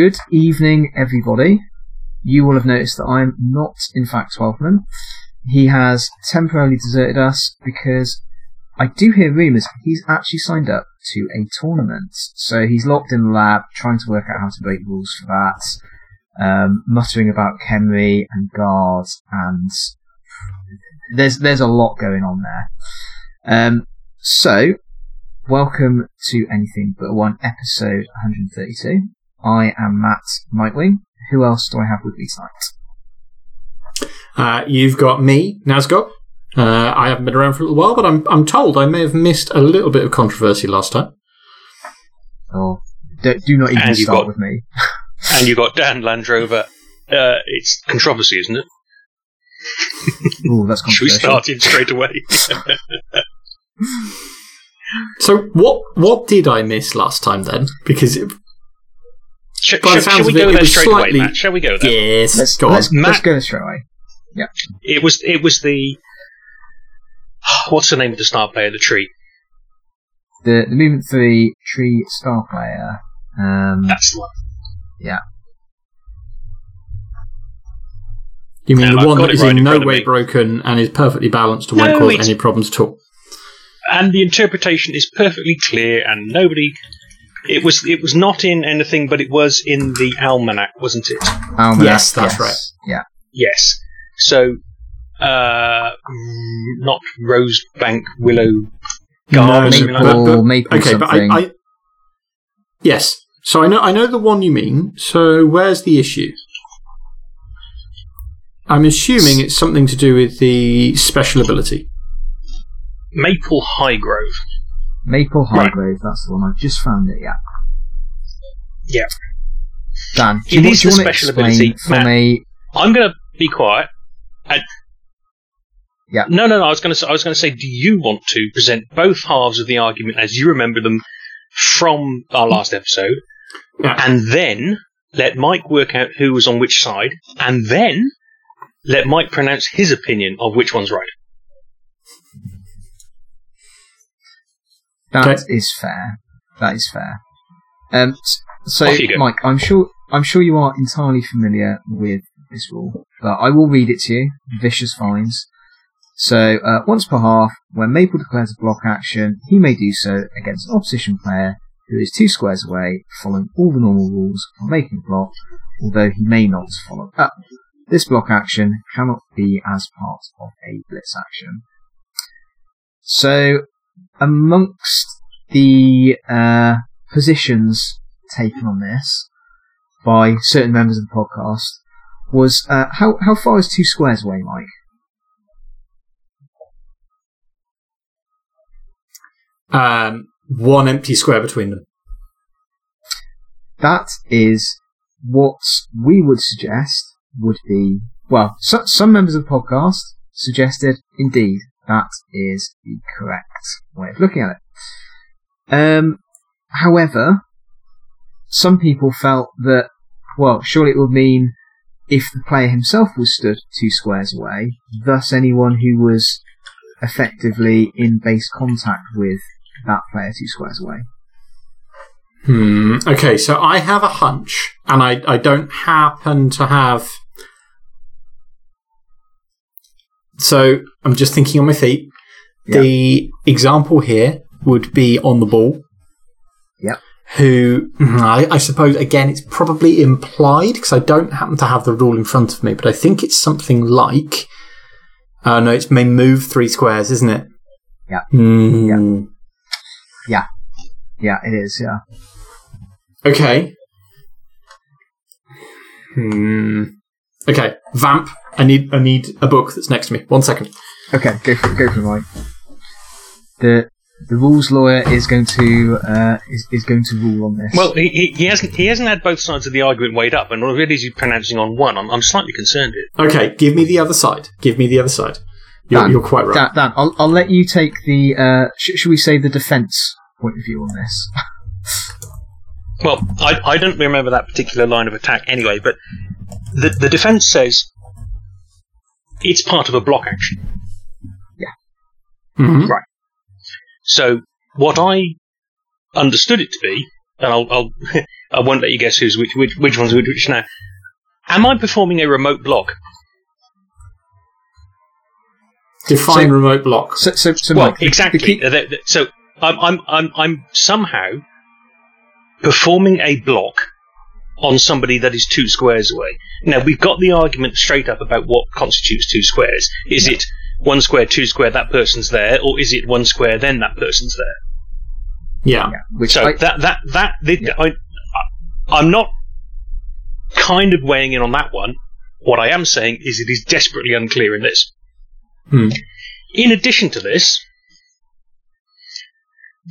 good evening, everybody. You will have noticed that I'm not, in fact, Twelfman. He has temporarily deserted us because I do hear rumours he's actually signed up to a tournament. So he's locked in the lab, trying to work out how to break rules for that, um, muttering about Khemri and guards, and there's there's a lot going on there. Um, so welcome to Anything But One, episode 132. I am Matt Nightwing. Who else do I have with me tonight? Uh, you've got me, Nazgob. Uh, I haven't been around for a little while, but I'm, I'm told I may have missed a little bit of controversy last time. Oh, do, do not even And start got- with me. and you got Dan Landrover. Uh, it's controversy, isn't it? Ooh, that's Should we controversial. start in straight away? So, what what did I miss last time then? Because, it, Sh- By sh- shall we go there straight slightly- away, Matt? Shall we go there? yes, Let's, go let's, let's Matt- go straight away. Yeah, It was. It was the. What's the name of the star player? The tree. The, the Movement 3 Tree Star Player. Um, That's the one. You mean Yeah, the I've one got that it is right in in no way me. broken and is perfectly balanced and won't cause any problems at all? And the interpretation is perfectly clear, and nobody. It was. It was not in anything, but it was in the almanac, wasn't it? Almanac, Yes, that's right. Yeah. Yes. So, uh, mm, not Rosebank Willow Garden No, or something like. Maple, maple okay, but. I, I yes. So I know I know the one you mean. So where's the issue? I'm assuming it's something to do with the special ability. Maple Highgrove. Maple right. that's the one. I've just found it, yeah. Yeah. Dan, do It you, want- is do you the want to special explain ability, from Matt. a... I'm going to be quiet. And Yeah. No, no, no. I was going to. I was going to say, do you want to present both halves of the argument as you remember them from our last episode, Yeah. and then let Mike work out who was on which side, and then let Mike pronounce his opinion of which one's right. That Okay. is fair. That is fair. Um, so, Off you go. Mike, I'm sure I'm sure you are entirely familiar with this rule, but I will read it to you. Vicious Vines. So, uh, once per half, when Maple declares a block action, he may do so against an opposition player who is two squares away, following all the normal rules for making a block, although he may not follow up. This block action cannot be as part of a blitz action. So, amongst the uh, positions taken on this by certain members of the podcast was uh, how how far is two squares away, Mike? Um, one empty square between them. That is what we would suggest would be well. So, some members of the podcast suggested indeed that is the correct way of looking at it. Um, however, some people felt that well, surely it would mean if the player himself was stood two squares away, thus anyone who was effectively in base contact with that player two squares away. Hmm. Okay, so I have a hunch, and I, I don't happen to have. So I'm just thinking on my feet. The example here would be on the ball. Yep. Who, mhm, I, I suppose, again, it's probably implied because I don't happen to have the rule in front of me, but I think it's something like. Oh, no, it's may move three squares, isn't it? Yeah. Hmm. Yeah, it is. Yeah. Okay. Hmm. Okay, Vamp. I need I need a book that's next to me. One second. Okay, go for it. Go for it, Mike. The the rules lawyer is going to uh, is, is going to rule on this. Well, he, he, he hasn't. He hasn't had both sides of the argument weighed up, and already he's pronouncing on one. I'm, I'm slightly concerned here. Okay, give me the other side. Give me the other side. You're, Dan, you're quite right. Dan, Dan I'll, I'll let you take the. Uh, sh- should we say the defence point of view on this? Well, I, I don't remember that particular line of attack anyway, but the, the defence says it's part of a block action. Mhm. Right. So, what I understood it to be, and I'll, I'll I won't let you guess who's which, which, which one's which, which now. Am I performing a remote block? Define So- remote block. So, so, so well, Mike, the- exactly. the key- th- th- so I'm, I'm, I'm, I'm somehow performing a block on somebody that is two squares away. Now we've got the argument straight up about what constitutes two squares. Is it one square, two square, that person's there, or is it one square, then that person's there? Yeah. yeah, which So I, that that that the, Yeah. I, I'm not kind of weighing in on that one. What I am saying is it is desperately unclear in this. Hmm. In addition to this,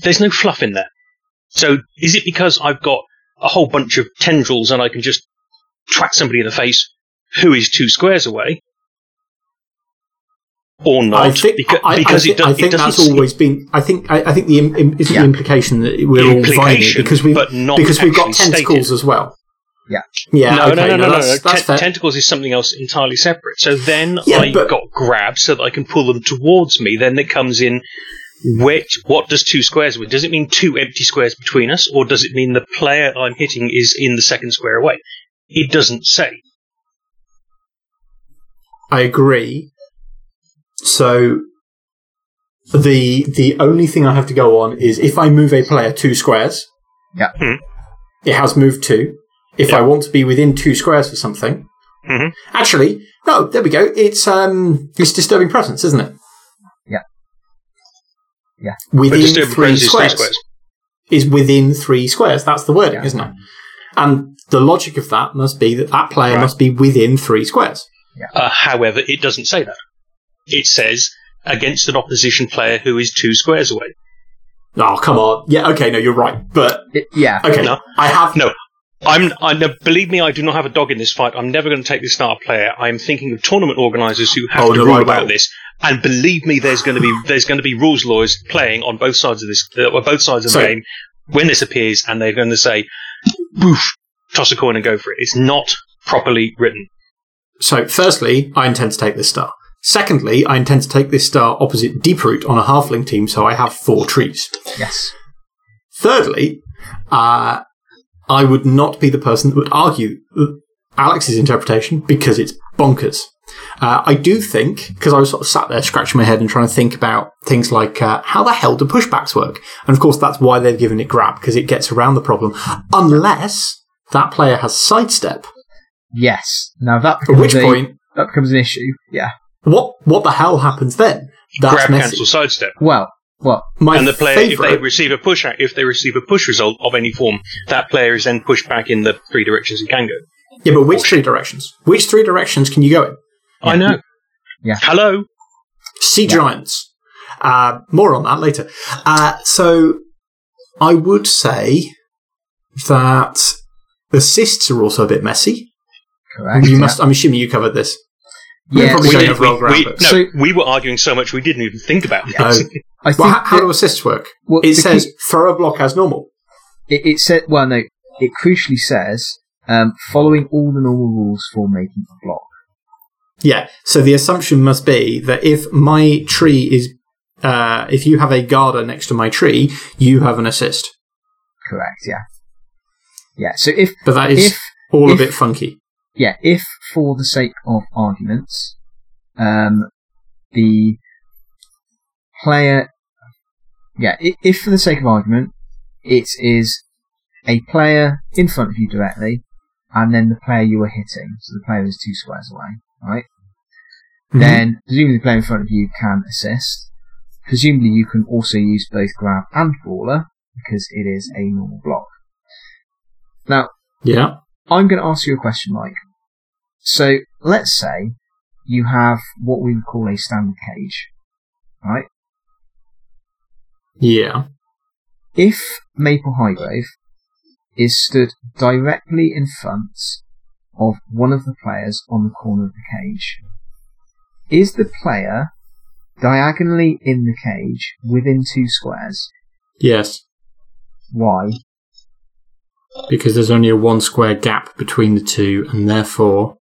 there's no fluff in there. So is it because I've got a whole bunch of tendrils and I can just twat somebody in the face who is two squares away? Or not? I think, because, I, because I, thi- it, do, I it think doesn't that's always been. I think. I, I think the im, im, is Yeah. the implication that we're all vying because we because we've got tentacles stated. as well. Yeah. Yeah. no, okay, no, no, no, no, That's, no. that's Ten- tentacles is something else entirely separate. So then Yeah, I but- got grabbed so that I can pull them towards me. Then it comes in. Which what does two squares mean? Does it mean two empty squares between us, or does it mean the player I'm hitting is in the second square away? It doesn't say. I agree. So the the only thing I have to go on is if I move a player two squares. Yeah. Hmm. It has moved two. If Yeah. I want to be within two squares for something, Mhm. actually, no, there we go. It's um, it's disturbing presence, isn't it? Yeah. Yeah. But Within three squares. three squares. is within three squares. That's the wording, Yeah. isn't it? And the logic of that must be that that player Right. must be within three squares. Uh, however, it doesn't say that. It says against an opposition player who is two squares away. Oh, come on. Yeah, okay, no, you're right. But, it- yeah, okay, No. I have. No, I'm. I no, believe me, I do not have a dog in this fight. I'm never going to take this star player. I am thinking of tournament organisers who have Oh, to no, rule about this. And believe me, there's going to be there's going to be rules lawyers playing on both sides of this, uh, or both sides of So- the game when this appears, and they're going to say, "Boof, toss a coin and go for it." It's not properly written. So, firstly, I intend to take this star. Secondly, I intend to take this star opposite Deeproot on a halfling team, so I have four trees. yes, Thirdly, uh, I would not be the person that would argue Alex's interpretation because it's bonkers. Uh, I do think, because I was sort of sat there scratching my head and trying to think about things like uh, how the hell do pushbacks work? And of course, that's why they've given it grab, because it gets around the problem. Unless that player has sidestep, yes. Now that at which a, point, that becomes an issue. Yeah. what, what the hell happens then? That's Grab, messy. cancel, sidestep. Well, well, My and the player, if they receive a push, if they receive a push result of any form, that player is then pushed back in the three directions he can go. yeah, but which three directions? Which three directions can you go in? I know. Yeah. Hello. Sea Yeah. giants. Uh, more on that later. Uh, so I would say that assists are also a bit messy. correct. You yeah. must. I'm assuming you covered this. We Yeah, probably We, have we, we- no, So- we were arguing so much we didn't even think about Oh. this. I think Well, how, how do assists work? well, It says key- throw a block as normal. it, it said. Well, no, it crucially says um, following all the normal rules for making a block. Yeah. So the assumption must be that if my tree is, uh, if you have a garter next to my tree, you have an assist. Correct. Yeah. Yeah. So if But that is if all a bit funky. yeah, if for the sake of arguments, um, the player, yeah, if for the sake of argument, it is a player in front of you directly, and then the player you are hitting, so the player is two squares away, right? Mhm. Then presumably the player in front of you can assist. Presumably you can also use both grab and brawler because it is a normal block. Now, Yeah. I'm going to ask you a question, Mike. So let's say you have what we would call a standard cage, right? Yeah. If Maple Highgrove is stood directly in front of one of the players on the corner of the cage, is the player diagonally in the cage within two squares? Yes. Why? because there's only a one square gap between the two, and therefore.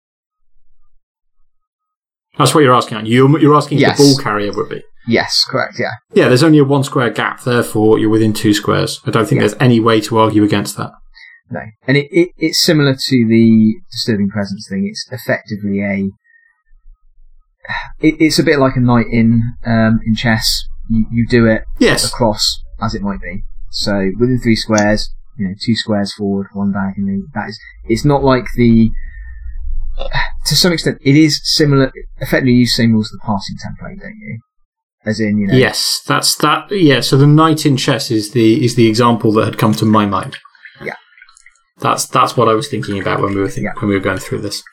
That's what you're asking. You're, you're asking Yes. if the ball carrier would be. Yes, correct. Yeah, Yeah, there's only a one square gap, therefore you're within two squares. I don't think Yeah. there's any way to argue against that. no, and it, it it's similar to the disturbing presence thing. It's effectively a. It, it's a bit like a knight in um, in chess. You, you do it Yes. across as it might be. So within three squares, you know, two squares forward, one diagonally. That is, it's not like the. To some extent, it is similar. Effectively, you use the same rules as the passing template, don't you? As in, you know, Yes, that's that. Yeah, so the knight in chess is the is the example that had come to my mind. Yeah. That's that's what I was thinking about when we were think, Yeah. when we were going through this.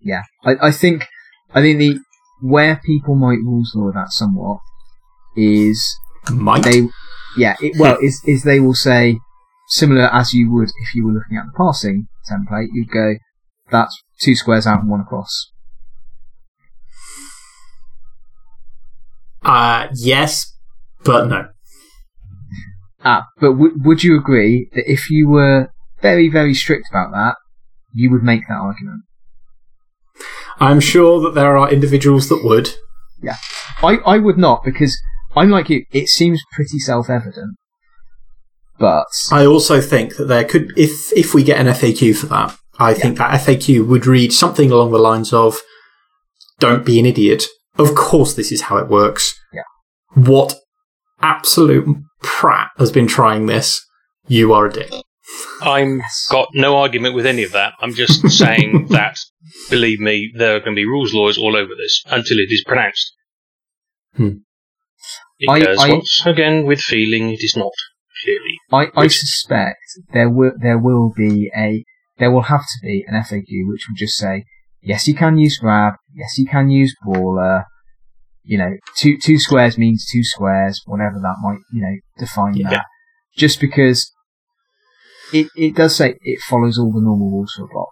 yeah. I, I think, I think the where people might rules law that somewhat is Might they, yeah, it, well, is is they will say similar as you would if you were looking at the passing template. You'd go, that's two squares out and one across. uh yes, but no. Ah, but w- would you agree that if you were very, very strict about that, you would make that argument? I'm sure that there are individuals that would. Yeah. I, I would not because I'm like you. It seems pretty self-evident, but I also think that there could, if if we get an FAQ for that, I think that FAQ would read something along the lines of, "Don't be an idiot. Of course, this is how it works. Yeah. What absolute prat has been trying this? You are a dick." I've got no argument with any of that. I'm just saying that, believe me, there are going to be rules lawyers all over this until it is pronounced. Hmm. Because I- I- once again, with feeling, it is not clearly. I, I suspect there will there will be a there will have to be an FAQ which will just say yes you can use grab yes you can use brawler you know two two squares means two squares whatever that might you know define Yeah. that just because it it does say it follows all the normal rules for a block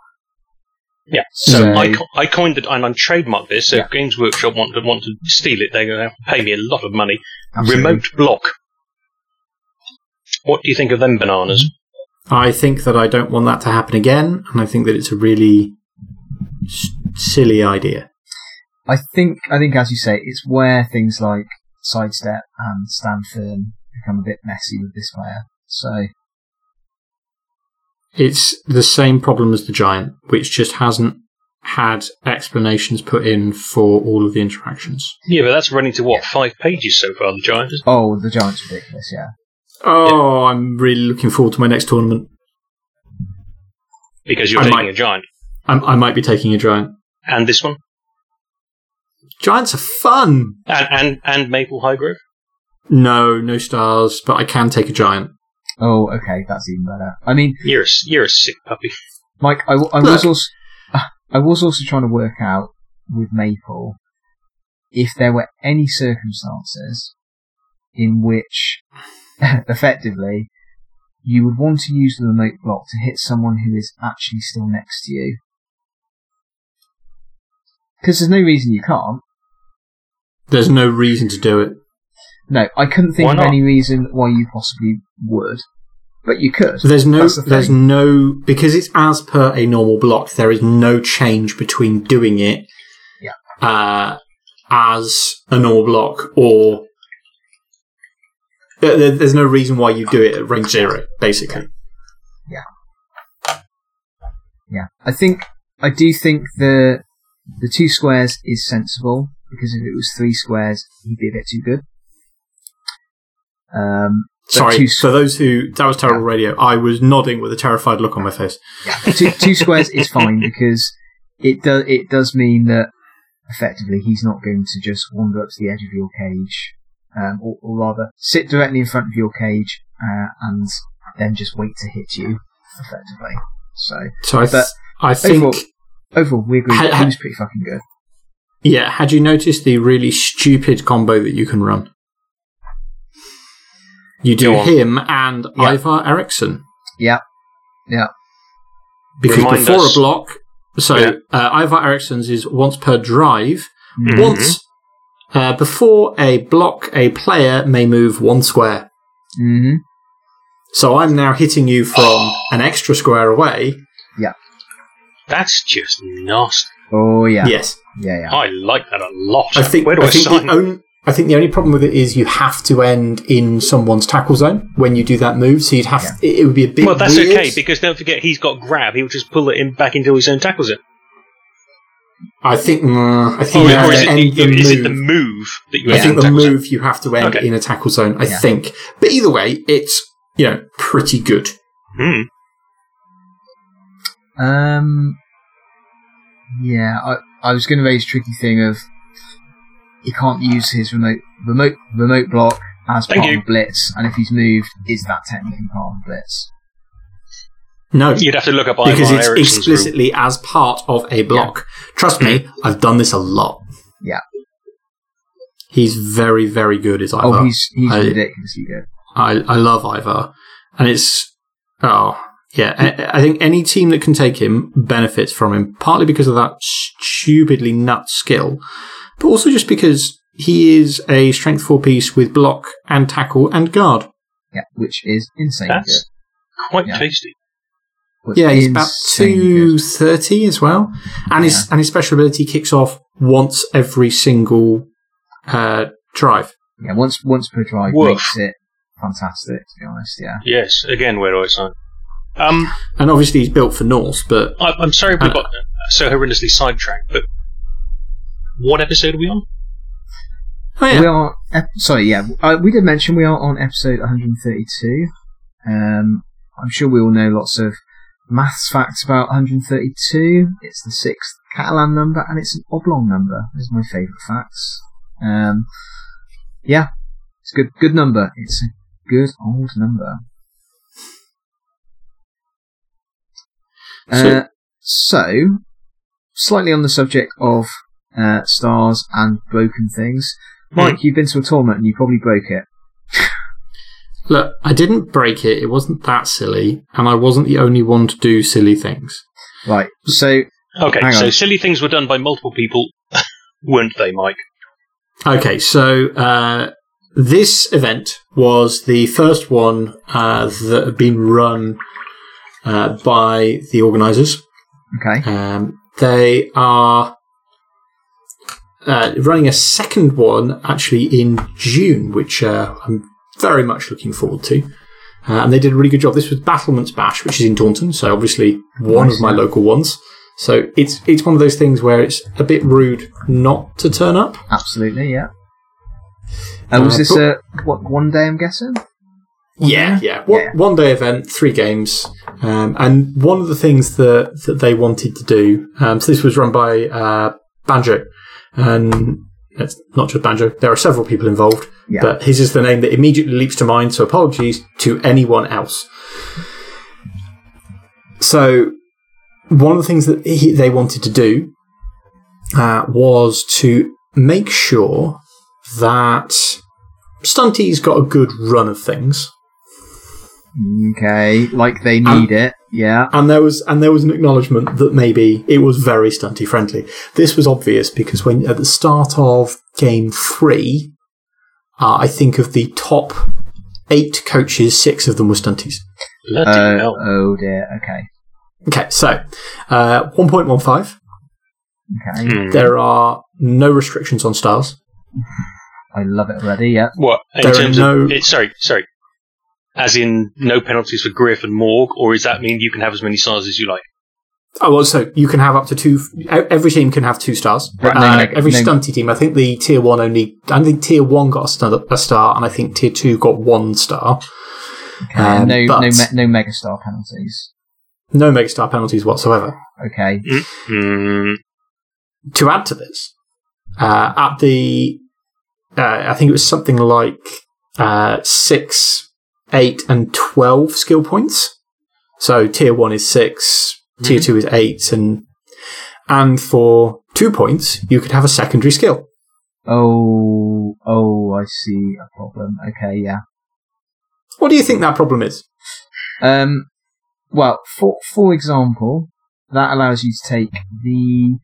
Yeah. so, So I, co- I coined it and I'm trademarked this. So Yeah. if Games Workshop want to want to steal it, they're going to pay me a lot of money. absolutely. Remote block. What do you think of them bananas? I think that I don't want that to happen again, and I think that it's a really s- silly idea. I think I think as you say it's where things like sidestep and stand firm become a bit messy with this player so It's the same problem as the giant, which just hasn't had explanations put in for all of the interactions. Yeah, but that's running to what five pages so far. The giant is. Oh, the Giants ridiculous, yeah. Oh, I'm really looking forward to my next tournament. because you're I taking might- a giant. I'm, I might be taking a giant. And this one, Giants are fun. and and and Maple Highgrove. No, no stars, but I can take a giant. Oh, okay, that's even better. I mean, You're a, s- you're a sick puppy. Mike, I, w- I was also I was also trying to work out with Maple if there were any circumstances in which, effectively, you would want to use the remote block to hit someone who is actually still next to you. Because there's no reason you can't. There's no reason to do it. No, I couldn't think of any reason why you possibly would, but you could. There's no, the there's no, because it's as per a normal block, there is no change between doing it Yeah. uh, as a normal block or there- there- there's no reason why you do it at range zero, basically. Yeah, Yeah. I think I do think the the two squares is sensible because if it was three squares, he'd be a bit too good. Um, Sorry, for those who, that was terrible radio. I was nodding with a terrified look on my face. two, two squares is fine because it does it does mean that effectively he's not going to just wander up to the edge of your cage, um, or, or rather sit directly in front of your cage uh, and then just wait to hit you effectively. So So I, th- But I think, overall, overall, we agree. Ha- ha- he was pretty fucking good. yeah, had you noticed the really stupid combo that you can run? You do him and Yeah. Ivar Eriksson. Yeah, yeah. Because Remind before us. a block, so Yeah. uh, Ivar Eriksson's is once per drive. Mhm. Once uh, before a block, a player may move one square. hmm So I'm now hitting you from an extra square away. Yeah. That's just nasty. Oh yeah, Yes, yeah, yeah. I like that a lot. I think. Where do I I, think sign? the, on, I think the only problem with it is you have to end in someone's tackle zone when you do that move. So you'd have it, it would be a bit. Well, that's weird. okay because don't forget he's got grab. He'll just pull it in back into his own tackle zone. I think. mm, I think Or, or is, it, end the is move. it the move that you I have think to the tackle zone? move you have to end Okay. in a tackle zone. I Yeah. think, but either way, it's you know pretty good. Hmm. Um, yeah, I, I was going to raise a tricky thing of he can't use his remote remote remote block as Thank part you. of blitz, and if he's moved, is that technically part of blitz? No, You'd have to look up because Ivar it's Eriksson's rule. explicitly as part of a block. Trust me, I've done this a lot. Yeah. He's very, very good as Ivar. Oh, he's he's I- ridiculously good. I, I love Ivar. And it's, oh, yeah. I, I think any team that can take him benefits from him, partly because of that stupidly nut skill, but also just because he is a strength four piece with block and tackle and guard. Yeah, which is insane That's quite Yeah. tasty. Good. Which Yeah, he's about insanely two good. thirty as well, and his and his special ability kicks off once every single uh, drive. Yeah, once once per drive Woof. makes it fantastic. To be honest, yeah. Yes, again, where do I sign? Um, And obviously, he's built for Norse, but I, I'm sorry we Uh, got so horrendously sidetracked, but what episode are we on? oh yeah, We are ep- sorry, yeah. Uh, we did mention we are on episode 132. Um, I'm sure we all know lots of maths facts about 132. It's the sixth Catalan number, and it's an oblong number. This is my favourite facts. Um, yeah, it's a good, good number. It's a good old number. So- Uh, so, slightly on the subject of uh, stars and broken things. Mike, you've been to a tournament and you probably broke it. Look, I didn't break it. It wasn't that silly, and I wasn't the only one to do silly things. Right. So, Okay, Hang so on. silly things were done by multiple people, weren't they, Mike? Okay, so uh, this event was the first one uh, that had been run uh, by the organisers. okay. Um, they are uh, running a second one actually in June, which uh, I'm very much looking forward to. Uh, and they did a really good job. This was Battlements Bash, which is in Taunton, so obviously one Nice, of my local ones. So it's it's one of those things where it's a bit rude not to turn up. Absolutely, yeah. Uh, was Uh, this but- a what one day? I'm guessing. Yeah, yeah. One, Yeah. one day event, three games. Um, and one of the things that, that they wanted to do, um, so this was run by uh, Banjo. And it's not just Banjo, there are several people involved. Yeah. But his is the name that immediately leaps to mind, so apologies to anyone else. So, one of the things that he, they wanted to do uh, was to make sure that Stunty's got a good run of things. Okay, like they Um, need it. Yeah. And there was and there was an acknowledgement that maybe it was very stunty friendly. This was obvious because when at the start of game three, uh, I think of the top eight coaches, six of them were stunties. Bloody Uh, hell. oh dear. Okay. Okay, so uh, one point one five. Okay. Hmm. There are no restrictions on stars. I love it already. Yeah. What in There are terms no- of? It, sorry, sorry. As in, no penalties for Griff and Morg, or does that mean you can have as many stars as you like? Oh, well, so you can have up to two. Every team can have two stars. But Uh, no every no- stunty team, I think the tier one only. I think tier one got a star, a star, and I think tier two got one star. Okay. Um, no, but- no, me- no megastar penalties. No megastar penalties whatsoever. Okay. Hmm. to add to this, uh, at the, uh, I think it was something like uh, six, eight, and twelve skill points. So tier one is 6 tier two is eight, and and for two points you could have a secondary skill. Oh, oh, I see a problem. Okay, yeah. What do you think that problem is? Um, well, for for example, that allows you to take the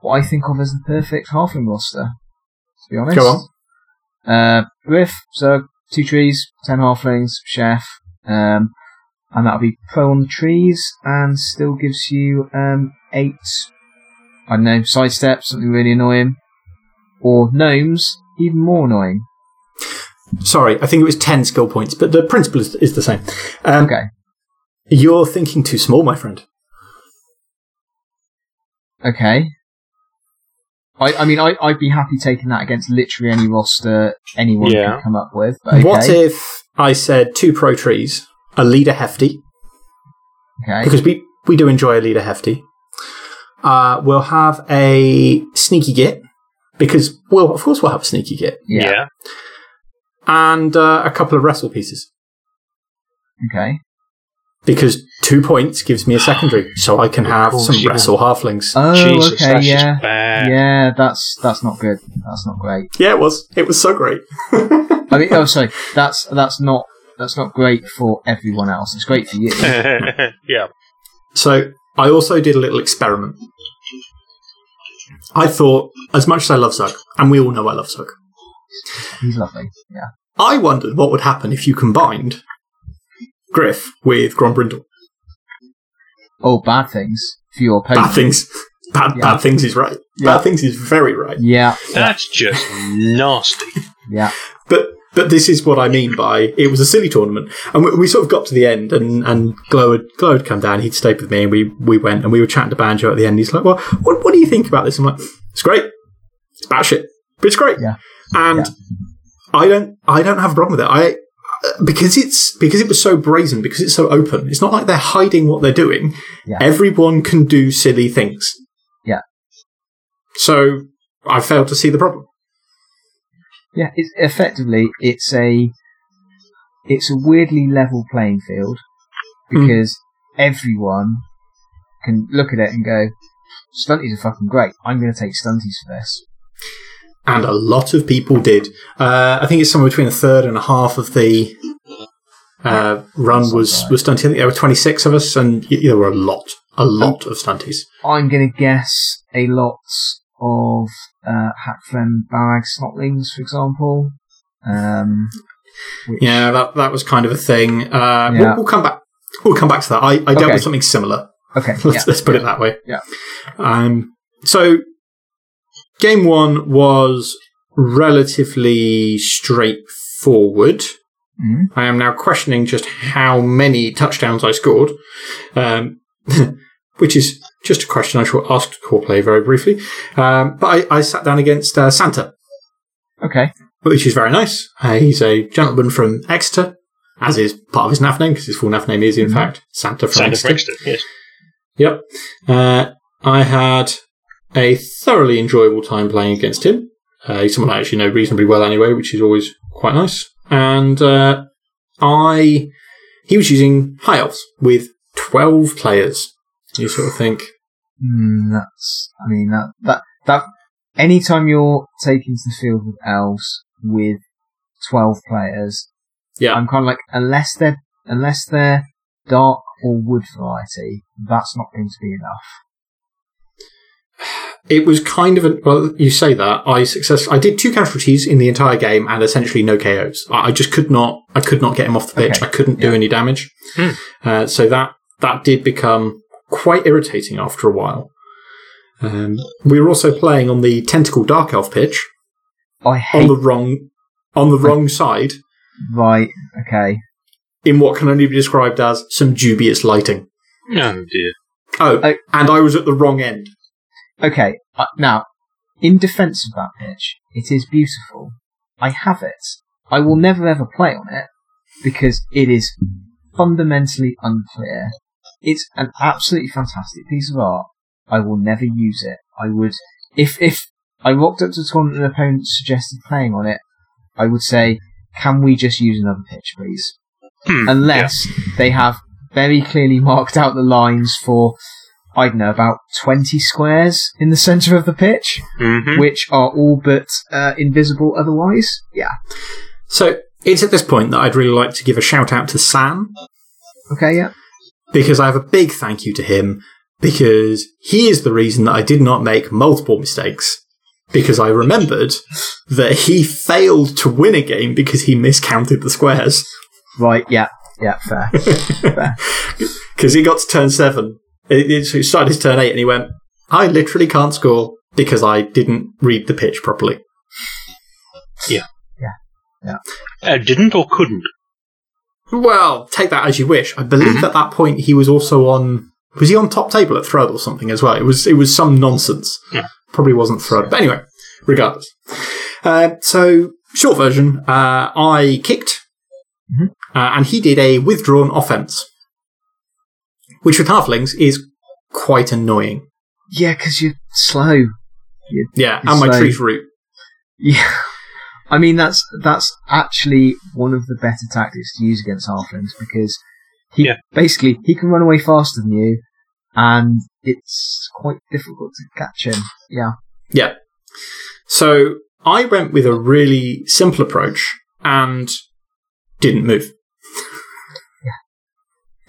what I think of as the perfect halfling roster. To be honest, Go on. Uh, Griff, Zug, two trees, ten halflings, chef, um, and that'll be pro on the trees, and still gives you um eight. I don't know, sidestep, something really annoying, or gnomes, even more annoying. Sorry, I think it was 10 skill points, but the principle is, is the same. Um, Okay. You're thinking too small, my friend. Okay. I, I mean, I, I'd be happy taking that against literally any roster anyone Yeah. could come up with. But okay. What if I said two pro trees, a leader hefty, okay. because we, we do enjoy a leader hefty. Uh, we'll have a sneaky git, because, well, of course we'll have a sneaky git, Yeah. and uh, a couple of wrestle pieces. Okay. Because two points gives me a secondary, so I can have some you wrestle halflings. Oh, Jesus, okay. that's Yeah. bad. Yeah. That's that's not good. That's not great. yeah, it was. It was so great. I mean, oh, sorry. That's that's not that's not great for everyone else. It's great for you. yeah. So I also did a little experiment. I thought, as much as I love Zug, and we all know I love Zug, He's lovely. Yeah. I wondered what would happen if you combined Griff with Grombrindle. Oh, bad things for your opponent. Bad things. Bad, Yeah. bad things is right. Yeah. Bad things is very right. Yeah. Yeah. That's just nasty. Yeah. But but this is what I mean by it was a silly tournament, and we, we sort of got to the end, and and Glow had, Glow had come down. He'd stayed with me, and we we went and we were chatting to Banjo at the end. He's like, "Well, what what do you think about this?" I'm like, "It's great. It's batshit, but it's great." Yeah. And Yeah. I don't I don't have a problem with it. I because it's because it was so brazen, because it's so open. It's not like they're hiding what they're doing. Yeah. Everyone can do silly things. Yeah. So I failed to see the problem. Yeah, it's effectively it's a it's a weirdly level playing field Hmm. because everyone can look at it and go, "Stunties are fucking great. I'm going to take stunties for this." And a lot of people did. Uh, I think it's somewhere between a third and a half of the uh, run Sounds was right. was stunty. I think there were twenty six of us, and y- there were a lot, a lot of stunties. I'm going to guess a lot of uh, Hakflem Barrag Snotlings, for example. Um, which- Yeah, that that was kind of a thing. Uh, Yeah. we'll, we'll come back. We'll come back to that. I, I dealt Okay. with something similar. Okay. Let's, yeah, let's put yeah. it that way. Yeah. Um, so, game one was relatively straightforward. Mhm. I am now questioning just how many touchdowns I scored, um, which is just a question I shall ask core play very briefly. Um, but I, I sat down against uh, Santa, Okay. which is very nice. Uh, he's a gentleman from Exeter, as is part of his NAF name, because his full NAF name is, in Mhm. fact, Santa from Santa Exeter. Brixton, yes. Yep. Uh, I had a thoroughly enjoyable time playing against him. Uh, he's someone I actually know reasonably well anyway, which is always quite nice. And uh, I, he was using high elves with twelve players. You sort of think, Mm, that's, I mean, that, that, that, anytime you're taking to the field with elves with 12 players, yeah, I'm kind of like, unless they're, unless they're dark or wood variety, that's not going to be enough. It was kind of a well. You say that I success. I did two casualties in the entire game and essentially no KOs. I, I just could not. I could not get him off the pitch. Okay. I couldn't do any damage. Hmm. Uh, so that that did become quite irritating after a while. Um, we were also playing on the tentacle dark elf pitch I on hate, the wrong on the wrong side right, okay. in what can only be described as some dubious lighting. Oh dear. Oh, I- and I was at the wrong end. Okay, uh, now, in defense of that pitch, it is beautiful. I have it. I will never ever play on it because it is fundamentally unclear. It's an absolutely fantastic piece of art. I will never use it. I would, if, if I walked up to a tournament and an opponent suggested playing on it, I would say, can we just use another pitch, please? Hmm, Unless they have very clearly marked out the lines for, I don't know, about 20 squares in the centre of the pitch, Mhm. which are all but uh, invisible otherwise. Yeah. So it's at this point that I'd really like to give a shout out to Sam Okay, yeah. because I have a big thank you to him because he is the reason that I did not make multiple mistakes. Because I remembered that he failed to win a game because he miscounted the squares. Right, yeah. Yeah, fair. fair. Because he got to turn seven. It, it, he started his turn eight and he went, I literally can't score because I didn't read the pitch properly. Yeah, yeah, Uh, didn't or couldn't? Well, take that as you wish. I believe Mhm. at that point he was also on. Was he on top table at Thrud or something as well? It was. It was some nonsense. Yeah. Probably wasn't Thrud, but anyway, regardless. Uh, so, short version. Uh, I kicked, Mhm. uh, and he did a withdrawn offense, which with halflings is quite annoying. Yeah, because you're slow. Yeah, It's and my like- tree's root. Yeah. I mean, that's that's actually one of the better tactics to use against halflings because he Yeah. basically he can run away faster than you, and it's quite difficult to catch him. Yeah. Yeah. So I went with a really simple approach and didn't move.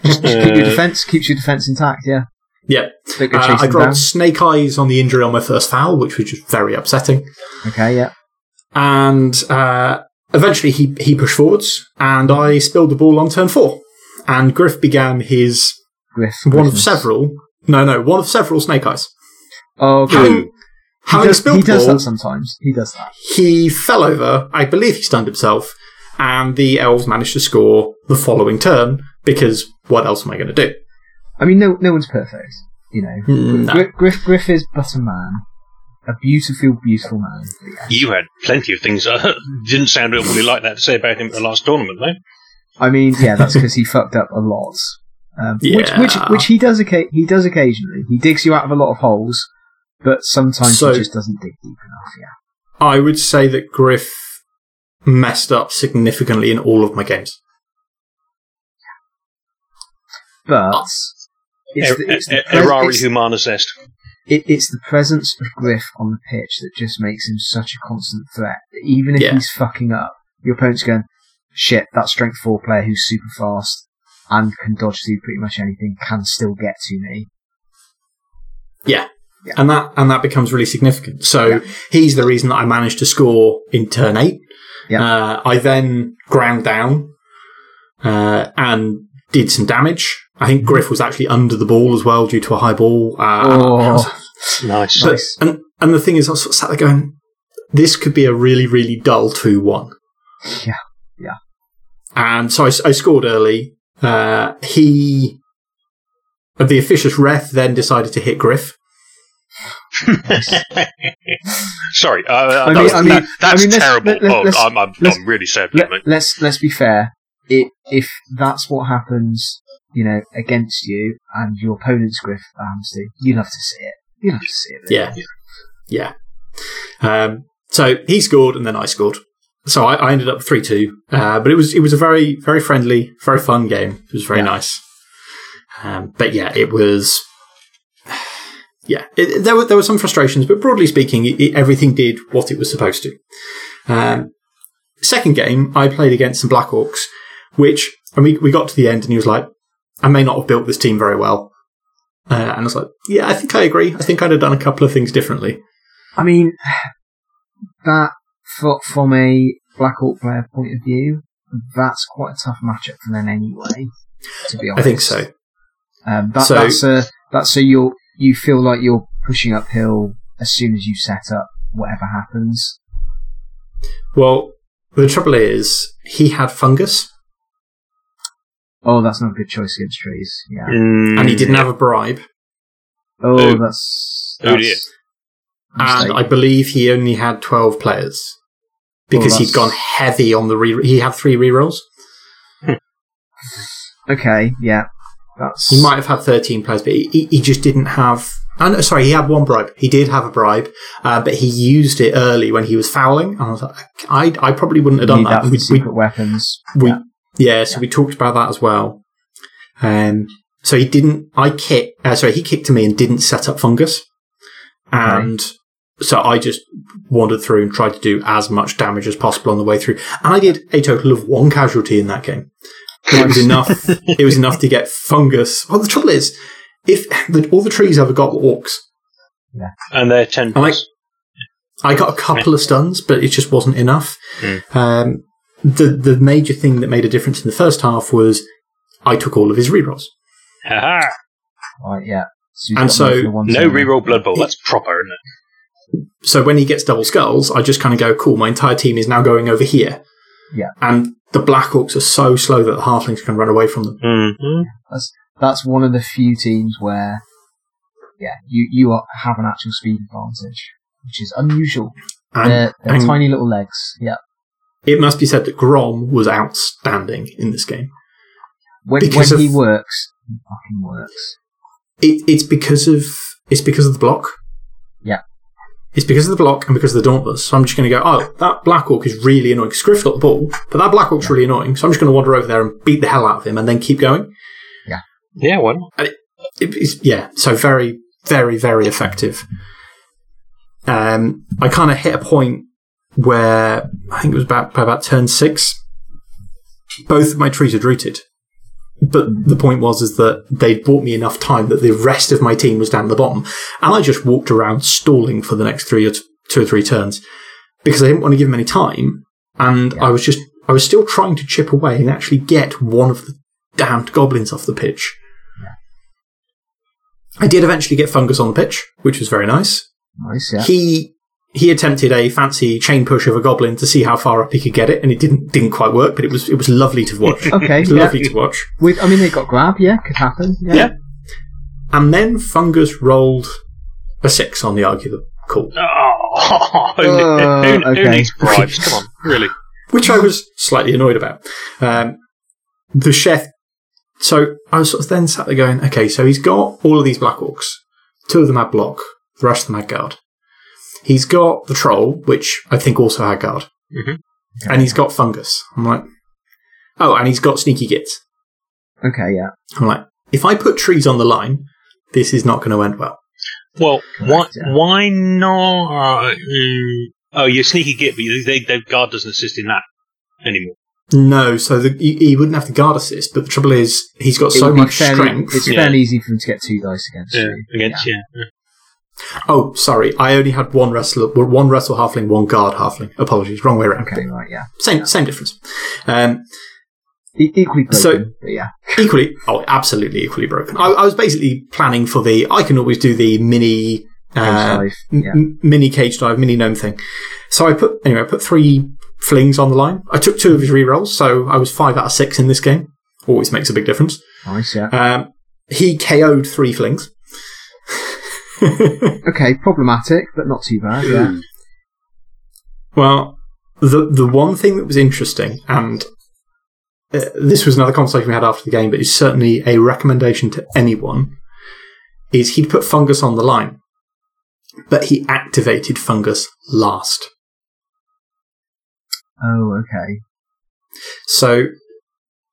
Just keep your Uh, defense keeps your defense intact. Yeah. Yeah. Uh, I dropped down. snake eyes on the injury on my first foul, which was just very upsetting. Okay. Yeah. And uh, eventually he, he pushed forwards, and I spilled the ball on turn four. And Griff began his Griff. one of several. No, no, one of several snake eyes. Oh, okay. Having, He does, spilled he the does ball, that sometimes. He does that. he fell over. I believe he stunned himself, and the elves managed to score the following turn because what else am I going to do? I mean, no, no one's perfect. You know, No. Griff, Griff, Griff is but a man, a beautiful, beautiful man. But yeah. You had plenty of things. Uh, didn't sound really like that to say about him at the last tournament, though. I mean, yeah, that's because he fucked up a lot. Um, which, which, Yeah. which he does. Occa- he does occasionally. He digs you out of a lot of holes, but sometimes So- he just doesn't dig deep enough. Yeah. I would say that Griff messed up significantly in all of my games. But it's Er- the, it's, the er- pres- Errari it's, humanus est. it, it's the presence of Griff on the pitch that just makes him such a constant threat. Even if Yeah. he's fucking up, your opponent's going, "Shit, that strength four player who's super fast and can dodge through pretty much anything can still get to me." Yeah. Yeah. And that and that becomes really significant. So Yeah. he's the reason that I managed to score in turn eight. Yeah. Uh, I then ground down uh, and did some damage. I think Griff was actually under the ball as well due to a high ball. Uh, Oh. Nice. but, Nice. and and the thing is, I was sort of sat there going, "This could be a really really dull two one." Yeah. Yeah. And so I, I scored early. Uh, he, the officious ref, then decided to hit Griff. Sorry, uh, uh, I mean- was- I mean- that- that's I mean, terrible. let- let- oh, let's- I'm, I'm, let's- I'm really sad, Let, mate. let's let's be fair. It, if that's what happens, you know, against you and your opponent's Griff Amnesty, you love to see it. You love to see it. Yeah. Yeah. Um, so he scored and then I scored. So I, I ended up 3 2. Uh, but it was, it was a very, very friendly, very fun game. It was very Yeah. nice. Um, but yeah, it was. Yeah, it, there were there were some frustrations, but broadly speaking, it, it- everything did what it was supposed to. Um, second game, I played against some Black Orcs, which and we we got to the end, and he was like, "I may not have built this team very well," uh, and I was like, "Yeah, I think I agree. I think I'd have done a couple of things differently." I mean, that fro- from a Black Orc player point of view, that's quite a tough matchup for them anyway. To be honest, I think so. Um, that, So- that's a that's a you you feel like you're pushing uphill as soon as you set up whatever happens. Well, the trouble is, he had fungus, Oh, that's not a good choice against trees. Yeah. Mm, and he didn't have a bribe, Oh, Oh. that's, Oh, dear. and I believe he only had twelve players because Oh, he'd gone heavy on the re. He had three rerolls. okay, yeah, that's He might have had thirteen players, but he, he- he just didn't have. Oh, no, sorry, he had one bribe. He did have a bribe, uh, but he used it early when he was fouling. And I was like, I, I probably wouldn't have done need that. for We- the we- secret weapons. We, yeah. Yeah. so we talked about that as well. Um, so he didn't. I kick. Uh, sorry, he kicked to me and didn't set up fungus, and so I just wandered through and tried to do as much damage as possible on the way through. And I did a total of one casualty in that game. It was enough. it was enough to get fungus. Well, the trouble is, if the, all the trees ever got orcs, and they're ten. I I got a couple of stuns, but it just wasn't enough. Mm. Um, the the major thing that made a difference in the first half was I took all of his rerolls. Haha. Right, yeah. you've And so, most of the ones No in there. reroll Blood Bowl. That's proper, isn't it? So when he gets double skulls, I just kind of go, cool, my entire team is now going over here. Yeah. And the Black Orcs are so slow that the Halflings can run away from them. Mhm. That's one of the few teams where, yeah, you you are, have an actual speed advantage, which is unusual. And, they're they're and tiny little legs. Yeah. It must be said that Grom was outstanding in this game. When Because when he works, he fucking works. It, it's because of it's because of the block. Yeah. It's because of the block and because of the Dauntless. So I'm just going to go, oh, that Black Orc is really annoying. Griff got the ball, but that Black Orc's really annoying. So I'm just going to wander over there and beat the hell out of him and then keep going. Yeah, why not? It, it's, yeah, so very, very, very effective. Um, I kind of hit a point where I think it was about by about turn six. Both of my trees had rooted, but the point was is that they'd bought me enough time that the rest of my team was down the bottom, and I just walked around stalling for the next three or t- two or three turns because I didn't want to give them any time, and I was just I was still trying to chip away and actually get one of the damned goblins off the pitch. I did eventually get fungus on the pitch, which was very nice. Nice, yeah. He he attempted a fancy chain push of a goblin to see how far up he could get it, and it didn't didn't quite work. But it was it was lovely to watch. it Okay, was yeah. lovely to watch. With, I mean, they got grab, yeah, could happen. Yeah. Yeah. And then fungus rolled a six on the argument call, Oh, who, Uh, who, who okay. needs bribes? Come on, really? which I was slightly annoyed about. Um, the chef. So I was sort of then sat there going, okay, so he's got all of these black orcs. Two of them had block, the rest of them had guard. He's got the troll, which I think also had guard. Mhm. And he's got fungus. I'm like, oh, and he's got sneaky gits. Okay, yeah. I'm like, if I put trees on the line, this is not going to end well. Well, why, yeah. why not? Uh, oh, you're sneaky git, but they, they, guard doesn't assist in that anymore. No, so the, he, he wouldn't have the guard assist, but the trouble is he's got It so much fairly, strength. It's Yeah. fairly easy for him to get two dice against Yeah, you. against yeah. yeah. Oh, sorry, I only had one wrestler, one wrestle halfling, one guard halfling. Apologies, wrong way around. Okay, right, yeah. Same, same difference. Um, E- equally broken, So- yeah. equally, oh, absolutely equally broken. I, I was basically planning for the. I can always do the mini, uh, Cage dive, yeah. m- mini cage dive, mini gnome thing. So I put anyway. I put three flings on the line. I took two of his rerolls, so I was five out of six in this game. Always makes a big difference. Nice, yeah. Um, he KO'd three flings. Okay, problematic, but not too bad, yeah. Well, the the one thing that was interesting, and uh, this was another conversation we had after the game, but is certainly a recommendation to anyone, is he'd put fungus on the line, but he activated fungus last. Oh, okay. So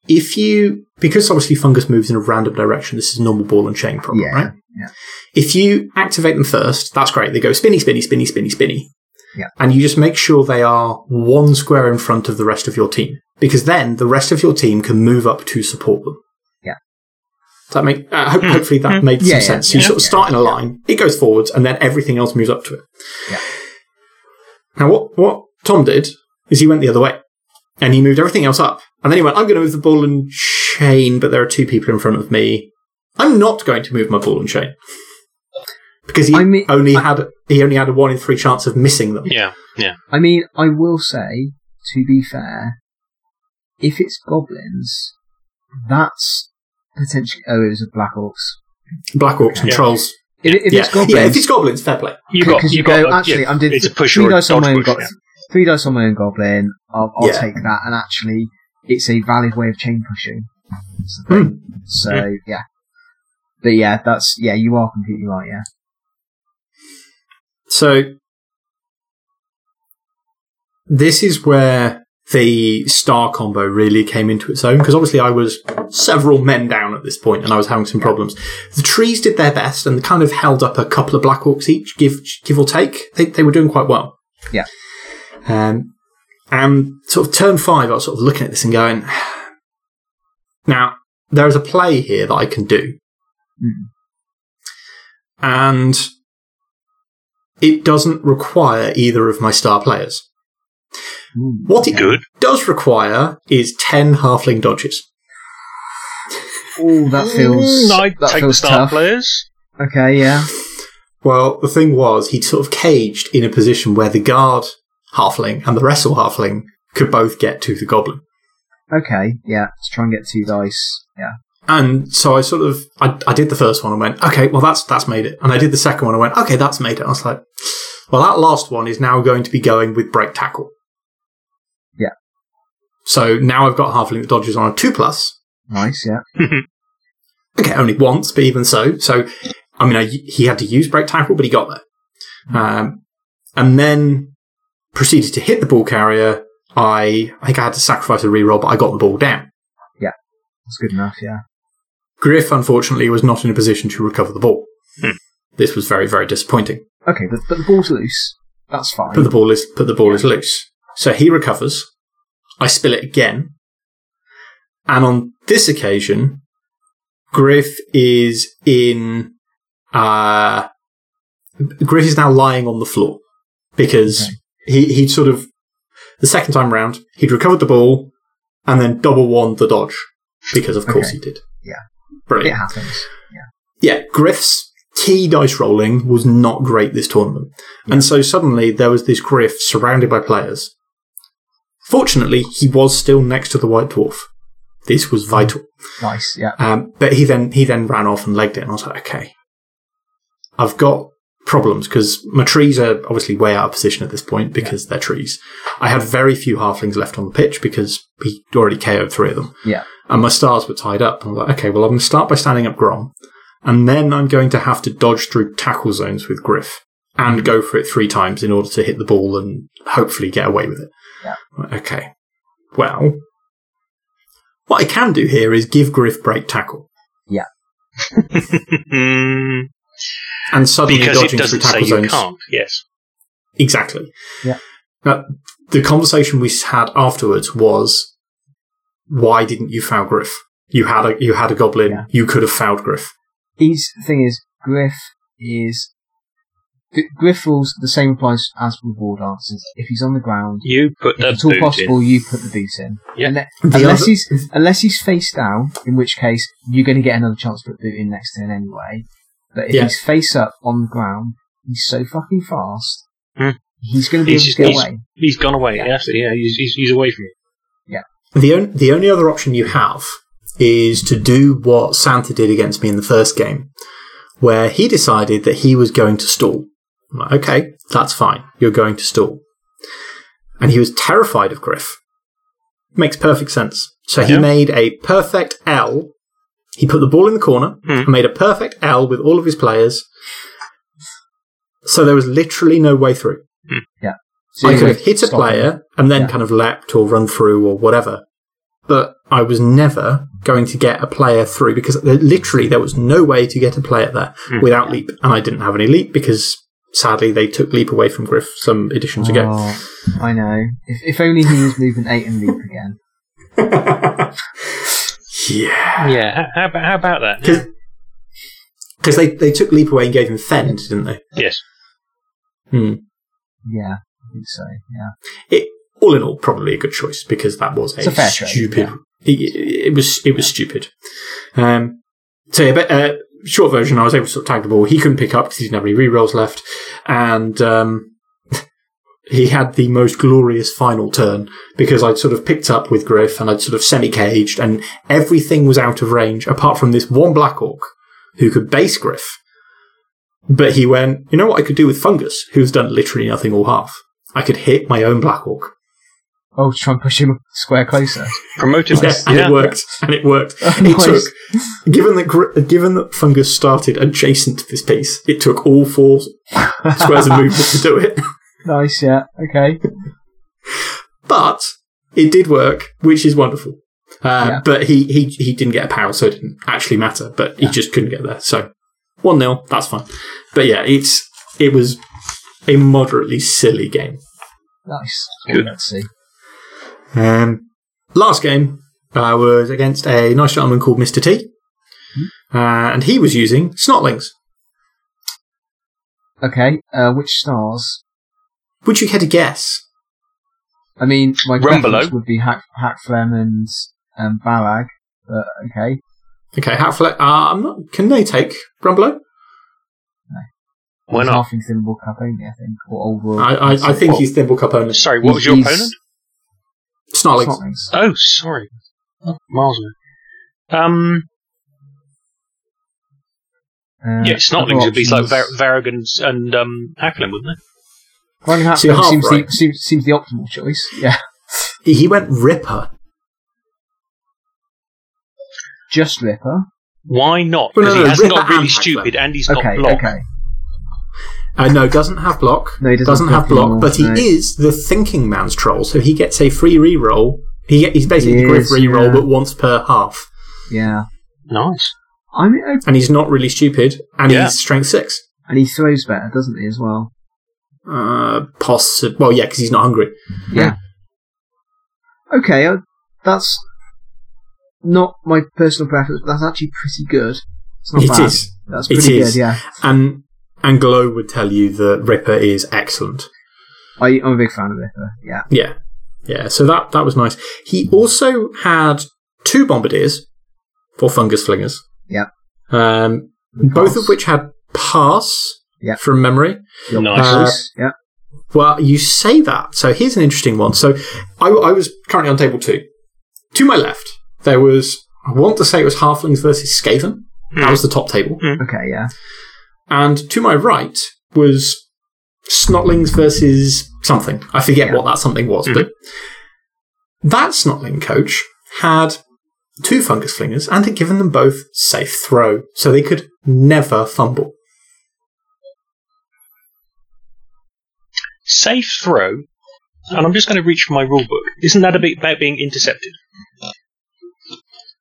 if you, because obviously fungus moves in a random direction, this is a normal ball and chain problem, Yeah, right? yeah. If you activate them first, that's great. They go spinny, spinny, spinny, spinny, spinny. Yeah. And you just make sure they are one square in front of the rest of your team. Because then the rest of your team can move up to support them. Yeah. Does that make, uh, ho- hopefully that made some yeah, sense. you yeah, sort of yeah, start in a line, it goes forwards, and then everything else moves up to it. Yeah. Now what, what Tom did is he went the other way. And he moved everything else up. And then he went, I'm going to move the ball and chain, but there are two people in front of me. I'm not going to move my ball and chain. Because he I mean- only had he only had a one in three chance of missing them. Yeah, yeah. I mean, I will say, to be fair, if it's goblins, that's potentially. Oh, it was a black orcs. Black Orcs and Yeah. Trolls. If, if yeah. it's goblins, yeah, if it's goblins, fair play. You got, because you you got. go. uh, actually, yeah, I'm doing it's a push three or a dice on my own. push, Go- yeah. Three dice on my own goblin. I'll, I'll Yeah. take that, and actually, it's a valid way of chain pushing. That's the thing. So Yeah. yeah, but yeah, that's yeah. You are completely right. Yeah. So this is where the star combo really came into its own because obviously I was several men down at this point and I was having some problems. The trees did their best and kind of held up a couple of black orcs each, give give or take. They they were doing quite well. Yeah. Um, and sort of turn five, I was sort of looking at this and going, now there is a play here that I can do, Mm. and it doesn't require either of my star players. Ooh. What it Good. does require is 10 halfling dodges. Ooh, that feels. Mm, I'd that take the star tough. players. Okay, yeah. Well, the thing was, he'd sort of caged in a position where the guard halfling and the wrestle halfling could both get to the goblin. Okay, yeah. Let's try and get two dice. Yeah. And so I sort of, I, I did the first one and went, okay, well, that's, that's made it. And I did the second one and went, okay, that's made it. I was like, well, that last one is now going to be going with break tackle. Yeah. So now I've got a halfling that dodges on a two plus. Nice, yeah. Okay, only once, but even so. So, I mean, I, he had to use break tackle, but he got there. Um, and then proceeded to hit the ball carrier. I, I think I had to sacrifice a reroll, but I got the ball down. Yeah, that's good enough, yeah. Griff, unfortunately, was not in a position to recover the ball. Hmm. This was very, very disappointing. Okay, but, but the ball's loose. That's fine. But the ball is, but the ball is loose. So he recovers. I spill it again. And on this occasion, Griff is in, uh, Griff is now lying on the floor because Okay. He, he'd sort of, the second time round, he'd recovered the ball and then double won the dodge because of course Okay. he did. Yeah. Brilliant. It happens. Yeah, Griff's key dice rolling was not great this tournament. And so suddenly there was this Griff surrounded by players. Fortunately, he was still next to the White Dwarf. This was vital. Nice, yeah. Um, but he then he then ran off and legged it, and I was like, okay, I've got problems because my trees are obviously way out of position at this point because they're trees. I had very few halflings left on the pitch because he already KO'd three of them Yeah. and my stars were tied up. And I was like, okay, well, I'm going to start by standing up Grom, and then I'm going to have to dodge through tackle zones with Griff and go for it three times in order to hit the ball and hopefully get away with it. Yeah. Like, Okay. Well, what I can do here is give Griff break tackle. Mm, And suddenly because it dodging through doesn't say tackle you zones. can't. Yes. Exactly. Yeah. Now, the conversation we had afterwards was, why didn't you foul Griff? You had a you had a goblin. Yeah. You could have fouled Griff. He's, the thing is, Griff is. Griff rules the same applies as with war dancers. If he's on the ground, You put if the it's all boot possible, in. you put the boot in. Yeah. Unle- Unless other- he's unless he's face down, in which case you're going to get another chance to put the boot in next turn anyway. But if Yeah. he's face up on the ground, he's so fucking fast. Hmm. He's going to be He's able to get he's- away. He's gone away. Yeah. Yes, yeah, he's, he's, he's away from you. The, on- the only other option you have is to do what Santa did against me in the first game, where he decided that he was going to stall. I'm like, okay, that's fine. You're going to stall. And he was terrified of Griff. Makes perfect sense. So he Yeah. made a perfect L. He put the ball in the corner Hmm. and made a perfect L with all of his players. So there was literally no way through. Yeah. So I you're could have hit a stop him. player and then Yeah. kind of leapt or run through or whatever. But I was never going to get a player through because literally there was no way to get a player there Hmm. without leap. And I didn't have any leap because sadly they took leap away from Griff some editions ago. Oh, I know. If, if only he was moving eight and leap again. yeah. Yeah. How, how, about, how about that? Because they, they took leap away and gave him fend, didn't they? Yes. Hmm. Yeah, I think so. Yeah. It, all in all, probably a good choice because that was a, a fair trade, stupid. yeah. It, it was it was stupid. Um, so yeah, but uh, short version, I was able to sort of tag the ball. He couldn't pick up because he didn't have any rerolls left, and um, he had the most glorious final turn because I'd sort of picked up with Griff and I'd sort of semi caged, and everything was out of range apart from this one Black Orc who could base Griff. But he went, you know what I could do with Fungus, who's done literally nothing all half. I could hit my own Black Orc. Oh, try and push him a square closer. Promoted. Yeah, and yeah. it worked. And it worked. Oh, It nice. took, given that given that fungus started adjacent to this piece, it took all four squares of movement to do it. Nice, yeah. Okay. But it did work, which is wonderful. Uh, Yeah. But he, he he didn't get a power, so it didn't actually matter. But he Yeah. just couldn't get there. So one 0 that's fine. But yeah, it's it was a moderately silly game. Nice. Good. Let's see. Um, last game uh, was against a nice gentleman called Mr. T. Uh, and he was using Snotlings. Okay, uh, which stars? Would you care to guess? I mean, my Rumbelow. preference would be Hack, Hakflem and um, Balag, but okay. Okay, Hatfleck. Uh, I'm not. Can they take Grumblo? Why He's not? half in Thimble Cup only, I think, or Old World. I, I, I think Well- he's Thimble Cup only. Sorry, what was your He's- opponent? Snarlings. Snotlings. Oh, sorry. Oh, miles away. Um, Uh, yeah, other Snotlings would be like options- Var- Varrigan and um, Hackling, wouldn't they? Ryan So you're Hatfield half seems, right. the, seems, seems the optimal choice. Yeah, He went Ripper. just Ripper. Why not? Well, no, no, he hasn't Ripper got really and stupid Hackling. and he's got Okay, block. okay. Uh, no, doesn't have block. No, he doesn't doesn't have have block, block but he no. is the thinking man's troll, so he gets a free reroll. He get, he's basically He Griff is, reroll, yeah. but once per half. Yeah, Nice. I mean, uh, And he's not really stupid, and Yeah. he's strength six. and he throws better, doesn't he, as well? Uh, possi Well, yeah, because he's not hungry. Yeah. Okay, uh, that's not my personal preference, but that's actually pretty good. It's not It bad. is. That's It pretty is. good. Yeah, And and Glow would tell you that Ripper is excellent. I, I'm a big fan of Ripper. Yeah, Yeah, yeah. So that that was nice. He also had two bombardiers for fungus flingers. Yeah. Um, both of which had pass. Yeah. From memory. Your Nice. Uh, yeah. Well, you say that. So here's an interesting one. So I, I was currently on table two. To my left, there was, I want to say it was Halflings versus Skaven. That hmm. was the top table. Hmm. Okay, yeah. And to my right was Snotlings versus something. I forget Yeah. what that something was, hmm. but that Snotling coach had two fungus flingers and had given them both safe throw, so they could never fumble. Safe throw, and I'm just going to reach for my rule book. Isn't that a bit about being intercepted?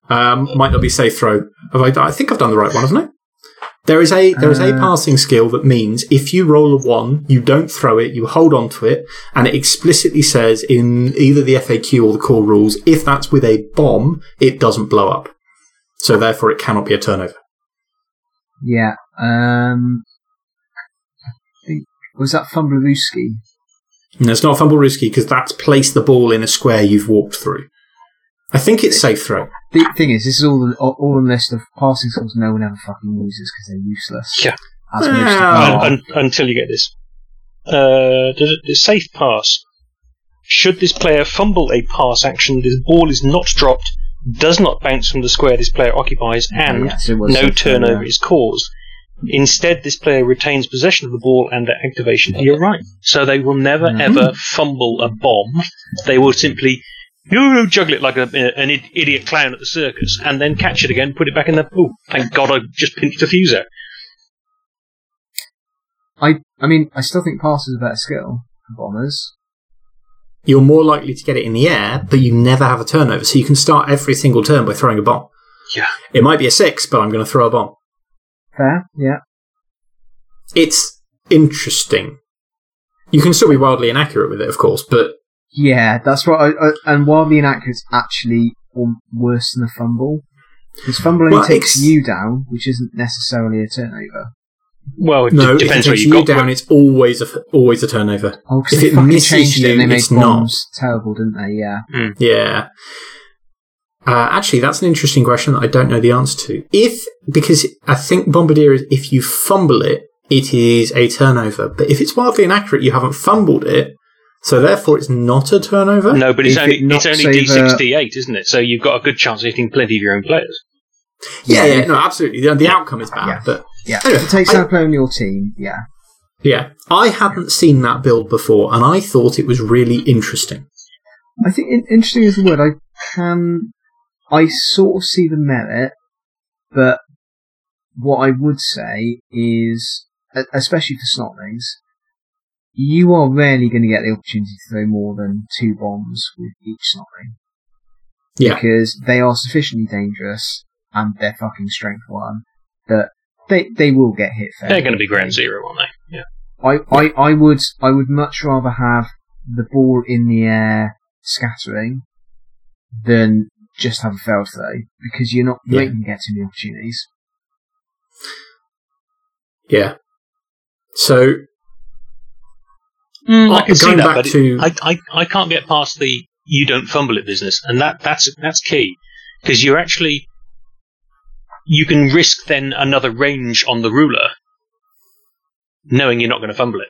Um, might not be safe throw. Have I, I think I've done the right one, haven't I? There is a there is a Uh, passing skill that means if you roll a one, you don't throw it, you hold on to it, and it explicitly says in either the FAQ or the core rules, if that's with a bomb, it doesn't blow up. So therefore, it cannot be a turnover. Yeah. Um, I think, was that Fumblerooski? No, it's not Fumblerooski because that's place the ball in a square you've walked through. I think it's safe throw. The thing is, this is all all all a list of passing skills no one ever fucking uses because they're useless. Yeah. As most of Well- them are. Un- un- until you get this. Uh, does it, the safe pass. Should this player fumble a pass action, this ball is not dropped, does not bounce from the square this player occupies, and Yeah, so no turnover is caused. Instead, this player retains possession of the ball and their activation. You're right. So they will never Mhm. ever fumble a bomb. They will simply you juggle it like a, an idiot clown at the circus, and then catch it again, put it back in the. Oh, thank God! I just pinched the fuse out. I I mean, I still think pass is a better skill for bombers. You're more likely to get it in the air, but you never have a turnover. So you can start every single turn by throwing a bomb. Yeah. It might be a six, but I'm going to throw a bomb. Fair, yeah. It's interesting. You can still be wildly inaccurate with it, of course, but Yeah, that's what. I, I, and wildly inaccurate is actually um, worse than a fumble. Because fumble only Well, takes it's- you down, which isn't necessarily a turnover. Well, it no, d- if it depends where takes you you got. down, it's always a always a turnover. Oh, because If they it fucking misses changed it and you, they made it's not. bombs terrible, didn't they? Yeah. Hmm. Yeah. Uh, actually, that's an interesting question that I don't know the answer to. If because I think Bombardier is if you fumble it, it is a turnover. But if it's wildly inaccurate, you haven't fumbled it, so therefore it's not a turnover. No, but it's If only it it's only D6 D8, isn't it? So you've got a good chance of hitting plenty of your own players. Yeah, yeah, no, absolutely. The, the outcome is bad, Yeah. but Yeah. Anyway, if it takes I- out a player on your team, yeah. yeah, I hadn't seen that build before, and I thought it was really interesting. I think in- interesting is the word. I can, I sort of see the merit, but what I would say is, especially for Snotlings, you are rarely going to get the opportunity to throw more than two bombs with each Snotling. Yeah. Because they are sufficiently dangerous and they're fucking strength one that they they will get hit. fairly They're going to be ground zero, aren't they? Yeah. I, I, I would I would much rather have the ball in the air scattering than just have a failed today because you're not you Yeah. ain't gonna get too many opportunities. Yeah. So Mm, I can see going that, back but it- to- I, I, I can't get past the you don't fumble it business, and that that's that's key because you're actually you can risk then another range on the ruler knowing you're not going to fumble it.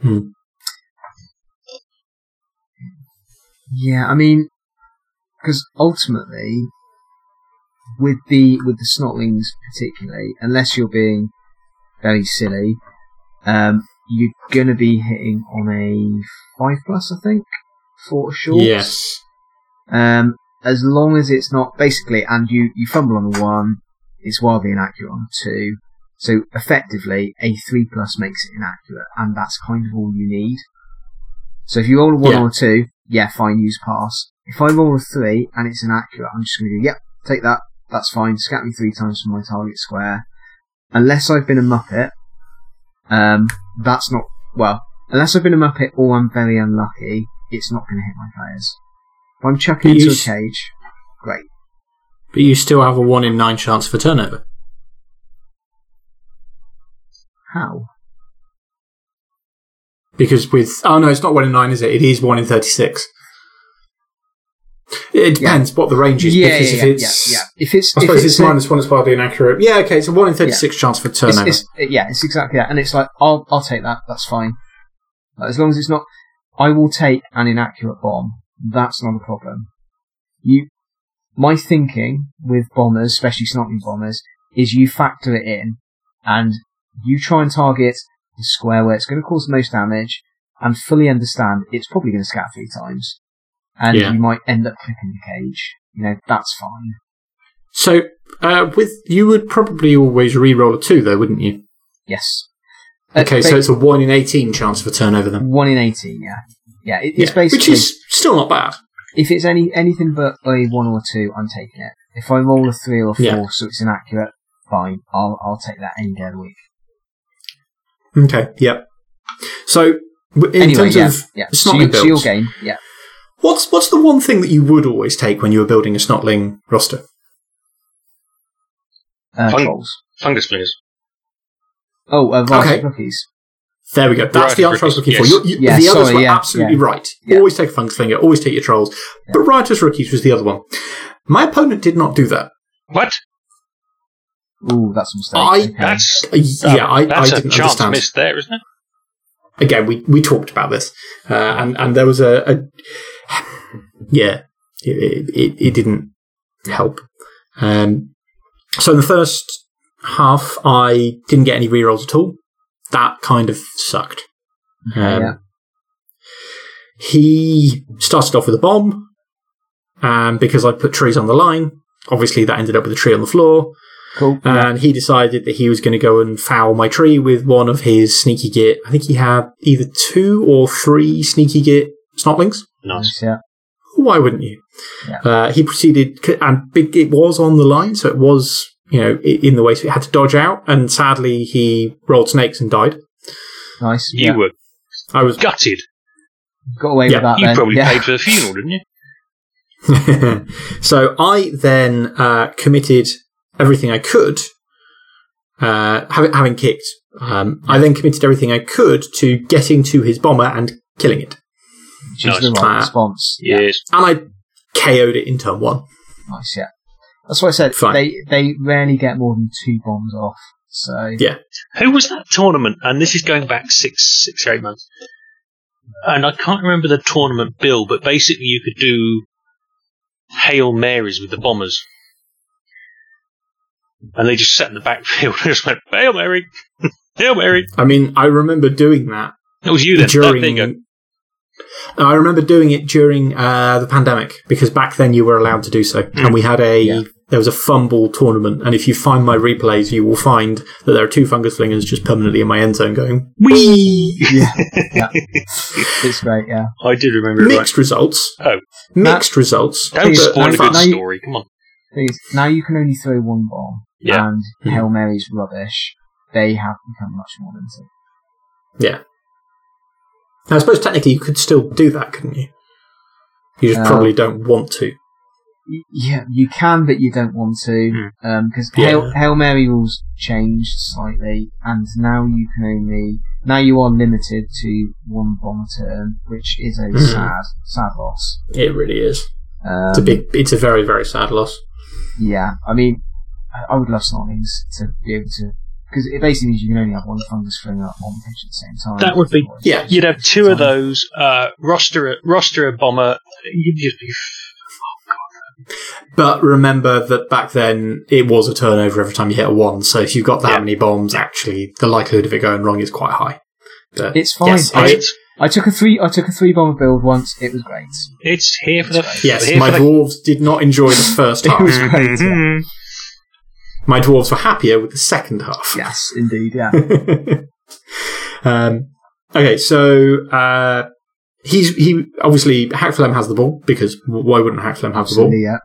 Hmm. Yeah, I mean, because ultimately, with the with the snotlings particularly, unless you're being very silly, um, you're gonna be hitting on a five plus, I think, for sure. Yes. Um, as long as it's not basically, and you you fumble on a one, it's wildly inaccurate on a two. So effectively, a three plus makes it inaccurate, and that's kind of all you need. So if you roll a one Yeah. or a two, yeah, fine, use pass. If I roll a three and it's inaccurate, I'm just going to go, yep, take that, that's fine. Scat me three times from my target square. Unless I've been a muppet, um, that's not well. Unless I've been a muppet or I'm very unlucky, it's not going to hit my players. If I'm chucking But into a cage, great. But you still have a one in nine chance for turnover. How? Because with oh no, it's not one in nine, is it? It is one in thirty-six. It depends what the range is. yeah, because yeah, if yeah, it's, yeah, yeah. If it's, I if suppose it's, a- minus one, it's wildly inaccurate. Yeah, okay, it's a one in thirty-six chance for It's, turnover. it's, yeah, it's exactly that, and it's like I'll I'll take that. That's fine. Like, as long as it's not, I will take an inaccurate bomb. That's not a problem. You, my thinking with bombers, especially snotling bombers, is you factor it in, and you try and target the square where it's going to cause the most damage, and fully understand it's probably going to scat three times, and Yeah. you might end up clicking the cage. You know, that's fine. so uh, with you would probably always re-roll a two, though, wouldn't you? Yes. Uh, Okay, so it's a one in eighteen chance for turnover then. one in eighteen. Yeah, yeah. It, it's Yeah, basically which is still not bad. if it's any anything but a one or two, I'm taking it. If I roll a three or four, Yeah. so it's inaccurate, fine. I'll I'll take that any day of the week. Okay, yeah. So in anyway, terms of yeah. So, snotling you, so your game, yeah. What's what's the one thing that you would always take when you were building a snotling roster? Uh, Fun- trolls. Fungus flingers. Oh, uh, Riotous Okay. rookies. There we go. That's Right, the answer I was looking yes. for. You, you, Yeah, the others sorry, were yeah, absolutely yeah. right. Yeah. Always take a fungus flinger, always take your trolls. But Riotous Rookies was the other one. My opponent did not do that. What? Ooh, that's a mistake. I- okay. That's Uh, yeah, I, I that's a didn't chance understand. missed there, isn't it? Again, we, we talked about this, uh, and and there was a, a yeah, it, it, it didn't help. Um, so in the first half, I didn't get any rerolls at all. That kind of sucked. Um, yeah. He started off with a bomb, and because I put trees on the line, obviously that ended up with a tree on the floor. Cool. yeah. And he decided that he was going to go and foul my tree with one of his sneaky git. I think he had either two or three sneaky git snotlings. Nice. yeah. Why wouldn't you? Yeah. Uh, he proceeded, and big it was on the line, so it was you know in the way, so he had to dodge out. And sadly, he rolled snakes and died. Nice. You yeah. were I was gutted. Got away Yeah, with that You then. probably yeah. paid for the funeral, didn't you? so I then uh, committed everything I could, uh, having, having kicked. Um, I then committed everything I could to getting to his bomber and killing it, Which is the Nice. right Uh, response. Yeah. Yes. and I KO'd it in turn one. Nice. Yeah. That's what I said. Fine. They they rarely get more than two bombs off. So Yeah. Who was that tournament? And this is going back six, six or eight months. And I can't remember the tournament bill, but basically you could do Hail Marys with the bombers. And they just sat in the backfield and just went, Hail Mary! Hail Mary! I mean, I remember doing that It was you then. during. there you go. I remember doing it during uh, the pandemic because back then you were allowed to do so, and we had a Yeah. there was a fumble tournament. And if you find my replays, you will find that there are two fungus flingers just permanently in my end zone going wee. yeah, yeah. it's great. Yeah. I did remember it right. Mixed results. Oh. mixed results. Don't spoil a good fact- story. Come on. Thing is, now you can only throw one bomb, Yeah. and Mhm. Hail Mary's rubbish. They have become much more limited. Yeah. Now, I suppose technically you could still do that, couldn't you? You just Uh, probably don't want to. Y- Yeah, you can, but you don't want to, because Yeah. Hail, Hail Mary rules changed slightly, and now you can only now you are limited to one bomb a turn, which is a Mhm. sad, sad loss. It really is. Um, It's a big. It's a very very sad loss. Yeah, I mean, I- I would love Snotlings to be able to because it basically means you can only have one fungus thing up on the pitch at the same time. That would be- Yeah. You'd have two of those, uh, roster, roster a bomber. You'd just be. But remember that back then it was a turnover every time you hit a one. So if you've got that Yeah. many bombs, actually the likelihood of it going wrong is quite high. But It's fine. Yes, I, I- It's, I took a three. I took a three bomber build once. It was great. it's here for the. yes, my for the- dwarves did not enjoy the first It was great. Yeah. My dwarves were happier with the second half. Yes, indeed. Yeah. um, okay, so uh, he's he obviously Hakflem has the ball because why wouldn't Hakflem have the ball? Yeah.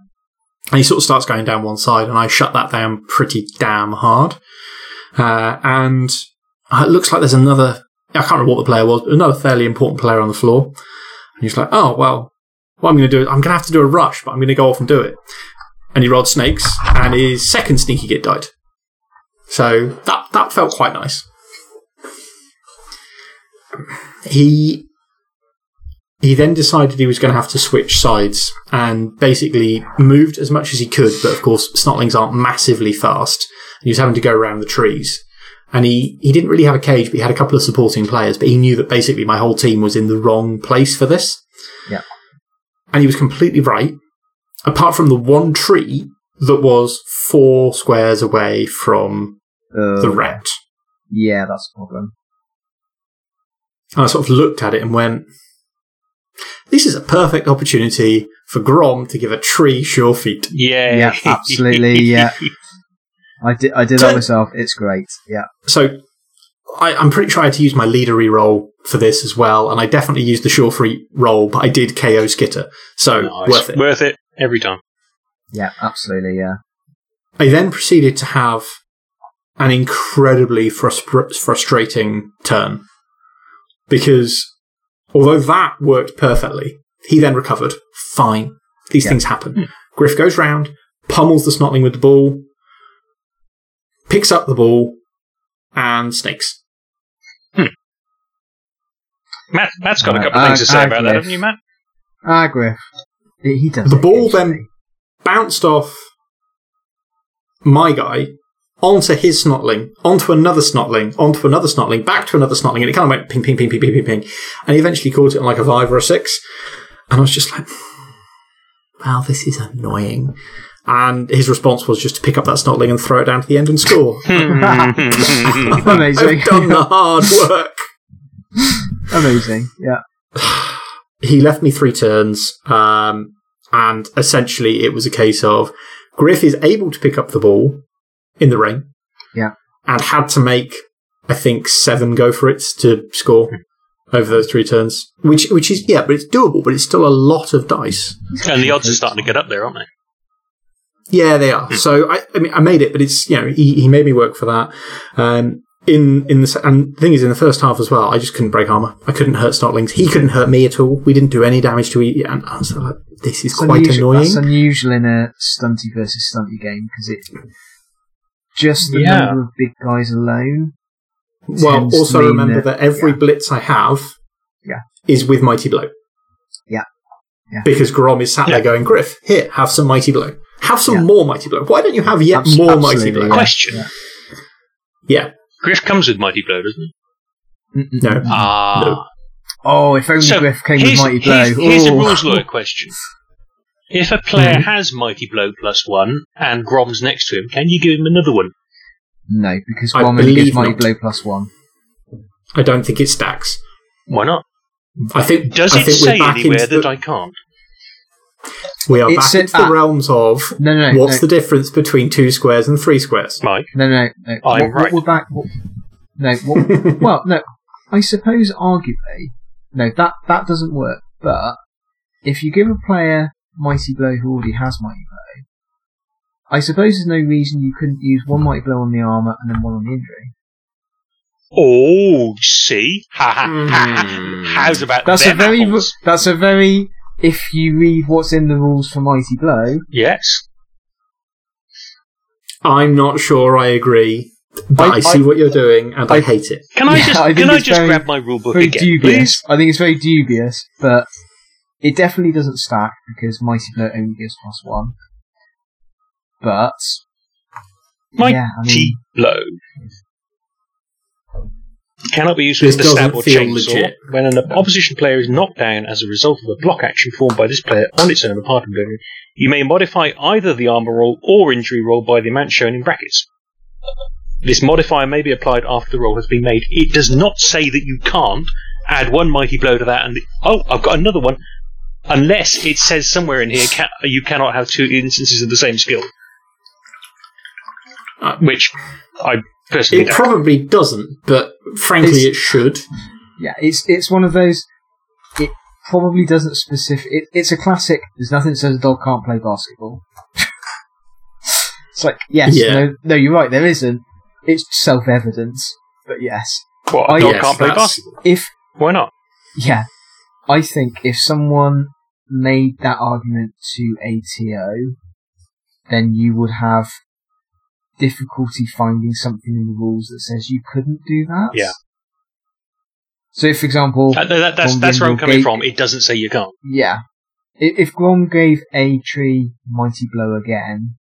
And he sort of starts going down one side, and I shut that down pretty damn hard. Uh, and uh, it looks like there's another. I can't remember what the player was, but another fairly important player on the floor. And he's like, "Oh well, what I'm going to do is I'm going to have to do a rush, but I'm going to go off and do it." And he rolled snakes, and his second sneaky git died. So that that felt quite nice. He he then decided he was going to have to switch sides and basically moved as much as he could. But of course, snotlings aren't massively fast. And he was having to go around the trees. And he, he didn't really have a cage, but he had a couple of supporting players. But he knew that basically my whole team was in the wrong place for this. Yeah. And he was completely right. Apart from the one tree that was four squares away from Uh, the ret. Yeah, that's a problem. And I sort of looked at it and went, this is a perfect opportunity for Grom to give a tree sure feet. Yeah. Yeah, absolutely, yeah. I did. I did So- that myself. It's great. Yeah. So I, I'm pretty sure I had to use my leader roll for this as well, and I definitely used the sure feet roll, but I did KO Skitter, so Nice. worth it. Worth it every time. Yeah. Absolutely. Yeah. I then proceeded to have an incredibly frustr- frustrating turn because although that worked perfectly, he then recovered. Fine. These Yeah. things happen. Griff goes round, pummels the snotling with the ball, picks up the ball, and snakes. Matt, Matt's got a Uh, couple of things to say uh, about that, haven't you, Matt? Ah, Griff. He he does. The it ball then bounced off my guy onto his snotling, onto another snotling, onto another snotling, back to another snotling, and it kind of went ping, ping, ping, ping, ping, ping, ping. And he eventually caught it on like a five or a six. And I was just like, wow, this is annoying. And his response was just to pick up that snotling and throw it down to the end and score. Amazing. I've done the hard work. Amazing. Yeah. he left me three turns, um, and essentially it was a case of Griff is able to pick up the ball in the rain. Yeah. And had to make, I think, seven go for it to score over those three turns. Which, which is, yeah, but it's doable, but it's still a lot of dice. and the odds are starting to get up there, aren't they? Yeah, they are. So I, I mean, I made it, but it's you know he, he made me work for that. Um, in in the se- and the thing is, in the first half as well, I just couldn't break armor. I couldn't hurt snotlings. He couldn't hurt me at all. We didn't do any damage to each. And I was like, this is It's quite unusual, annoying. That's unusual in a stunty versus stunty game because it just the Yeah. number of big guys alone. Well, also remember that- that every yeah. blitz I have Yeah. is with Mighty Blow. Yeah. Yeah. Because Grom is sat Yeah. there going, Griff, here, have some Mighty Blow. Have some Yeah. more Mighty Blow. Why don't you have yet Abs- more Mighty absolutely, Blow? yeah. Question. Yeah. Yeah. Griff comes with Mighty Blow, doesn't he? No. Ah. No. Oh, if only So, Griff came with Mighty Blow. here's, here's a rules lawyer question. If a player Mhm. has Mighty Blow plus one and Grom's next to him, can you give him another one? No, because I Grom only gives Mighty not. Blow plus one. I don't think it stacks. Why not? I think. Does I it think say anywhere that the, I can't? We are It back into the realms of No, no, no. what's no, the difference between two squares and three squares? Mike? no, no, no. I'm what, right. What we're back. What, no, what, well, no. I suppose arguably, no, that that doesn't work. But if you give a player Mighty Blow who already has Mighty Blow, I suppose there's no reason you couldn't use one Mighty Blow on the armor and then one on the injury. Oh, see? Ha, ha, ha, ha. Hmm. How's about That's a them very. apples? That's a very. If you read what's in the rules for Mighty Blow, Yes. I'm not sure I agree, but I, I- see I- what you're doing and I, I- hate it. Can I Yeah, just I can I just very- grab my rule book very again, dubious. please? I think it's very dubious, but it definitely doesn't stack because Mighty Blow only gives plus one. But Mighty yeah, I mean, blow. Cannot be used This with the stab or chainsaw. legit. When an opposition player is knocked down as a result of a block action formed by this player on its own apart from you may modify either the armor roll or injury roll by the amount shown in brackets. This modifier may be applied after the roll has been made. It does not say that you can't add one mighty blow to that and the, oh, I've got another one. Unless it says somewhere in here ca- you cannot have two instances of the same skill. Uh, Which I personally It doubt. probably doesn't, but frankly, It's- it should. Yeah, it's it's one of those. It probably doesn't specific. It, it's a classic. There's nothing that says a dog can't play basketball. it's like yes, Yeah. no, no, you're right. There isn't. It's self-evident, but yes. What, a I- dog Yes, can't play basketball? If Why not? yeah, I think if someone made that argument to ATO, then you would have difficulty finding something in the rules that says you couldn't do that. Yeah. So, if, for example, Uh, that, that's that's where I'm coming Gate- from. It doesn't say you can't. Yeah. I- If Grom gave a tree Mighty Blow again,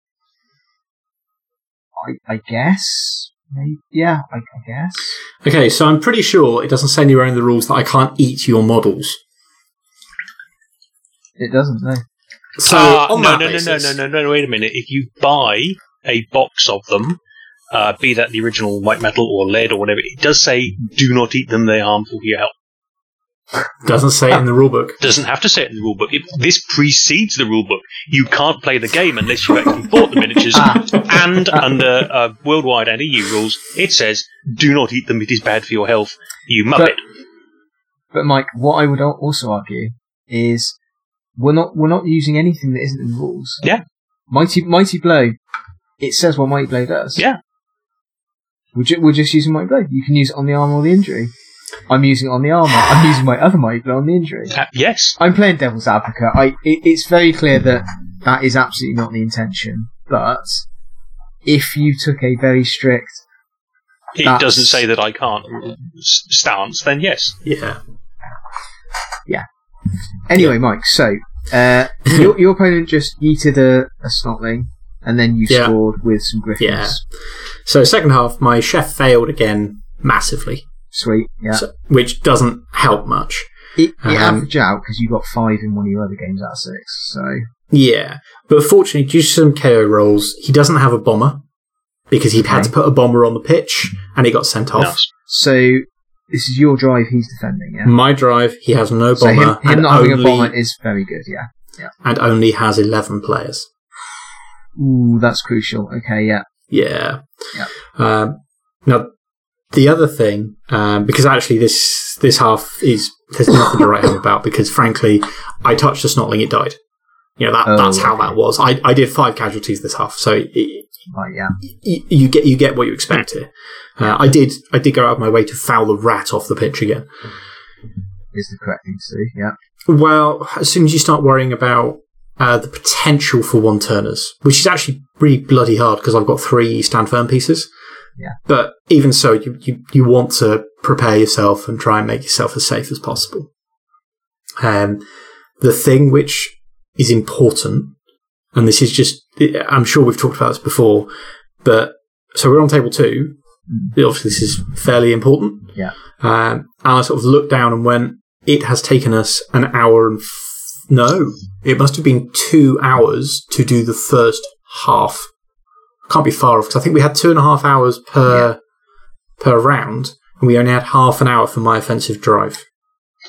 I, I guess, maybe, yeah, I, I guess. Okay, so I'm pretty sure it doesn't say anywhere in the rules that I can't eat your models. It doesn't, no. So on no, that no, no, basis, no, no, no, no. Wait a minute. If you buy a box of them, uh, be that the original white metal or lead or whatever, it does say do not eat them. They're harmful to your health. doesn't say it in the rulebook. Doesn't have to say it in the rulebook. If this precedes the rulebook, you can't play the game unless you actually bought the miniatures. Ah. and under uh, worldwide and EU rules, it says do not eat them. It is bad for your health. You muppet. But- But Mike, what I would also argue is we're not we're not using anything that isn't in the rules. Yeah. Mighty Mighty Blow, it says what Mighty Blow does. Yeah. We're, ju- we're just using Mighty Blow. You can use it on the armor or the injury. I'm using it on the armor. I'm using my other Mighty Blow on the injury. Uh, yes. I'm playing devil's advocate. I it, it's very clear that that is absolutely not the intention. But if you took a very strict, It doesn't say that I can't s- stance. Then yes. Yeah. Yeah. anyway, Mike. So uh, your your opponent just yeeted a, a snotling, and then you Yeah. scored with some griffins. Yeah. So second half, my chef failed again massively, Sweet. Yeah. so- which doesn't help much. it it um, averaged out because you got five in one of your other games out of six. So Yeah, but fortunately, due to some KO rolls, he doesn't have a bomber because he had Okay. to put a bomber on the pitch, and he got sent off. Nice. so this is your drive. He's defending. Yeah. My drive, he has no So bomber, him, him and, not having a bomber is very good. yeah. Yeah. and only has eleven players. Ooh, that's crucial. Okay. Yeah. Yeah. Yeah. Um, now, the other thing, um, because actually this this half is there's nothing to write home about because frankly, I touched a snotling, it died. You know that Oh, that's how okay. that was. I I did five casualties this half, so it, Right. Yeah. you, you get you get what you expect here. Uh, I did I did go out of my way to foul the rat off the pitch again. Is the correct thing to do. Yeah. Well, as soon as you start worrying about uh, the potential for one turners, which is actually really bloody hard because I've got three stand firm pieces. Yeah. But even so, you, you, you want to prepare yourself and try and make yourself as safe as possible. Um, the thing which is important, and this is just, I'm sure we've talked about this before, but so we're on table two. Obviously, this is fairly important. Yeah. Um, and I sort of looked down and went, it has taken us an hour and no, it must have been two hours to do the first half. Can't be far off because I think we had two and a half hours per per round, and we only had half an hour for my offensive drive.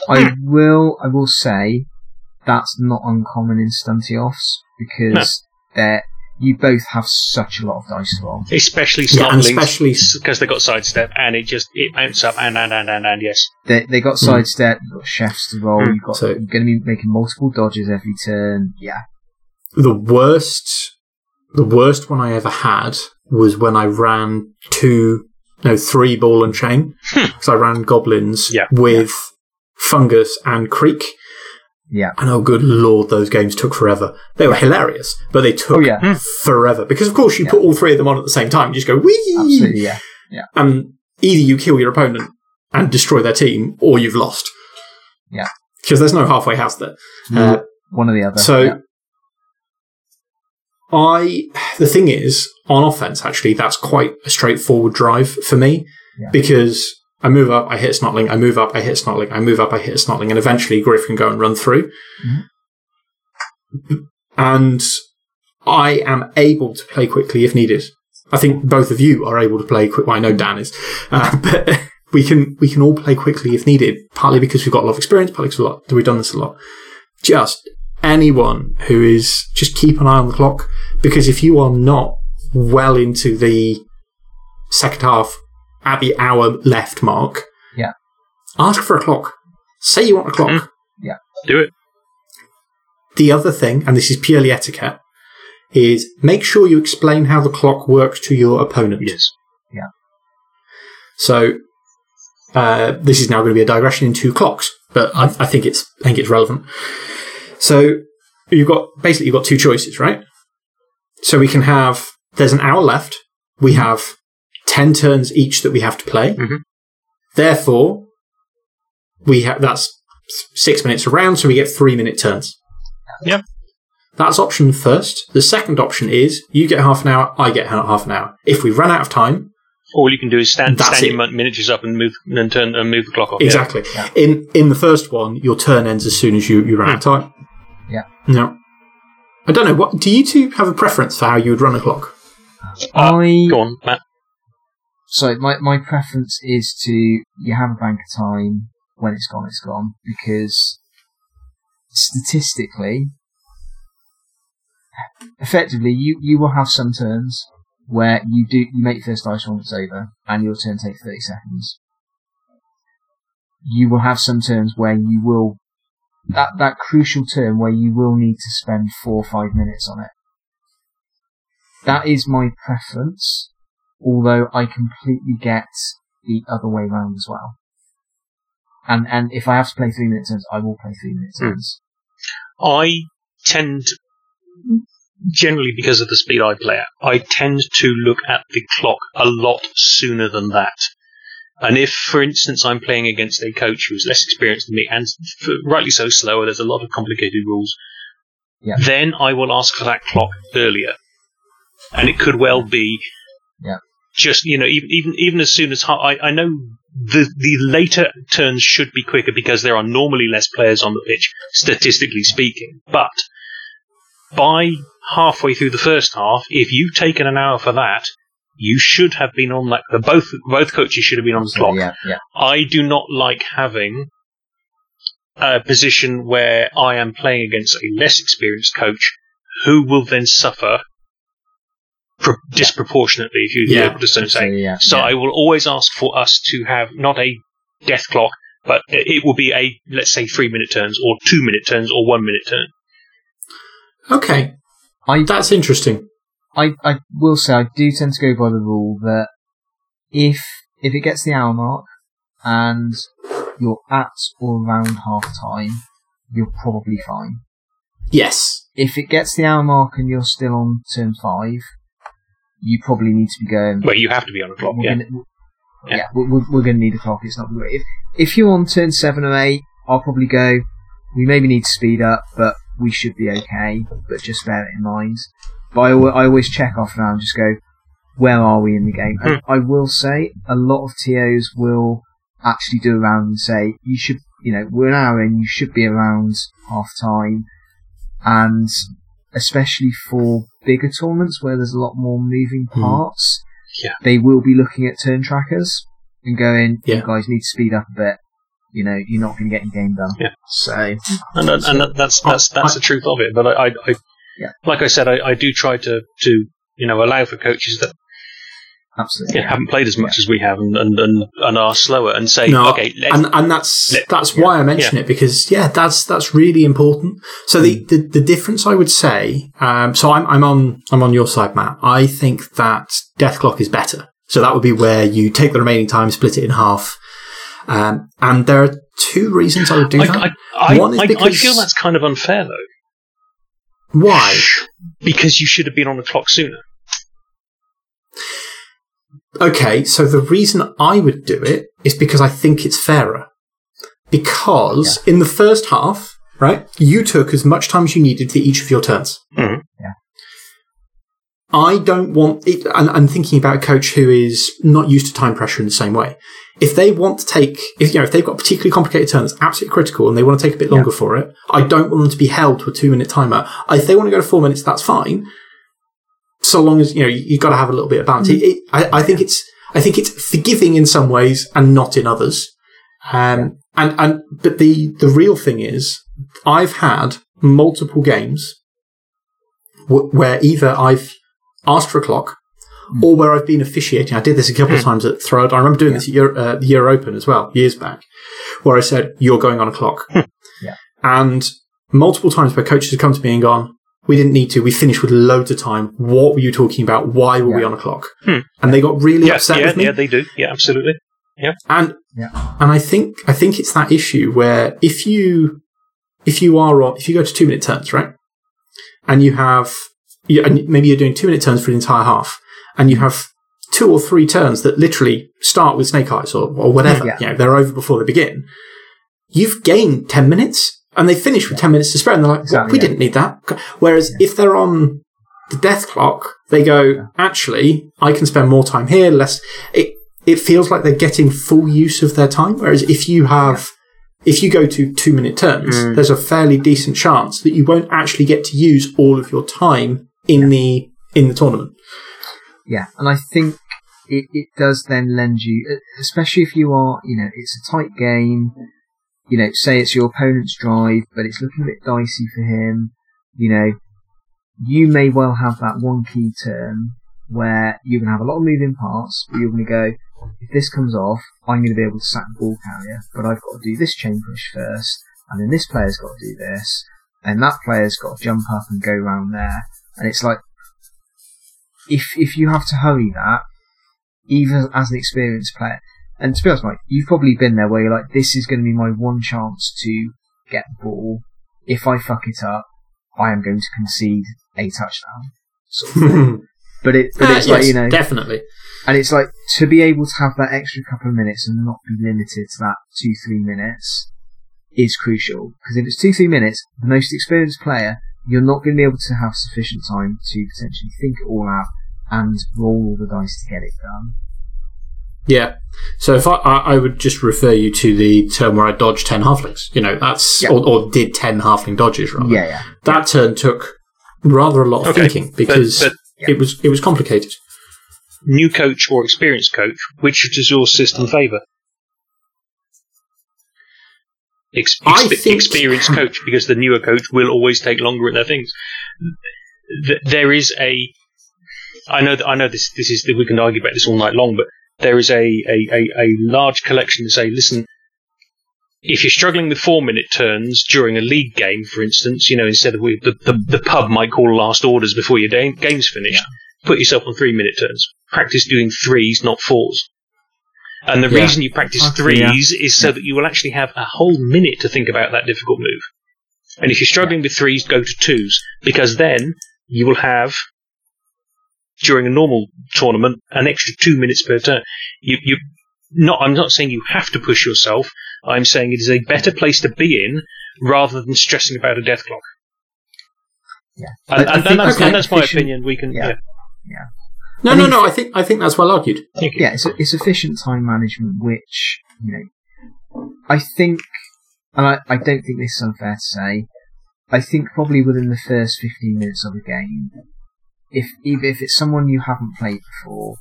I will. I will say that's not uncommon in stunty offs because they're you both have such a lot of dice to roll. Especially Yeah, especially- because they got sidestep and it just it mounts up and and and and, and yes. They they got Hmm. sidestep, you've got chefs to roll, Hmm. you've got So- you're going to be making multiple dodges every turn. Yeah, The worst, the worst one I ever had was when I ran two, no, three ball and chain. Because I ran goblins Yeah. with fungus and creek. Yeah, And oh, good lord, those games took forever. They were hilarious, but they took Oh, yeah. Hmm. forever. Because, of course, you Yeah. put all three of them on at the same time. You just go, wee! absolutely. Yeah, And either you kill your opponent and destroy their team, or you've lost. Yeah. Because there's no halfway house there. Uh, one or the other. so, yeah. I, the thing is, on offense, actually, that's quite a straightforward drive for me Yeah. because I move up, I hit a snotling, I move up, I hit a snotling, I move up, I hit a snotling, and eventually Griff can go and run through. And I am able to play quickly if needed. I think both of you are able to play quick. Well, I know Dan is, uh, but we can we can all play quickly if needed. Partly because we've got a lot of experience, partly because we've done this a lot. Just anyone who is just keep an eye on the clock because if you are not well into the second half at the hour left mark, Yeah. ask for a clock. Say you want a clock. Yeah. Do it. The other thing, and this is purely etiquette, is make sure you explain how the clock works to your opponent. Yes. Yeah. So uh, this is now going to be a digression into clocks, but I, I think it's I think it's relevant. So you've got basically you've got two choices, right? So we can have there's an hour left. We have ten turns each that we have to play. Mhm. Therefore, we have that's six minutes around, so we get three minute turns. Yep. That's option first. The second option is you get half an hour, I get half an hour. If we run out of time, All you can do is stand, That's stand your it. min- miniatures up and move and turn and move the clock off. Yeah. Exactly. In in the first one, your turn ends as soon as you, you run out of time. Yeah. No. I don't know. What do you two have a preference for how you would run a clock? I Go on, Matt. So my my preference is to you have a bank of time when it's gone, it's gone because statistically, effectively, you you will have some turns where you do you make first dice roll, it's over, and your turn takes thirty seconds. You will have some turns where you will that that crucial turn where you will need to spend four or five minutes on it. That is my preference, although I completely get the other way round as well. And and if I have to play three minute turns, I will play three minute Hmm. turns. I tend, generally because of the speed I play at, I tend to look at the clock a lot sooner than that. And if, for instance, I'm playing against a coach who's less experienced than me, and rightly so slower, there's a lot of complicated rules, Yeah. then I will ask for that clock earlier. And it could well be Yeah. Just, you know, even, even, even as soon as, I, I know the, the later turns should be quicker because there are normally less players on the pitch, statistically speaking. But by halfway through the first half, if you've taken an hour for that, you should have been on that. Both both coaches should have been on the clock. yeah, yeah. I do not like having a position where I am playing against a less experienced coach who will then suffer pro- disproportionately, if you Yeah. yeah. understand what I'm So, saying. yeah. So yeah. I will always ask for us to have not a death clock, but it will be a, let's say, three minute turns, or two minute turns, or one minute turn. Okay, I that's interesting. I, I will say I do tend to go by the rule that if if it gets the hour mark and you're at or around half time, you're probably fine. Yes. If it gets the hour mark and you're still on turn five, you probably need to be going. Well, you have to be on a clock, yeah. gonna, Yeah. yeah, we're, we're, we're going to need a clock. It's not great. If if you're on turn seven or eight, I'll probably go. We maybe need to speed up, but we should be okay. But just bear it in mind. But I, I always check off now and just go, where are we in the game? And hmm. I will say a lot of TOs will actually do around and say you should, you know, we're an hour in, you should be around half time, and especially for bigger tournaments where there's a lot more moving Hmm. parts, Yeah. they will be looking at turn trackers and going, Yeah. you guys need to speed up a bit. You know, you're not going to get your game done. Yeah. So, and that, and that's that's that's I- the truth of it. But I, I, I Yeah. like I said, I, I do try to to you know allow for coaches that absolutely. yeah, haven't played as much as we have and, and and and are slower and say, No, okay, let's, and and that's let- that's why I mention it because yeah, that's that's really important. So the, the the difference I would say, um, so I'm I'm on I'm on your side, Matt. I think that Death Clock is better. So that would be where you take the remaining time, split it in half, um, and there are two reasons I would do I, that. I, I, One is I, I feel that's kind of unfair though, Why? because you should have been on the clock sooner. Okay, so the reason I would do it is because I think it's fairer. Because in the first half, right, you took as much time as you needed for each of your turns. Mhm. Yeah. I don't want it. And I'm thinking about a coach who is not used to time pressure in the same way. If they want to take, if you know, if they've got a particularly complicated turn that's absolutely critical and they want to take a bit longer yeah. for it, I don't want them to be held to a two minute timer. If they want to go to four minutes, that's fine. So long as you know you, have got to have a little bit of balance. Mm. It, it, I, I think it's I think it's forgiving in some ways and not in others. Um, and, and, but the, the real thing is I've had multiple games w- where either I've asked for a clock mm. or where I've been officiating. I did this a couple of hmm. times at Throw. I remember doing yeah. this at Euro, uh, the Euro Open as well, years back, where I said, you're going on a clock. Yeah. And multiple times where coaches have come to me and gone, we didn't need to. We finished with loads of time. What were you talking about? Why were yeah. we on a clock? Hmm. And they got really yeah, upset yeah, with me. Yeah, they do. Yeah, absolutely. Yeah. And yeah. and I think I think it's that issue where if you if you are if you go to two minute turns, right, and you have and maybe you're doing two minute turns for the entire half, and you have two or three turns that literally start with snake eyes or, or whatever. Yeah. You know, they're over before they begin. You've gained ten minutes and they finish with 10 minutes to spare and they're like, exactly, we yeah. didn't need that. Whereas yeah. if they're on the death clock, they go, actually, I can spend more time here, less. It, it feels like they're getting full use of their time. Whereas if you have, if you go to two minute turns, mm. there's a fairly decent chance that you won't actually get to use all of your time in the, in the tournament. Yeah. And I think it, it does then lend you, especially if you are, you know, it's a tight game you know, say it's your opponent's drive, but it's looking a bit dicey for him, you know, you may well have that one key turn where you're going to have a lot of moving parts, but you're going to go, if this comes off, I'm going to be able to sack the ball carrier, but I've got to do this chain push first, and then this player's got to do this, and that player's got to jump up and go round there. And it's like, if, if you have to hurry that, even as an experienced player, and to be honest, Mike, you've probably been there where you're like, this is going to be my one chance to get the ball. If I fuck it up, I am going to concede a touchdown. Sort of but it, but uh, it's yes, like you know, definitely. And it's like to be able to have that extra couple of minutes and not be limited to that two three minutes is crucial because if it's two three minutes, the most experienced player, you're not going to be able to have sufficient time to potentially think it all out and roll all the dice to get it done. Yeah. So if I, I, would just refer you to the turn where I dodged 10 halflings. You know, that's, yeah. or, or, did 10 halfling dodges rather. Yeah, yeah. That yeah. turn took rather a lot of okay. thinking because but, but, it was, it was complicated. New coach or experienced coach, which does your system favour? Ex- exp- think... experienced coach, because the newer coach will always take longer at their things. There is a, I know that I know this. This is we can argue about this all night long, but there is a, a, a, a large collection to say, listen, if you're struggling with four minute turns during a league game, for instance, you know, instead of we, the, the, the, pub might call last orders before your game's finished, yeah. put yourself on three minute turns. Practice doing threes, not fours. And the yeah. reason you practice threes yeah. is so that you will actually have a whole minute to think about that difficult move. And if you're struggling with threes, go to twos, because then you will have during a normal tournament an extra two minutes per turn. You, you, not, I'm not saying you have to push yourself. I'm saying it is a better place to be in rather than stressing about a death clock. Yeah, and, and, and, that's, okay, and that's, my opinion. We can, yeah, yeah. yeah. No, I no, no. I think I think that's well argued. Yeah, it's, it's efficient time management, which you know, I think, and I, I don't think this is unfair to say. I think probably within the first fifteen minutes of a game, if even if it's someone you haven't played before,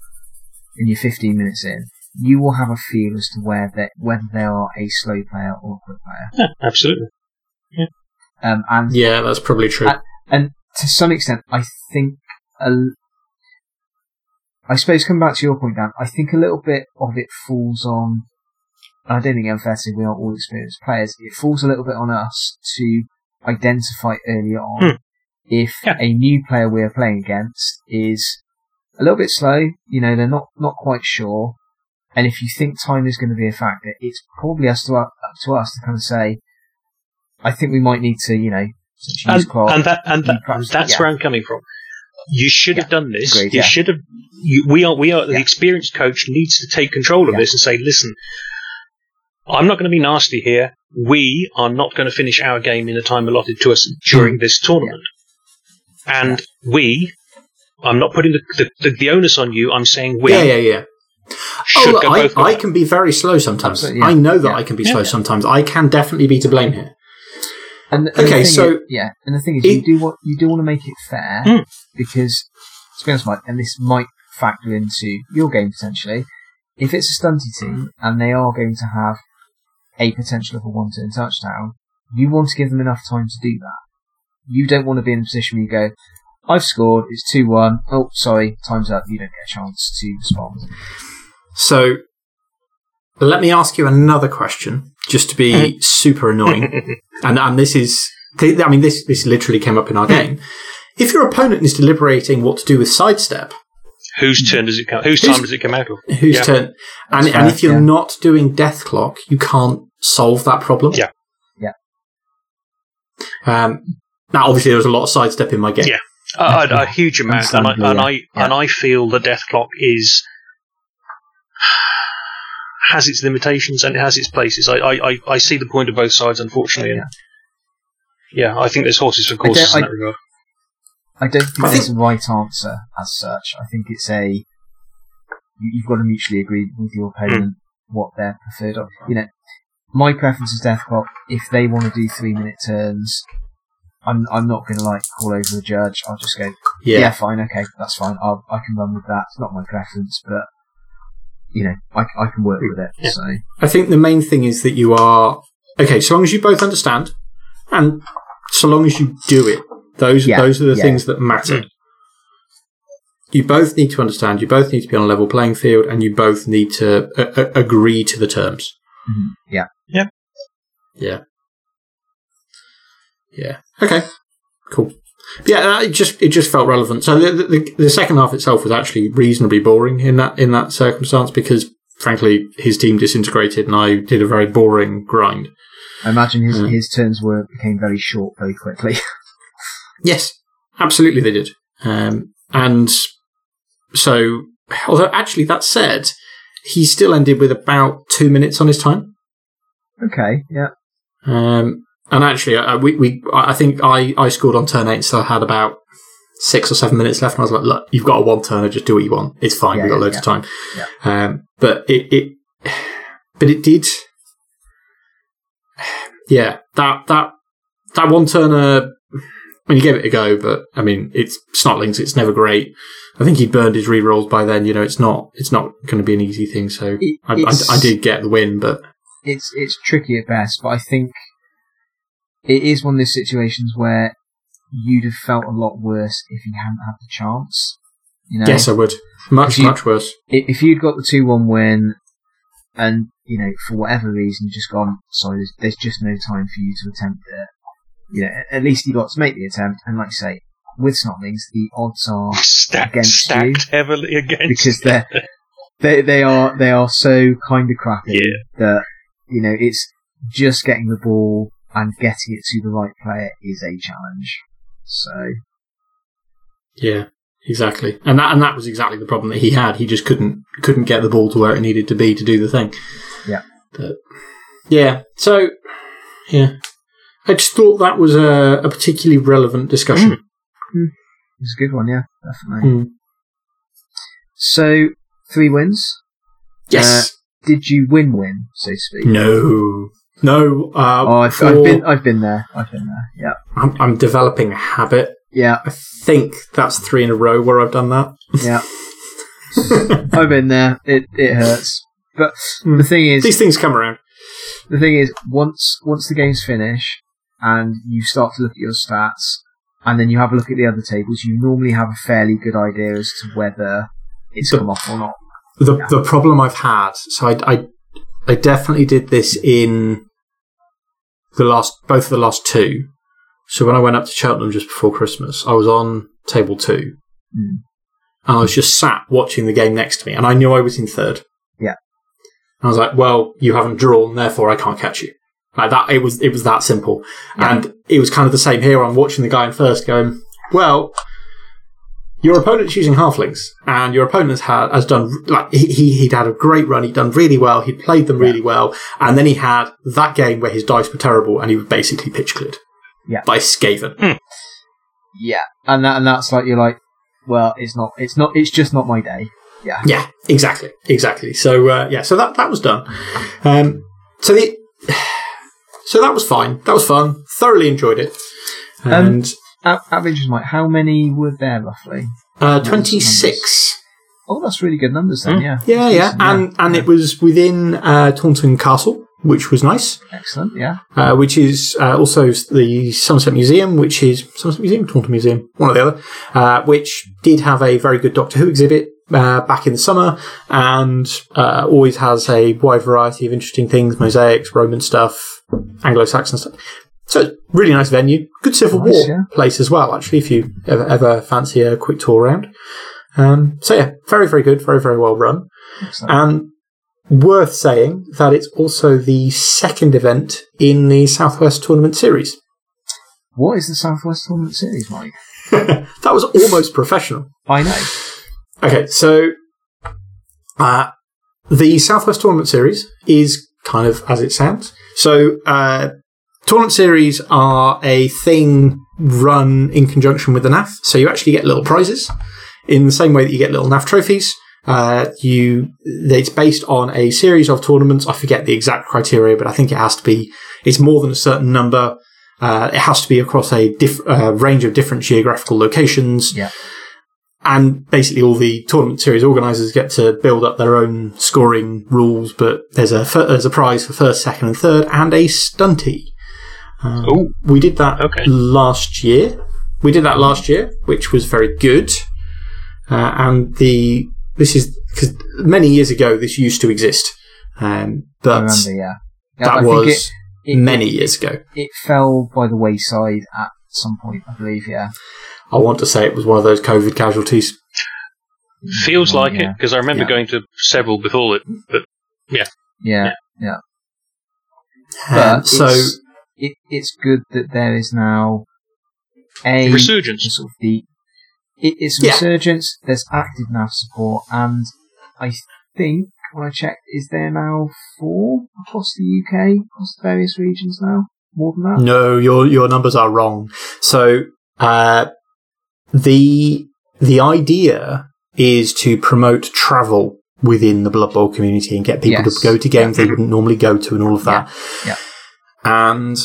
and you're 15 minutes in, you will have a feel as to where they, whether they are a slow player or a quick player. Yeah, absolutely. Yeah. Um, and yeah, that's probably true. And, and to some extent, I think, a, I suppose, coming back to your point, Dan. I think a little bit of it falls on. I don't think I'm fair to say we are all experienced players. It falls a little bit on us to identify early on hmm if yeah. a new player we are playing against is a little bit slow, you know, they're not, not quite sure, and if you think time is going to be a factor, it's probably us to, up to us to kind of say, I think we might need to, you know, and, and, that, and that, that's yeah. where I'm coming from. You should yeah. have done this. Agreed, you should have. You, we are. We are. The experienced coach needs to take control of this and say, "Listen, I'm not going to be nasty here. We are not going to finish our game in the time allotted to us during mm. this tournament and we I'm not putting the, the, the, the onus on you. I'm saying we Yeah, yeah, yeah. Oh, go I, I can be very slow sometimes. Yeah. I know that Yeah. I can be Yeah. slow sometimes. I can definitely be to blame here. And, and the Okay, thing so- is, yeah, and the thing is, It- you do what you do want to make it fair Mm. because, to be honest, Mike, and this might factor into your game potentially. If it's a stunty team and they are going to have a potential of a one-turn touchdown, you want to give them enough time to do that. You don't want to be in a position where you go, "I've scored, it's two-one. Oh, sorry, time's up. You don't get a chance to respond." So let me ask you another question, just to be super annoying. and and this is, I mean, this this literally came up in our game. If your opponent is deliberating what to do with sidestep, Whose turn does it come? Whose Who's- time does it come out of? whose Yeah. turn? And, That's and fair, if you're yeah. not doing death clock, you can't solve that problem. Yeah. Yeah. Um, now, obviously, there was a lot of sidestep in my game. Yeah. A, a, a huge amount, and I and I Yeah. and I feel the death clock is has its limitations and it has its places. I I, I, I see the point of both sides, unfortunately. And yeah, I think there's horses for courses I- in that regard. I don't think there's a right answer as such. I think it's a you, you've got to mutually agree with your hmm. opponent what their preferred. op- You know, my preference is death clock. If they want to do three minute turns, I'm I'm not going to like call over the judge. I'll just go, yeah, Yeah. fine, okay, that's fine. I'll I can run with that. It's not my preference, but you know, I I can work with it. Yeah. So I think the main thing is that you are okay. So long as you both understand, and so long as you do it, those Yeah, those are the yeah. things that matter. You both need to understand. You both need to be on a level playing field, and you both need to a- a- agree to the terms. mhm, yeah, Yeah. Yeah. Okay. Cool. But yeah, uh, it just it just felt relevant. So the, the the second half itself was actually reasonably boring in that in that circumstance because frankly his team disintegrated and I did a very boring grind. I imagine his Mm. his turns were became very short very quickly. Yes, absolutely they did. Um, and so, although actually that said, he still ended with about two minutes on his time. okay, yeah, Um, and actually, uh, we, we, I think I, I scored on turn eight so I had about six or seven minutes left. And I was like, look, you've got a one turner, just do what you want. It's fine. Yeah, We've got yeah, loads yeah. of time. Um, but it, it, but it did, yeah, that, that, that one turner, I mean, he gave it a go, but I mean, it's Snotlings. It's never great. I think he burned his re-rolls by then. You know, it's not, it's not going to be an easy thing. So It- I, I, I did get the win, but it's it's tricky at best, but I think it is one of those situations where you'd have felt a lot worse if you hadn't had the chance. You know, yes, I would. Much, you- much worse. If you'd got the two one win, and you know for whatever reason you've just gone, sorry, there's, there's just no time for you to attempt it. You know, at least you got to make the attempt, and like you say, with Snotlings, the odds are Stacked, against stacked heavily against because they're they they are they are so kind of crappy Yeah. that you know it's just getting the ball and getting it to the right player is a challenge. So Yeah, exactly. And that and that was exactly the problem that he had. He just couldn't couldn't get the ball to where it needed to be to do the thing. Yeah. But, yeah. So yeah. I just thought that was a, a particularly relevant discussion. Mm. Mm. it's a good one, yeah, definitely. Mm. So three wins. Yes. Uh, did you win win, so to speak? no. No. Uh, Oh, I've, for- I've been I've been there. I've been there. Yeah, I'm, I'm developing a habit. yeah, I think that's three in a row where I've done that. yeah. I've been there. It it hurts, but Hmm. the thing is, These things come around. the thing is, once once the games finished and you start to look at your stats, and then you have a look at the other tables, you normally have a fairly good idea as to whether it's The- come off or not. The the problem I've had, so I, I I definitely did this in the last both of the last two. So when I went up to Cheltenham just before Christmas, I was on table two, Mm. and I was just sat watching the game next to me, and I knew I was in third. Yeah. And I was like, "Well, you haven't drawn, therefore I can't catch you." Like that, it was it was that simple, Yeah. and it was kind of the same here. I'm watching the guy in first, going, "Well." Your opponent's using halflings, and your opponent has had has done like he he- he'd had a great run. He'd done really well. He'd played them really well, and then he had that game where his dice were terrible, and he was basically pitch cleared. Yeah. by Skaven. Yeah, and that and that's like you're like, well, it's not. It's not. It's just not my day. Yeah. Yeah, exactly, exactly. So uh, yeah, so that that was done. Um, so the so that was fine. That was fun. Thoroughly enjoyed it. Um, And Out, out of interest, Mike, how many were there roughly? uh, twenty six. Oh, that's really good numbers then. Hmm. Yeah. Yeah, yeah, decent, and and it was within uh, Taunton Castle, which was nice. excellent. Yeah. uh, which is uh, also the Somerset Museum, which is Somerset Museum, Taunton Museum, one or the other, uh, which did have a very good Doctor Who exhibit uh, back in the summer, and uh, always has a wide variety of interesting things: mosaics, Roman stuff, Anglo-Saxon stuff. So really nice venue, good Civil Nice, War yeah. place as well. Actually, if you ever ever fancy a quick tour around. Um, so yeah, very very good, very very well run. Excellent. And worth saying that it's also the second event in the Southwest Tournament Series. what is the Southwest Tournament Series, Mike? that was almost professional. I know. Okay, so uh, the Southwest Tournament Series is kind of as it sounds. So, uh, tournament series are a thing run in conjunction with the NAF. So you actually get little prizes in the same way that you get little NAF trophies. Uh, you, it's based on a series of tournaments. I forget the exact criteria, but I think it has to be, it's more than a certain number. Uh, it has to be across a diff- uh, range of different geographical locations. Yeah. And basically, all the tournament series organisers get to build up their own scoring rules. But there's a there's a prize for first, second, and third, and a stunty. Um, Ooh. we did that Okay. last year. We did that last year, which was very good. Uh, and the this is because many years ago this used to exist, um, I but remember, yeah. yeah that I was it, it, many years ago. It, fell by the wayside at some point, I believe, yeah. I want to say it was one of those COVID casualties. Feels Oh, like it because I remember Yeah. going to several before it. But Yeah. Yeah. Um, But so it's, it, it's good that there is now a resurgence. sort of the it, it's a Yeah. resurgence. There's active NAF support, and I think when I checked, is there now four across the UK, across the various regions now? More than that? No, your your numbers are wrong. So uh, the the idea is to promote travel within the Blood Bowl community and get people Yes. to go to games they wouldn't normally go to and all of that. Yeah. And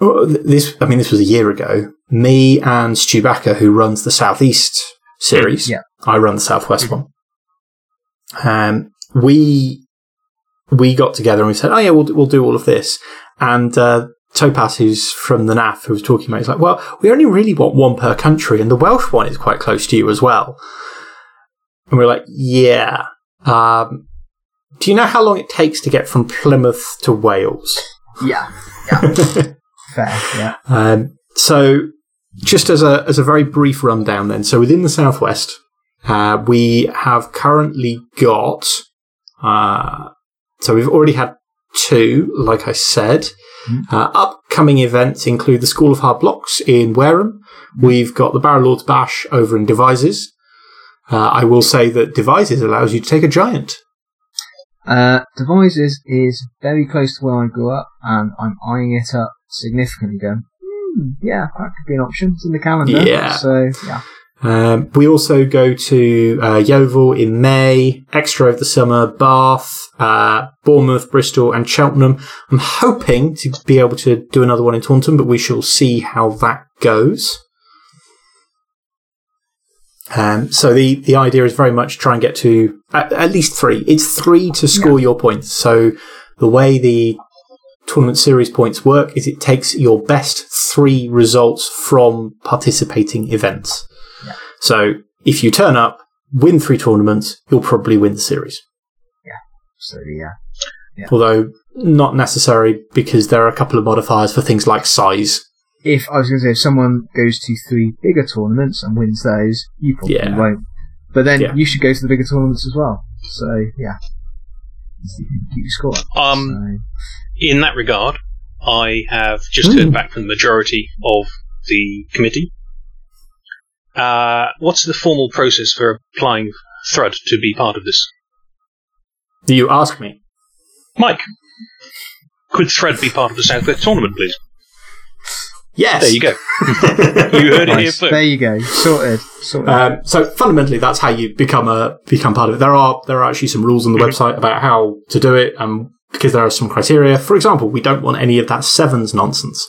this, I mean, this was a year ago. Me and Stu Backer, who runs the Southeast series, Yeah. I run the Southwest one. Um, we we got together and we said, "Oh yeah, we'll we'll do all of this." And uh, Topaz, who's from the NAF, who was talking about, it, he's like, "Well, we only really want one per country, and the Welsh one is quite close to you as well." And we're like, "Yeah." Um, do you know how long it takes to get from Plymouth to Wales? Yeah. Yeah, fair. Yeah. Um, so, just as a as a very brief rundown, then. So within the southwest, uh, we have currently got. Uh, so we've already had two, like I said. Uh, upcoming events include the School of Hard Blocks in Wareham. We've got the Barrow Lords Bash over in Devizes. Uh, I will say that Devizes allows you to take a giant. Uh, Devizes is very close to where I grew up, and I'm eyeing it up significantly. Going, hmm, yeah, that could be an option. It's in the calendar. Yeah. So yeah. Um, we also go to uh, Yeovil in May, Exeter over the summer, Bath, uh, Bournemouth, Bristol, and Cheltenham. I'm hoping to be able to do another one in Taunton, but we shall see how that goes. Um, so the, the idea is very much try and get to at, at least three. It's three to score your points. So the way the tournament series points work is it takes your best three results from participating events. So if you turn up, win three tournaments, you'll probably win the series. Yeah. So yeah. Although not necessary because there are a couple of modifiers for things like size. If I was going to say, if someone goes to three bigger tournaments and wins those, you probably Yeah. won't. But then Yeah. you should go to the bigger tournaments as well. So yeah, keep your score. Um, So, in that regard, I have just Hmm. heard back from the majority of the committee. Uh, what's the formal process for applying Thrud to be part of this? Do you ask me? Mike, could Thrud be part of the Southwest tournament, please? Yes. There you go. you heard it here first. There you go. Sorted. Sorted. Um, so fundamentally, that's how you become a become part of it. There are there are actually some rules on the Mhm. website about how to do it, um, because there are some criteria. For example, we don't want any of that sevens nonsense,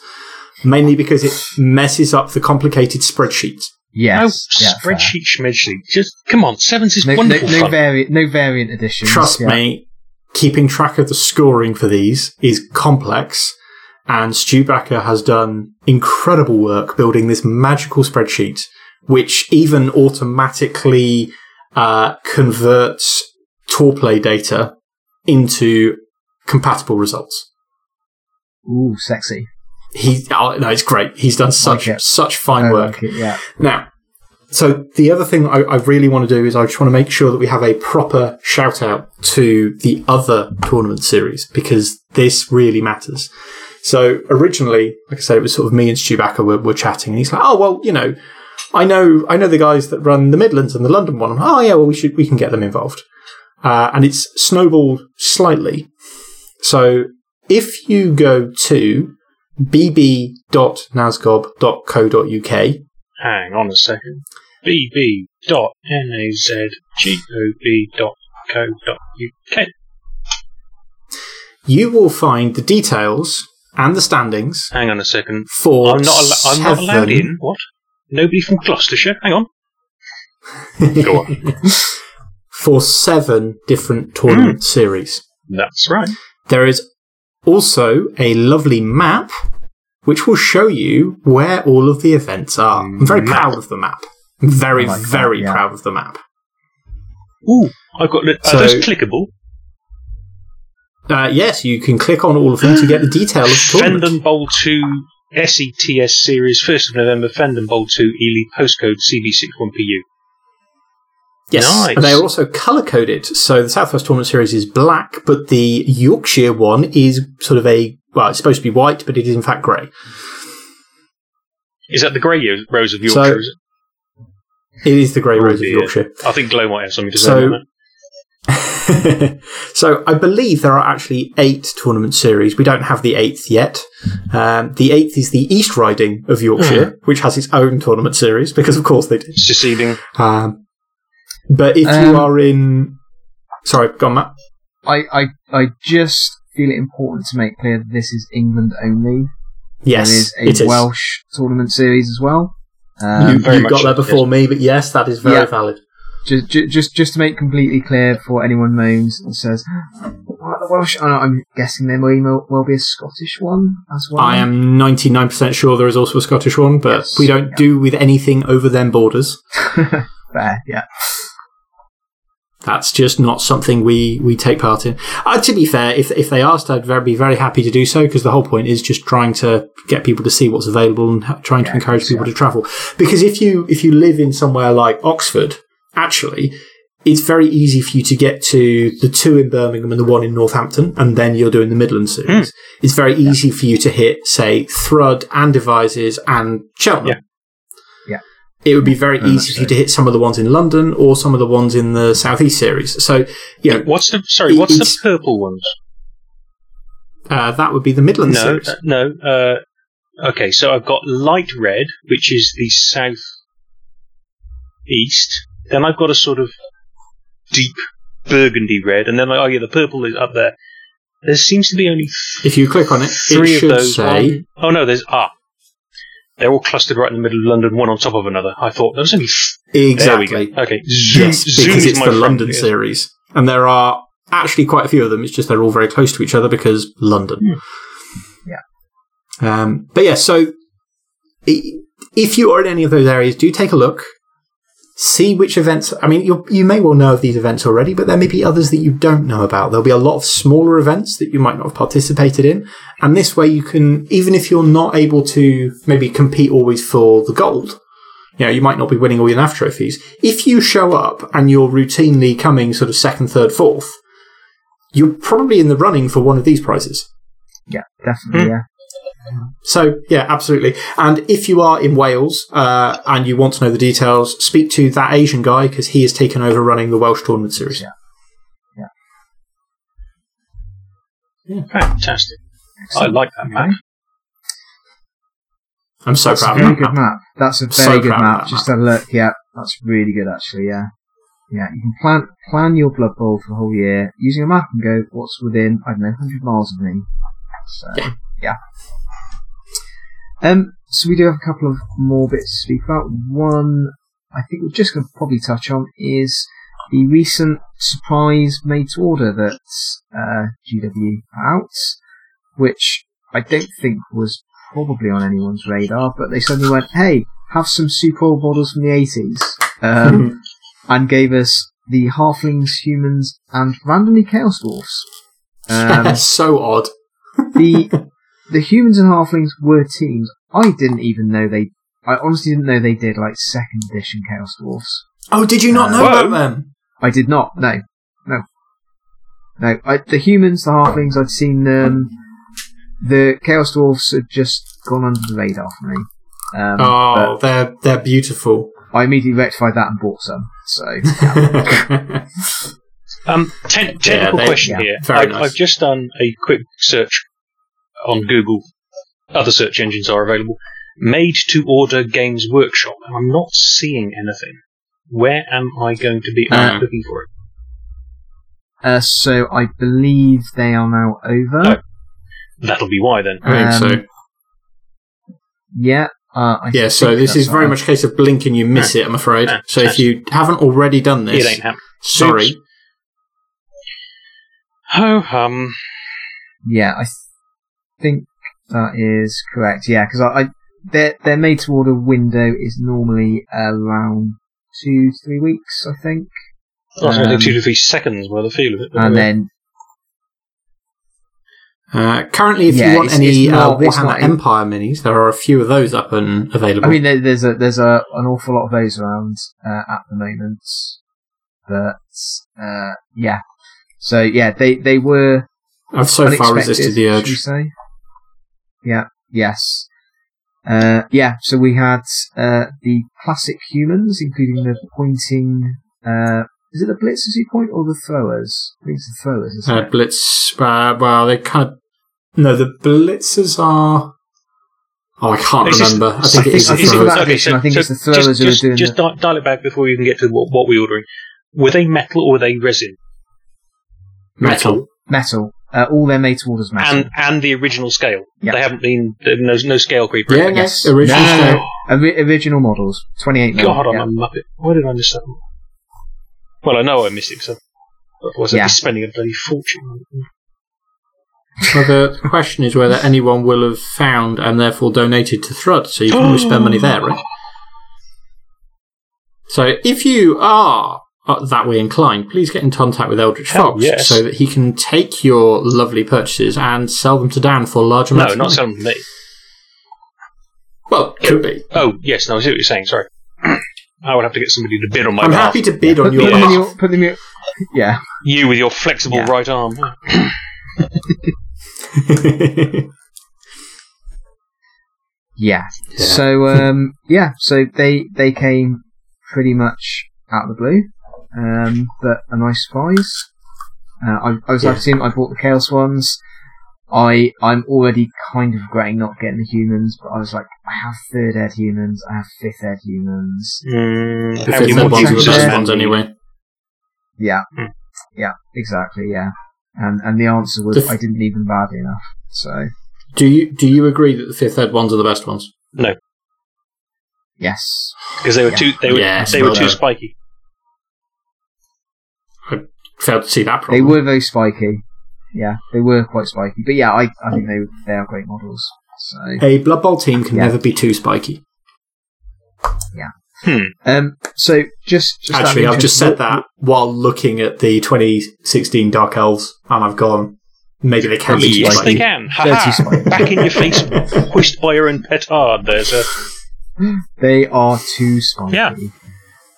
mainly because it messes up the complicated spreadsheets. yes. No yeah, spreadsheet schmedsheet. Just come on, sevens is No, no, wonderful no, fun. variant, no variant editions. Trust yeah. me, keeping track of the scoring for these is complex. And Stu Backer has done incredible work building this magical spreadsheet, which even automatically uh, converts Tourplay data into compatible results. Ooh, sexy. He, oh, no, it's great. He's done such it. such fine I work. like it, yeah. Now, so the other thing I, I really want to do is I just want to make sure that we have a proper shout out to the other tournament series because this really matters. So originally, like I said, it was sort of me and Stu Backer were, were chatting, and he's like, "Oh well, you know, I know I know the guys that run the Midlands and the London one. Oh yeah, well we should we can get them involved." Uh, and it's snowballed slightly. So if you go to bb.nasgob.co.uk Hang on a second. bb.nazgob.co.uk. you will find the details and the standings Hang on a second. for I'm not. Al- I'm not allowed in. What? Nobody from Gloucestershire. Hang on. Go on. for seven different tournament hmm. series. That's right. There is also a lovely map which will show you where all of the events are. I'm very Map. proud of the map. I'm very, I like that, very yeah. proud of the map. Ooh, I've got. Are So- those clickable? Uh, yes, you can click on all of them to get the detail of the tournament. Fendon Bowl 2 SETS Series, 1st of November, Fendon Bowl 2 Ely, postcode CB61PU. Yes, Nice. and they are also color coded. So the Southwest Tournament Series is black, but the Yorkshire one is sort of a well, it's supposed to be white, but it is in fact grey. Is that the grey rose of Yorkshire? So- is It is the grey Oh, rose of. Yorkshire. I think Glow might have something to say So- on that. so I believe there are actually eight tournament series. We don't have the eighth yet. Um, the eighth is the East Riding of Yorkshire, which has its own tournament series because, of course, they do. It's deceiving. Um, but if Um, you are in, sorry, go on, Matt. I, I, I just feel it important to make clear that this is England only. Yes, there is it a is. Welsh tournament series as well. you Um, very you got so, there before me, but yes, that is very Yeah. valid. Just, just, just to make completely clear for anyone moans and says, "What, the Welsh?" I- I'm guessing there may well be a Scottish one as well. I am 99% sure there is also a Scottish one, but Yes. we don't Yeah. do with anything over them borders. Fair, yeah. That's just not something we, we take part in. Uh, to be fair, if if they asked, I'd very, be very happy to do so because the whole point is just trying to get people to see what's available and trying to encourage people yeah. to travel. Because if you if you live in somewhere like Oxford, actually, it's very easy for you to get to the two in Birmingham and the one in Northampton, and then you're doing the Midland series. It's very easy for you to hit, say, Thrud and Devizes and Cheltenham. Yeah. Yeah. It would be very Very easy for you to hit some of the ones in London or some of the ones in the Southeast series. So, you know, What's the sorry? What's the purple ones? uh, that would be the Midland No, series. uh, no. Uh, okay, so I've got light red, which is the south east. Then I've got a sort of deep burgundy red, and then like, oh yeah, the purple is up there. There seems to be only th- If you click on it, three it of those. say One- oh no, there's ah. They're all clustered right in the middle of London, one on top of another. I thought there was only th- exactly. There we go. Okay, Zoom, Yes, Zoom because is it's my the friend London here. series, and there are actually quite a few of them. It's just they're all very close to each other because London. Yeah. Um, but yeah, so if you are in any of those areas, do take a look. See which events. I mean, you you may well know of these events already, but there may be others that you don't know about. There'll be a lot of smaller events that you might not have participated in, and this way you can, even if you're not able to maybe compete always for the gold, you know, you might not be winning all your NAF trophies. If you show up and you're routinely coming sort of second, third, fourth, you're probably in the running for one of these prizes. Yeah, definitely, Hmm. yeah. So yeah, absolutely. And if you are in Wales uh, and you want to know the details, speak to that Asian guy because he has taken over running the Welsh tournament series. Yeah. Yeah. Fantastic. I like that map. I'm so that's a proud very of good that. map. That's a So very good map. Just had a look. Yeah, that's really good actually. Yeah, yeah. You can plan plan your Blood Bowl for the whole year using a map and go what's within I don't know 100 miles of me. So Yeah. yeah. Um. So we do have a couple of more bits to speak about. One, I think we're just going to probably touch on is the recent surprise made to order that uh, GW put out, which I don't think was probably on anyone's radar, but they suddenly went, "Hey, have some super old models from the 80s," um, and gave us the halflings, humans, and randomly chaos dwarfs. Um, so odd. the the humans and halflings were teams. I didn't even know they. I honestly didn't know they did like second edition chaos dwarfs. Oh, did you not know Whoa. about them? I did not. No, no, no. I, the humans, the halflings, I'd seen them. The chaos dwarfs had just gone under the radar for me. Um, Oh, they're they're beautiful. I immediately rectified that and bought some. So yeah. Um, ten- technical they- question yeah, here. very I, nice. I've just done a quick search on Google. Other search engines are available. Made to order Games Workshop, and I'm not seeing anything. Where am I going to be I'm Uh. looking for it? uh, so I believe they are now over. Oh. That'll be why then. I think so. Um, Yeah. Uh, I Yeah, so this is very right. much a case of blink and you miss it, I'm afraid. Yeah. So if you haven't already done It this, ain't happening. sorry. Ho hum. Yeah, I th- think that is correct. Yeah, because I, I their their made to order window is normally around two three weeks, I think, I was going Um, two to three seconds by the feel of it. and then Uh, currently, if Yeah, you want it's- any it's not- uh, Warhammer not Empire minis, there are a few of those up and available. I mean there, there's a there's a an awful lot of those around uh, at the moment, but uh, yeah. So yeah, they they were I've so far unexpected, resisted the should we urge. Say? Yeah. Yes. Uh, yeah. So we had uh, the classic humans, including the pointing. Uh, is it the blitzers who point or the throwers? I think it's the throwers. Isn't Uh, it? Blitz, uh, well, they kind of. No, the Blitzers are. Oh, I can't It's remember. I I think it think- is the think throwers. that- edition, I think it's the throwers just, who are just, doing just the- dial it back before you can get to what, what we're ordering. Were they metal or were they resin? Metal. Metal. Uh, all their made to orders metal. And and the original scale. Yeah. They haven't been no no scale creep. or Yeah, anything. yes. original No, no, scale. Ori- original models. 28 mil. God, I'm yeah. a muppet. Why did I miss that? one? Well, I know I missed it. So otherwise, I'd Yeah. be spending a bloody fortune. on it. Well, the question is whether anyone will have found and therefore donated to Thrud, so you can always spend money there, right? So if you are uh, that way inclined, please get in contact with Eldritch Hell, Fox yes. so that he can take your lovely purchases and sell them to Dan for large No, amounts of not money. selling to me. Well, it could be. Oh, yes, no, I see what you're saying. Sorry. I would have to get somebody to bid on my I'm behalf. happy to bid on Put, your them behalf. your, put them in your, yeah. You with your flexible Yeah. right arm. Yeah. Yeah. So um, yeah, so they they came pretty much out of the blue, um, but a nice surprise. Uh, I, I was Yeah. like, seeing I bought the chaos ones. I I'm already kind of regretting not getting the humans, but I was like, I have third ed humans, I have fifth ed humans. Mm, the fifth ed ones are the best ones anyway. Yeah, Hmm. yeah, exactly, yeah. And and the answer was The f- I didn't need them badly enough. So Do you do you agree that the fifth ed ones are the best ones? No. Yes, Because they were Yeah. too they were Yes, they were too spiky. Failed to see that they were very spiky. Yeah, they were quite spiky. But yeah, I I think they they are great models. So A Blood Bowl team can Yeah. never be too spiky. Yeah. Hmm. Um, so just, just Actually, I've just said that while looking at the 2016 Dark Elves, and I've gone, maybe they can be too Yes, spiky. they can. Ha ha! Back in your face, hoist by your own petard. There's a They are too spiky. Yeah.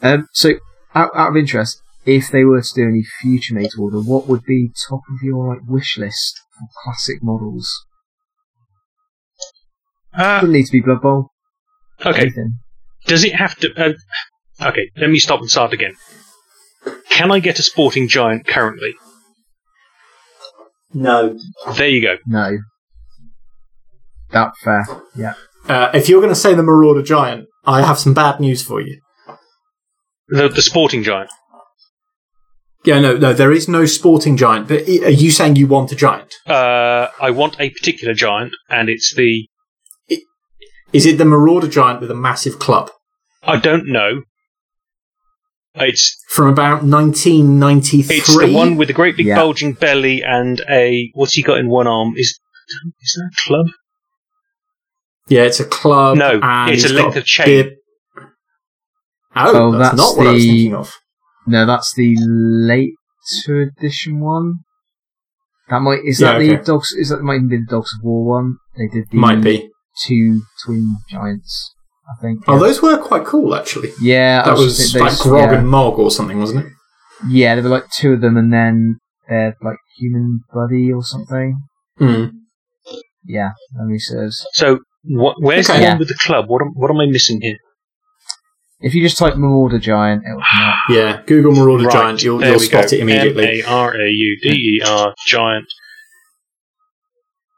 Um, so out, out of interest, if they were to do any future made order, what would be top of your like wish list for classic models? uh, Doesn't need to be Blood Bowl. okay. Anything. Does it have to? Uh, okay, let me stop and start again. Can I get a sporting giant currently? No. There you go. No. That fair. Yeah. Uh, if you're going to say the Marauder Giant, I have some bad news for you. The, the sporting giant. Yeah, no, no, there is no sporting giant. But are you saying you want a giant? Uh, I want a particular giant, and it's the. Is it the Marauder Giant with a massive club I don't know. It's from about 1993? it's the one with the great big Yeah. bulging belly and a what's he got in one arm? Is is that a club? Yeah, it's a club. No, and it's a length of chain. bib- Oh, Oh, that's, that's not what I was thinking of. No, that's the later edition one. That might is Yeah, that the dogs? Is that might even be the Dogs of War one? They did the Might be. two twin giants. I think. Oh, yeah. those were quite cool, actually. yeah, That just was think like Grog yeah. and Mog or something, wasn't it? Yeah, there were like two of them, and then they're like human buddy or something. Hmm. Yeah, memory serves. So what, where's Okay. the Yeah. one with the club? What am, what am I missing here? If you just type Marauder Giant, it'll come up. Yeah, Google Marauder Right, Giant, you'll, there you'll spot go. it immediately. M A R A U D E R giant.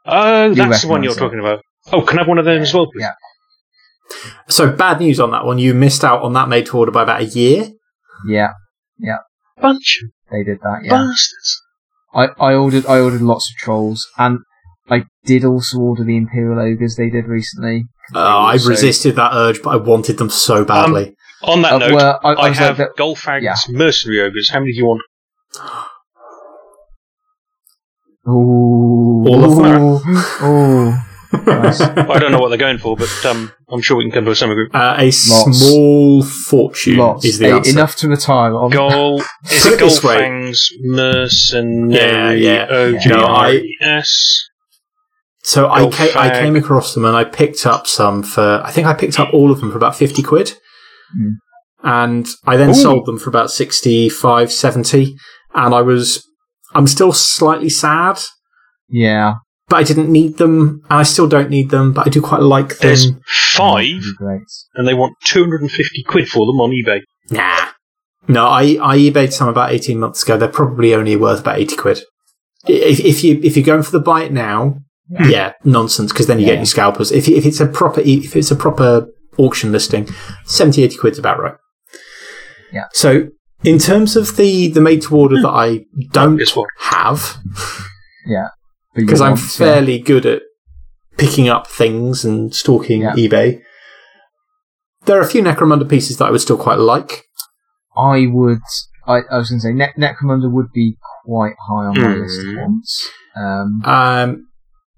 Oh, You that's the one you're it. talking about. Oh, can I have one of them as well, please? Yeah. So bad news on that one. You missed out on that made to order by about a year. Yeah, yeah. Bunch they did that. Yeah, bastards. I, I ordered I ordered lots of trolls, and I did also order the Imperial ogres they did recently. Uh, I also- resisted that urge, but I wanted them so badly. On that Uh, note, well, I, I, I have like, that- Golfag's yeah. mercenary ogres. How many do you want? Ooh, All of them. Ooh, ooh. Nice. I don't know what they're going for, but um, I'm sure we can come to a some agreement. Uh, a Lots. small fortune Lots. is the Eh, answer. enough to retire on. Goal is it it. Golfag's mercenary Yeah, yeah. O G No, R I- E S? So I, ca- I came across them and I picked up some for, I think I picked up all of them for about 50 quid. Mm. And I then Ooh. sold them for about 65, 70. And I was, I'm still slightly sad, Yeah, but I didn't need them. And I still don't need them, but I do quite like them. There's five, That'd be great. and they want 250 quid for them on eBay. Nah. No, I, I eBayed some about 18 months ago. They're probably only worth about 80 quid. If, if you, if you're going for the buy it now, yeah, nonsense, because then you Yeah. get your scalpers. If, if it's a proper, e- if it's a proper auction listing, 70, 80 quid's about right. Yeah. So, in terms of the, the made to order that I don't Guess have, Yeah, because I'm want to- fairly good at picking up things and stalking Yeah. eBay, there are a few Necromunda pieces that I would still quite like. I would. I, I was going to say ne- Necromunda would be quite high on my Mm. list of wants. Um, Um,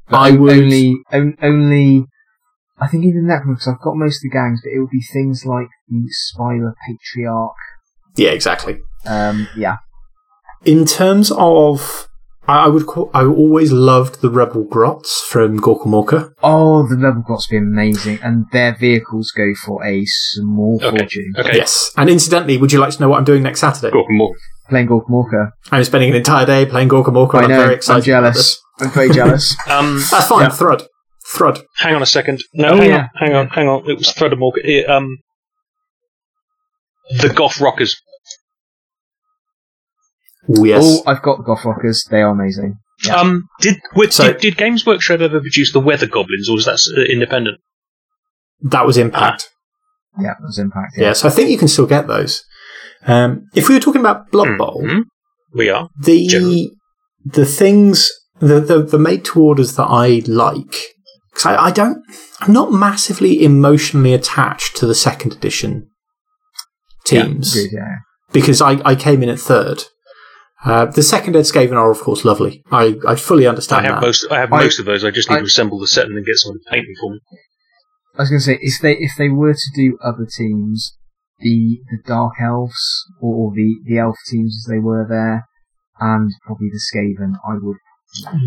but I o- would- only on, only. I think even Necromunda because I've got most of the gangs, but it would be things like the Spyrer Patriarch. yeah, exactly. Um, yeah, In terms of, I, I would call, I always loved the Rebel Grots from Gorkamorka. Oh, the Rebel got to be amazing, and their vehicles go for a small Okay. fortune. Okay, Yes. And incidentally, would you like to know what I'm doing next Saturday? go for more. Playing Gorkamorka. I'm spending an entire day playing Gorkamorka. I and I'm know. very I'm jealous. I'm very jealous. Um. That's fine. Yeah. Thrud. Thrud. hang on a second. No, Oh, hang yeah. on, hang on, hang on. It was Threadamore. It, um, the Goth Rockers. Ooh, yes. Oh, I've got the Goth Rockers. They are amazing. Yeah. Um, did, wait, So- did did Games Workshop ever produce the Weather Goblins, or was that uh, independent? that was Impact. Yeah, that was Impact. Yeah. so I think you can still get those. Um, if we were talking about Blood Bowl, Mhm. We are. the Generally. the things the the, the made to orders that I like because I, I don't I'm not massively emotionally attached to the second edition teams Good, yeah. because I, I came in at third. Uh, the second Ed Skaven are of course lovely. I, I fully understand. I understand have that. most. I have I- most of those. I just need I- to assemble the set and then get someone to paint them for me. I was going to say if they if they were to do other teams, the the Dark Elves or, the the Elf teams as they were there, and probably the Skaven, I would.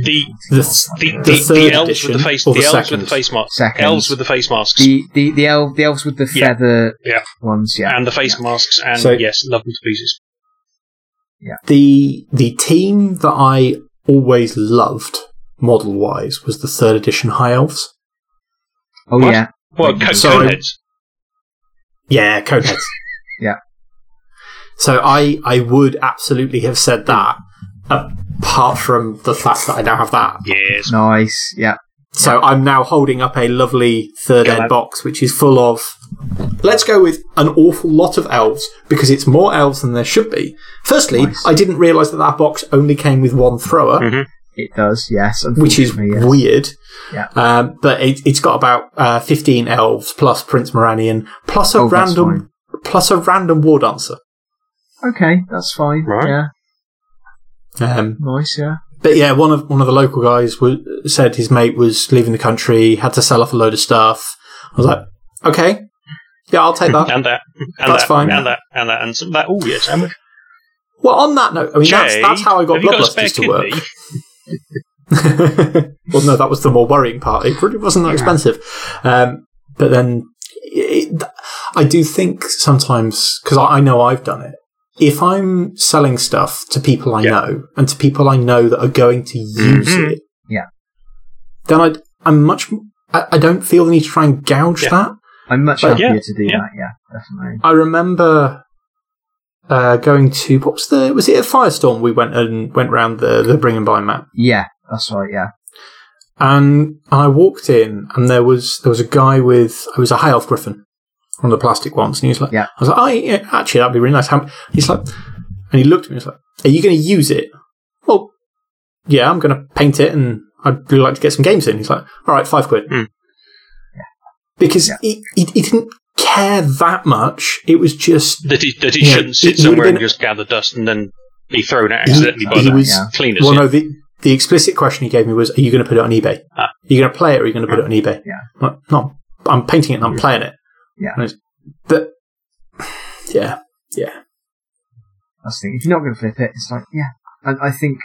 The The- the, The the, third the elves with the face. or The, the elves with the face masks. Second. Elves with the face masks. the the the elf the elves with the feather Yeah. ones, yeah. and the face masks, and So- yes, love them to pieces. the the team that I always loved model wise was the third edition High Elves. oh What? yeah, Well, co- Sorry. coneheads. Yeah, Coneheads. Yeah. So I I would absolutely have said that, apart from the fact that I now have that. Yes. nice, yeah. So I'm now holding up a lovely third Yeah, ed box, which is full of. Let's go with an awful lot of elves because it's more elves than there should be. Firstly, Nice. I didn't realise that that box only came with one thrower, Mhm. It does, yes. which is yes. weird. Yeah. Um, but it, it's got about uh, 15 elves plus Prince Moranion plus a Oh, random plus a random war dancer. Okay, that's fine. Right. Yeah, Um, nice. Yeah. But yeah, one of one of the local guys w- said his mate was leaving the country, had to sell off a load of stuff. I was like, okay, yeah, I'll take that. And that. And That's that, fine. And that. And that. And some that. Oh, yes. How well, on that note, I mean that's Jay, that's how I got have you got Bloodlusters to work. kidney? well, no, that was the more worrying part. It really wasn't that Yeah. expensive. Um, but then it, I do think sometimes, because I, I know I've done it, if I'm selling stuff to people I Yeah. know and to people I know that are going to use Mhm. it, Yeah. then I'd, I'm much, I, I don't feel the need to try and gouge Yeah. that. I'm much But- happier Yeah, to do yeah. that. Yeah, definitely. I remember uh, going to what was the was it a firestorm? We went and went round the the bring and buy map, Yeah, that's right. Yeah. and I walked in, and there was there was a guy with it was a high elf griffin, one of the plastic ones, and he was like, Yeah. I was like, oh yeah, actually that'd be really nice. How, he's like, and he looked at me, and was like, are you going to use it? Well, yeah, I'm going to paint it, and I'd really like to get some games in. He's like, all right, five quid, Hmm. because Yeah. he, he he didn't care that much. It was just That it, that it Yeah, shouldn't sit it- it somewhere and just gather dust and then be thrown out He- accidentally by he the was- Yeah. cleaners. Well, yeah. no, the, the explicit question he gave me was, are you going to put it on eBay? Ah. Are you going to play it or are you going to put it on eBay? Yeah. Like, no, I'm painting it and I'm playing it. Yeah. And But, yeah, yeah. That's the thing. If you're not going to flip it, it's like, yeah. And I think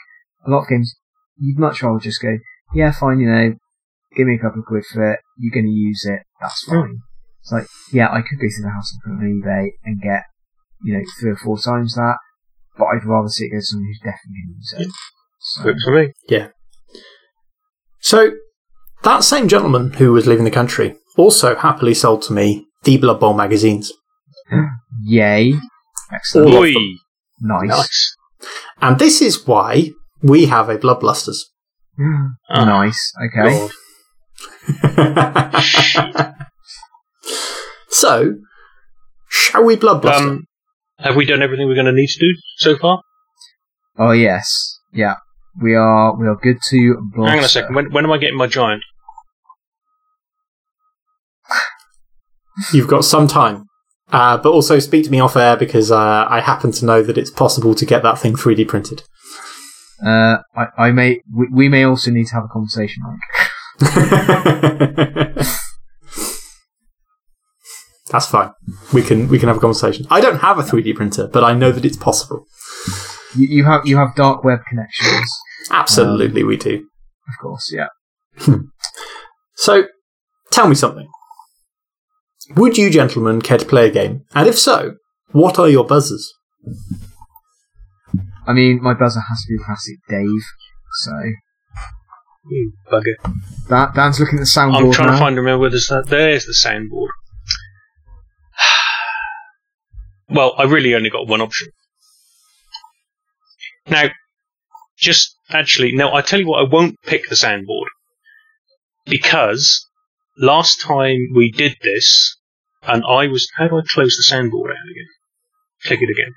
a lot of games, you'd much rather just go, yeah, fine, you know, give me a couple of quid for it. You're going to use it. That's fine. It's like, yeah, I could go to the house and put it on eBay and get, you know, three or four times that, but I'd rather see it go to someone who's definitely going to use it. So, Works for me. Yeah. So, that same gentleman who was leaving the country also happily sold to me the Blood Bowl magazines. yay. Excellent. All Oi. Nice. Nice. And this is why we have a Bloodlusters. Ah, nice. Okay. God. so, shall we Bloodbuster? Um, have we done everything we're going to need to do so far? Oh yes. Yeah. We are, we are good to blast. Hang on a second. When, when am I getting my giant? You've got some time. Uh, but also speak to me off air because uh, I happen to know that it's possible to get that thing 3D printed. Uh, I, I may, we, we may also need to have a conversation, Mike. That's fine. We can we can have a conversation. I don't have a 3D printer, but I know that it's possible. You, you have, you have dark web connections. Absolutely, we do. Um, of course, yeah. Hmm. So, tell me something. Would you gentlemen care to play a game? And if so, what are your buzzers? I mean, my buzzer has to be classic Dave. So You bugger. that Dan's looking at the soundboard I'm trying now. to find remember where there's that. There's the soundboard. Well, I really only got one option. Now, just actually, no, I tell you what, I won't pick the soundboard because last time we did this, and I was. How do I close the soundboard out again? Click it again.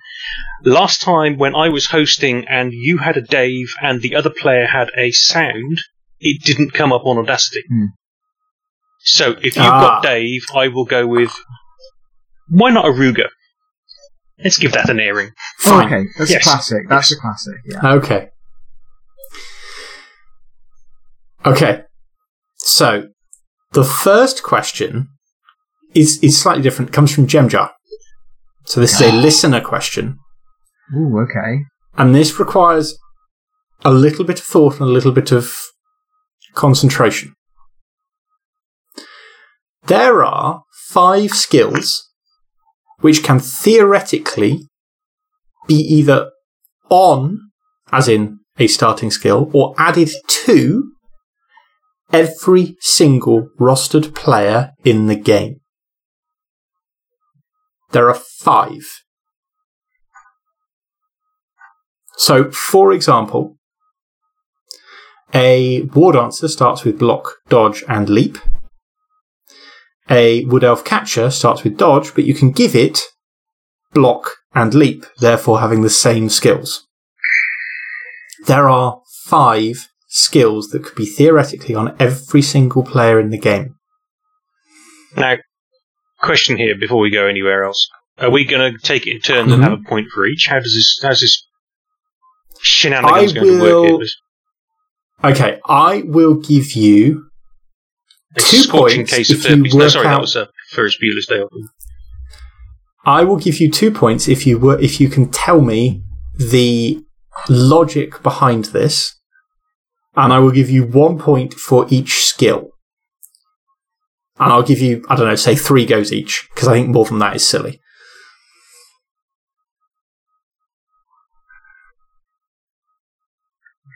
Last time when I was hosting and you had a Dave and the other player had a sound, it didn't come up on Audacity. Hmm. So if you've Ah. got Dave, I will go with. Why not a Ruger? Let's give that an airing. Fine. okay, that's Yes. a classic. That's a classic. Yeah. Okay. Okay. So, the first question is, is slightly different. It comes from Gemjar. So this is a listener question. Ooh, okay. And this requires a little bit of thought and a little bit of concentration. There are five skills which can theoretically be either on, as in a starting skill, or added to every single rostered player in the game. There are five. So, for example, A war dancer starts with block, dodge, and leap. A wood elf catcher starts with dodge, but you can give it block and leap, therefore having the same skills. There are five skills that could be theoretically on every single player in the game. Now, question here before we go anywhere else: Are we going to take it in turns and Mhm. have a point for each? How does this? How's this shenanigans I going to work? will- Here? Okay, I will give you A Two scorching points case of if you herpes. No, work sorry, that out- was a Ferris Bueller's Day Off. I will give you two points if you were if you can tell me the logic behind this, and I will give you one point for each skill. And I'll give you I don't know, say three goes each because I think more than that is silly.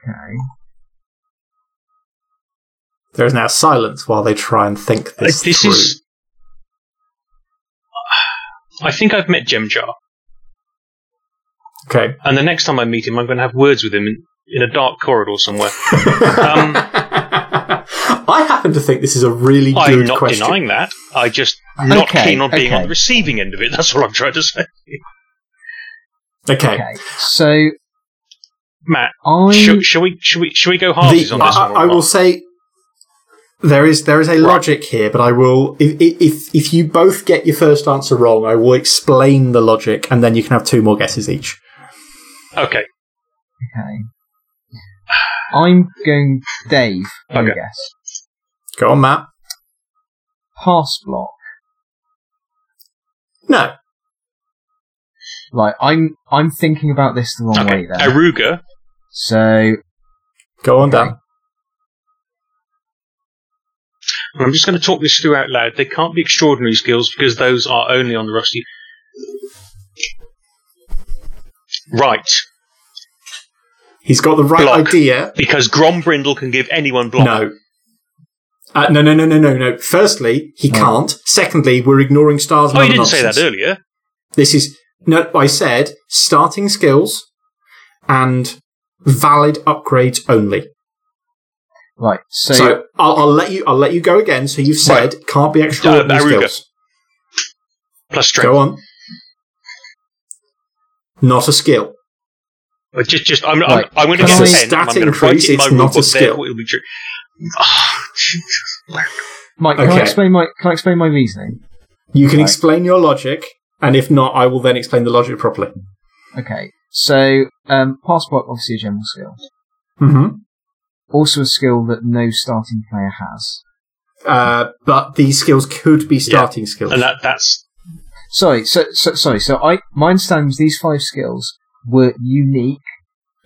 Okay. There is now silence while they try and think this, Uh, This through. is. I think I've met Gemjar, okay. and the next time I meet him, I'm going to have words with him in, in a dark corridor somewhere. Um, I happen to think this is a really I'm good not question. denying that. I just not Okay, keen on being okay. on the receiving end of it. That's all I'm trying to say. Okay. Okay. So Matt, I shall, shall we? Shall we? Shall we go halves The- on this I, one? I will say there is there is a logic here, but I will if if if you both get your first answer wrong, I will explain the logic, and then you can have two more guesses each. Okay. okay. I'm going Dave. I Okay. guess Go on, Matt. pass block. No, Right. I'm I'm thinking about this the wrong Okay. way then. Aruga. so go on, Okay. Dan. And I'm just going to talk this through out loud. They can't be extraordinary skills because those are only on the rusty. Right. He's got the right Block. idea. Because Grombrindle can give anyone block. No. Uh, no, no, no, no, no, no. Firstly, he Oh. can't. Secondly, we're ignoring stars. and Oh, you didn't say that earlier. This is no. I said starting skills and valid upgrades only. Right. So, So, I'll, I'll let you. I'll let you go again. So you've said can't be extraordinary Uh, Aruga. skills. Plus strength. Go on. Not a skill. But just, just, I'm, Right. I'm, I'm going to Can get It's a pen. stat and I'm increase, write it in my it's not a skill. therefore it'll be true. Jesus. Mike, can I explain my can I explain my reasoning? You can Right. explain your logic, and if not, I will then explain the logic properly. Okay. So, um, pass block obviously a general skill. Mm-hmm. Also a skill that no starting player has. Uh, but these skills could be starting skills. And that, that's, Sorry, so, so sorry. So I my understanding was these five skills were unique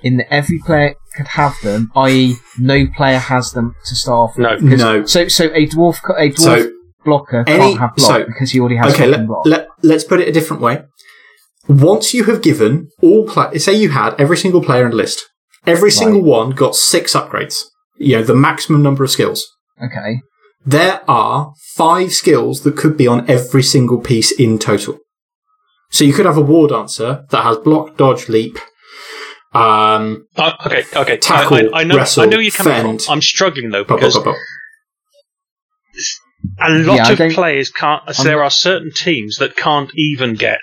in that every player could have them, i.e., no player has them to start off. No. No. So so a dwarf a dwarf So blocker any- can't have block so- because he already has okay, let, block. let, let's put it a different way. Once you have given all play, say you had every single player in the list, every single one got six upgrades. You know, the maximum number of skills. okay. There are five skills that could be on every single piece in total. So you could have a war dancer that has block, dodge, leap. Um, uh, okay, okay. Tackle, I, I, I know, wrestle, I know you're coming fend. from. I'm struggling though blah, blah, because blah, blah. a lot Yeah, of players can't. I'm there are certain teams that can't even get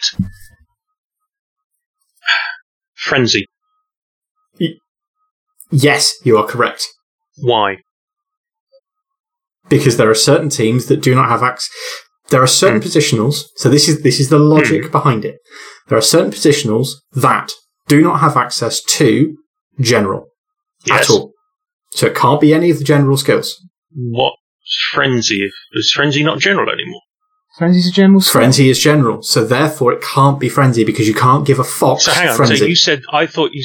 frenzy. Yes, you are correct. Why? because there are certain teams that do not have access. There are certain Hmm. positionals. So this is this is the logic behind it. There are certain positionals that do not have access to general Yes. at all. So it can't be any of the general skills. What frenzy? Is frenzy not general anymore? Frenzy's a general skill. Frenzy is general, so therefore it can't be frenzy because you can't give a fox So hang on. frenzy. So you said I thought you.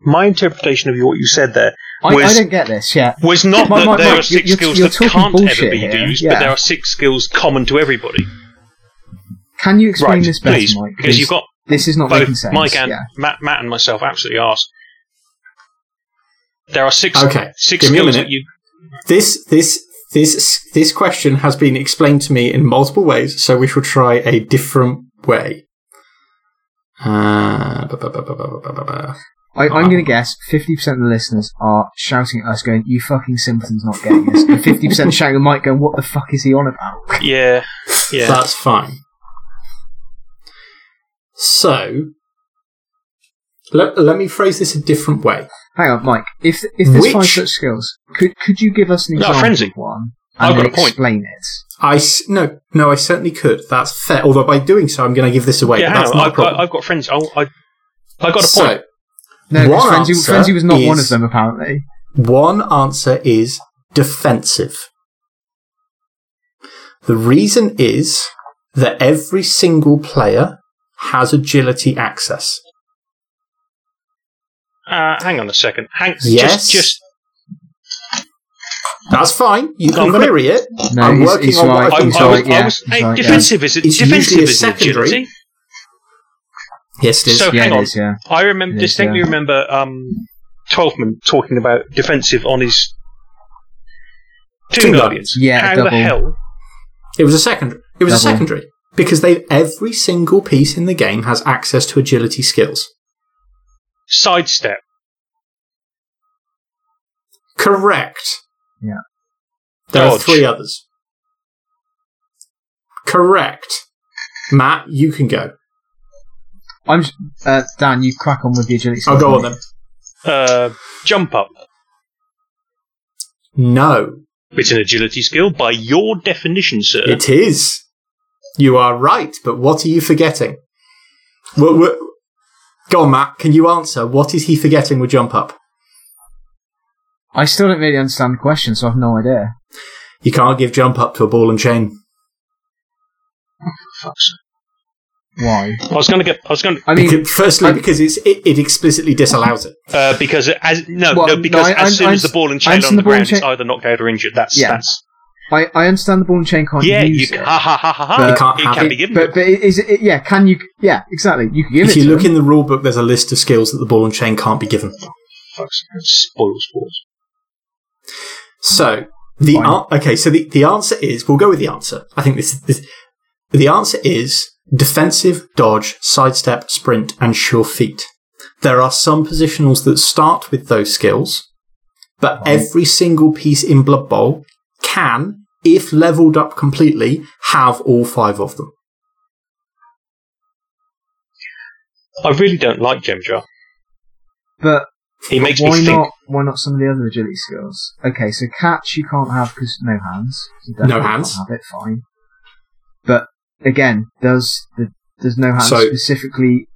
S- My interpretation of what you said there I, I was- don't get this. Yeah. was not Mike, that Mike, there Mike, are 6 you're- skills you're that can't ever be here. used, Yeah. but there are six skills common to everybody. Can you explain right, this better, please, Mike? because you've got this is not both making sense. Mike and yeah. Matt, Matt and myself absolutely asked. There are six Okay, six give me a skills minute. that you. this this this this question has been explained to me in multiple ways, so we shall try a different way. Uh, I, am going to guess 50% of the listeners are shouting at us, going, You fucking simpletons not getting this. And 50% shouting at Mike, going, What the fuck is he on about? Yeah. Yeah. That's fine. So, let, let me phrase this a different way. Hang on, Mike. If, if there's Which... five such skills, could, could you give us an example no, frenzy. one? And I've got a point. Explain it. I no no I certainly could. That's fair. Although by doing so, I'm going to give this away. Yeah, but that's I've, got, I've got friends. I've I, got a so, point. No, 'cause One frenzy, answer frenzy was not one of is- them apparently. One answer is defensive. The reason is that every single player has agility access. Uh, hang on a second. Hang, Yes. just, just. That's fine. You can query it. No, I'm he's, working he's on what right. I I, I, tell was. I Yeah, was, he's hey, right, yeah. defensive is It's defensive usually a is secondary. agility. Yes, it is. So Yeah, hang on. is, yeah. I remember It is, distinctly yeah. remember um, Twelfthman talking about defensive on his Tomb Tomb Guardians. Yeah, How the hell? It was a secondary. It was a secondary because they every single piece in the game has access to agility skills. Sidestep. Correct. Yeah. There are three others. Correct. Matt, you can go. I'm s- uh, Dan. You crack on with the agility. I'll go on mate. then. Uh, jump up. No, It's an agility skill by your definition, sir. it is. You are right, but what are you forgetting? Well, well, go on, Matt. Can you answer? What is he forgetting with jump up? I still don't really understand the question, so I've no idea. You can't give jump up to a ball and chain. Fuck's Why? I was going to get. I was going to. I mean, Because- firstly, I- because it's, it, it explicitly disallows it. Uh, because as no, Well, no, because no, I- as I- soon I as the ball and I chain on the the ball and ground, it's either knocked out or injured. That's Yeah. that's. I, I understand the ball and chain can't Yeah, use you it. ha ha ha ha ha. But you can't it can it. be given. But but is it? Yeah, can you? Yeah, exactly. You can give If it. you to look them. in the rule book, there's a list of skills that the ball and chain can't be given. Fuck's sake, spoil sports. So the Fine. an- okay, so the, the answer is we'll go with the answer. I think this, this the answer is defensive, dodge, sidestep, sprint, and sure feet. There are some positionals that start with those skills, but Right. every single piece in Blood Bowl can, if leveled up completely, have all five of them. I really don't like Gemjar. but He makes why me think. not? Why not some of the other agility skills? Okay, so catch you can't have because no hands. You definitely can't hands. Have it fine. But again, does the does no hands So- specifically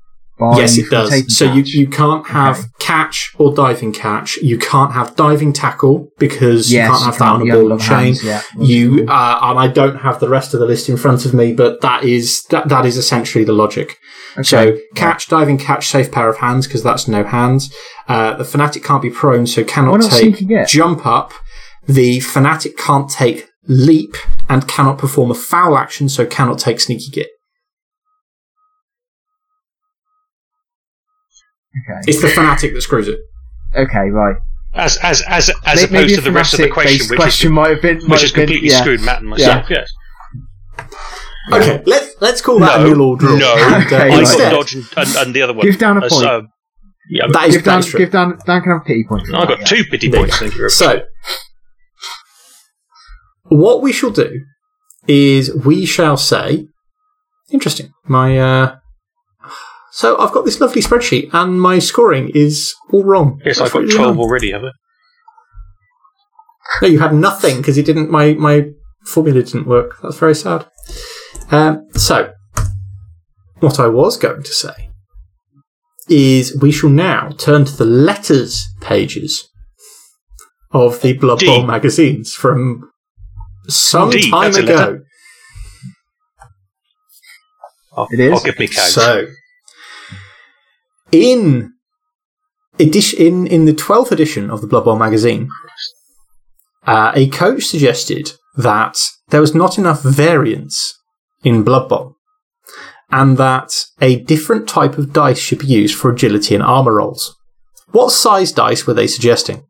yes, it does. So you, catch? you can't have Okay. catch or diving catch. You can't have diving tackle because yes, you can't have that on a you ball and chain. yeah, You uh, and I don't have the rest of the list in front of me, but that is that that is essentially the logic. okay. So catch, diving, catch, safe pair of hands because that's no hands. Uh, the fanatic can't be prone, so cannot take jump up. The fanatic can't take leap and cannot perform a foul action, so cannot take sneaky git. Okay. It's the fanatic that screws it. Okay, right. As as as as May- opposed maybe to the rest of the question, which question is might have been might which has have been- completely yeah. screwed Matt and myself. Yes. Okay, let's let's call that No, a nil or draw. no. And, uh, Okay, I right. got dodge and, and, and the other one. Give down a Uh, point. so- yeah, that is Give Dan, that is true. give Dan, Dan can have a pity point. for I that, got yeah. two pity points. Thank you. very much. So, what we shall do is we shall say, interesting. My uh, so I've got this lovely spreadsheet, and my scoring is all wrong. Yes, I've got really twelve wrong. already. Have I? No, you had nothing because it didn't. My my formula didn't work. That's very sad. Um, so, what I was going to say is we shall now turn to the letters pages of the Blood D. Bowl magazines from some D, time ago. I'll, It is? I'll give me couch. So, in edition in in the twelfth edition of the Blood Bowl magazine, uh, a coach suggested that there was not enough variance in Blood Bowl, and that a different type of dice should be used for agility and armor rolls. What size dice were they suggesting?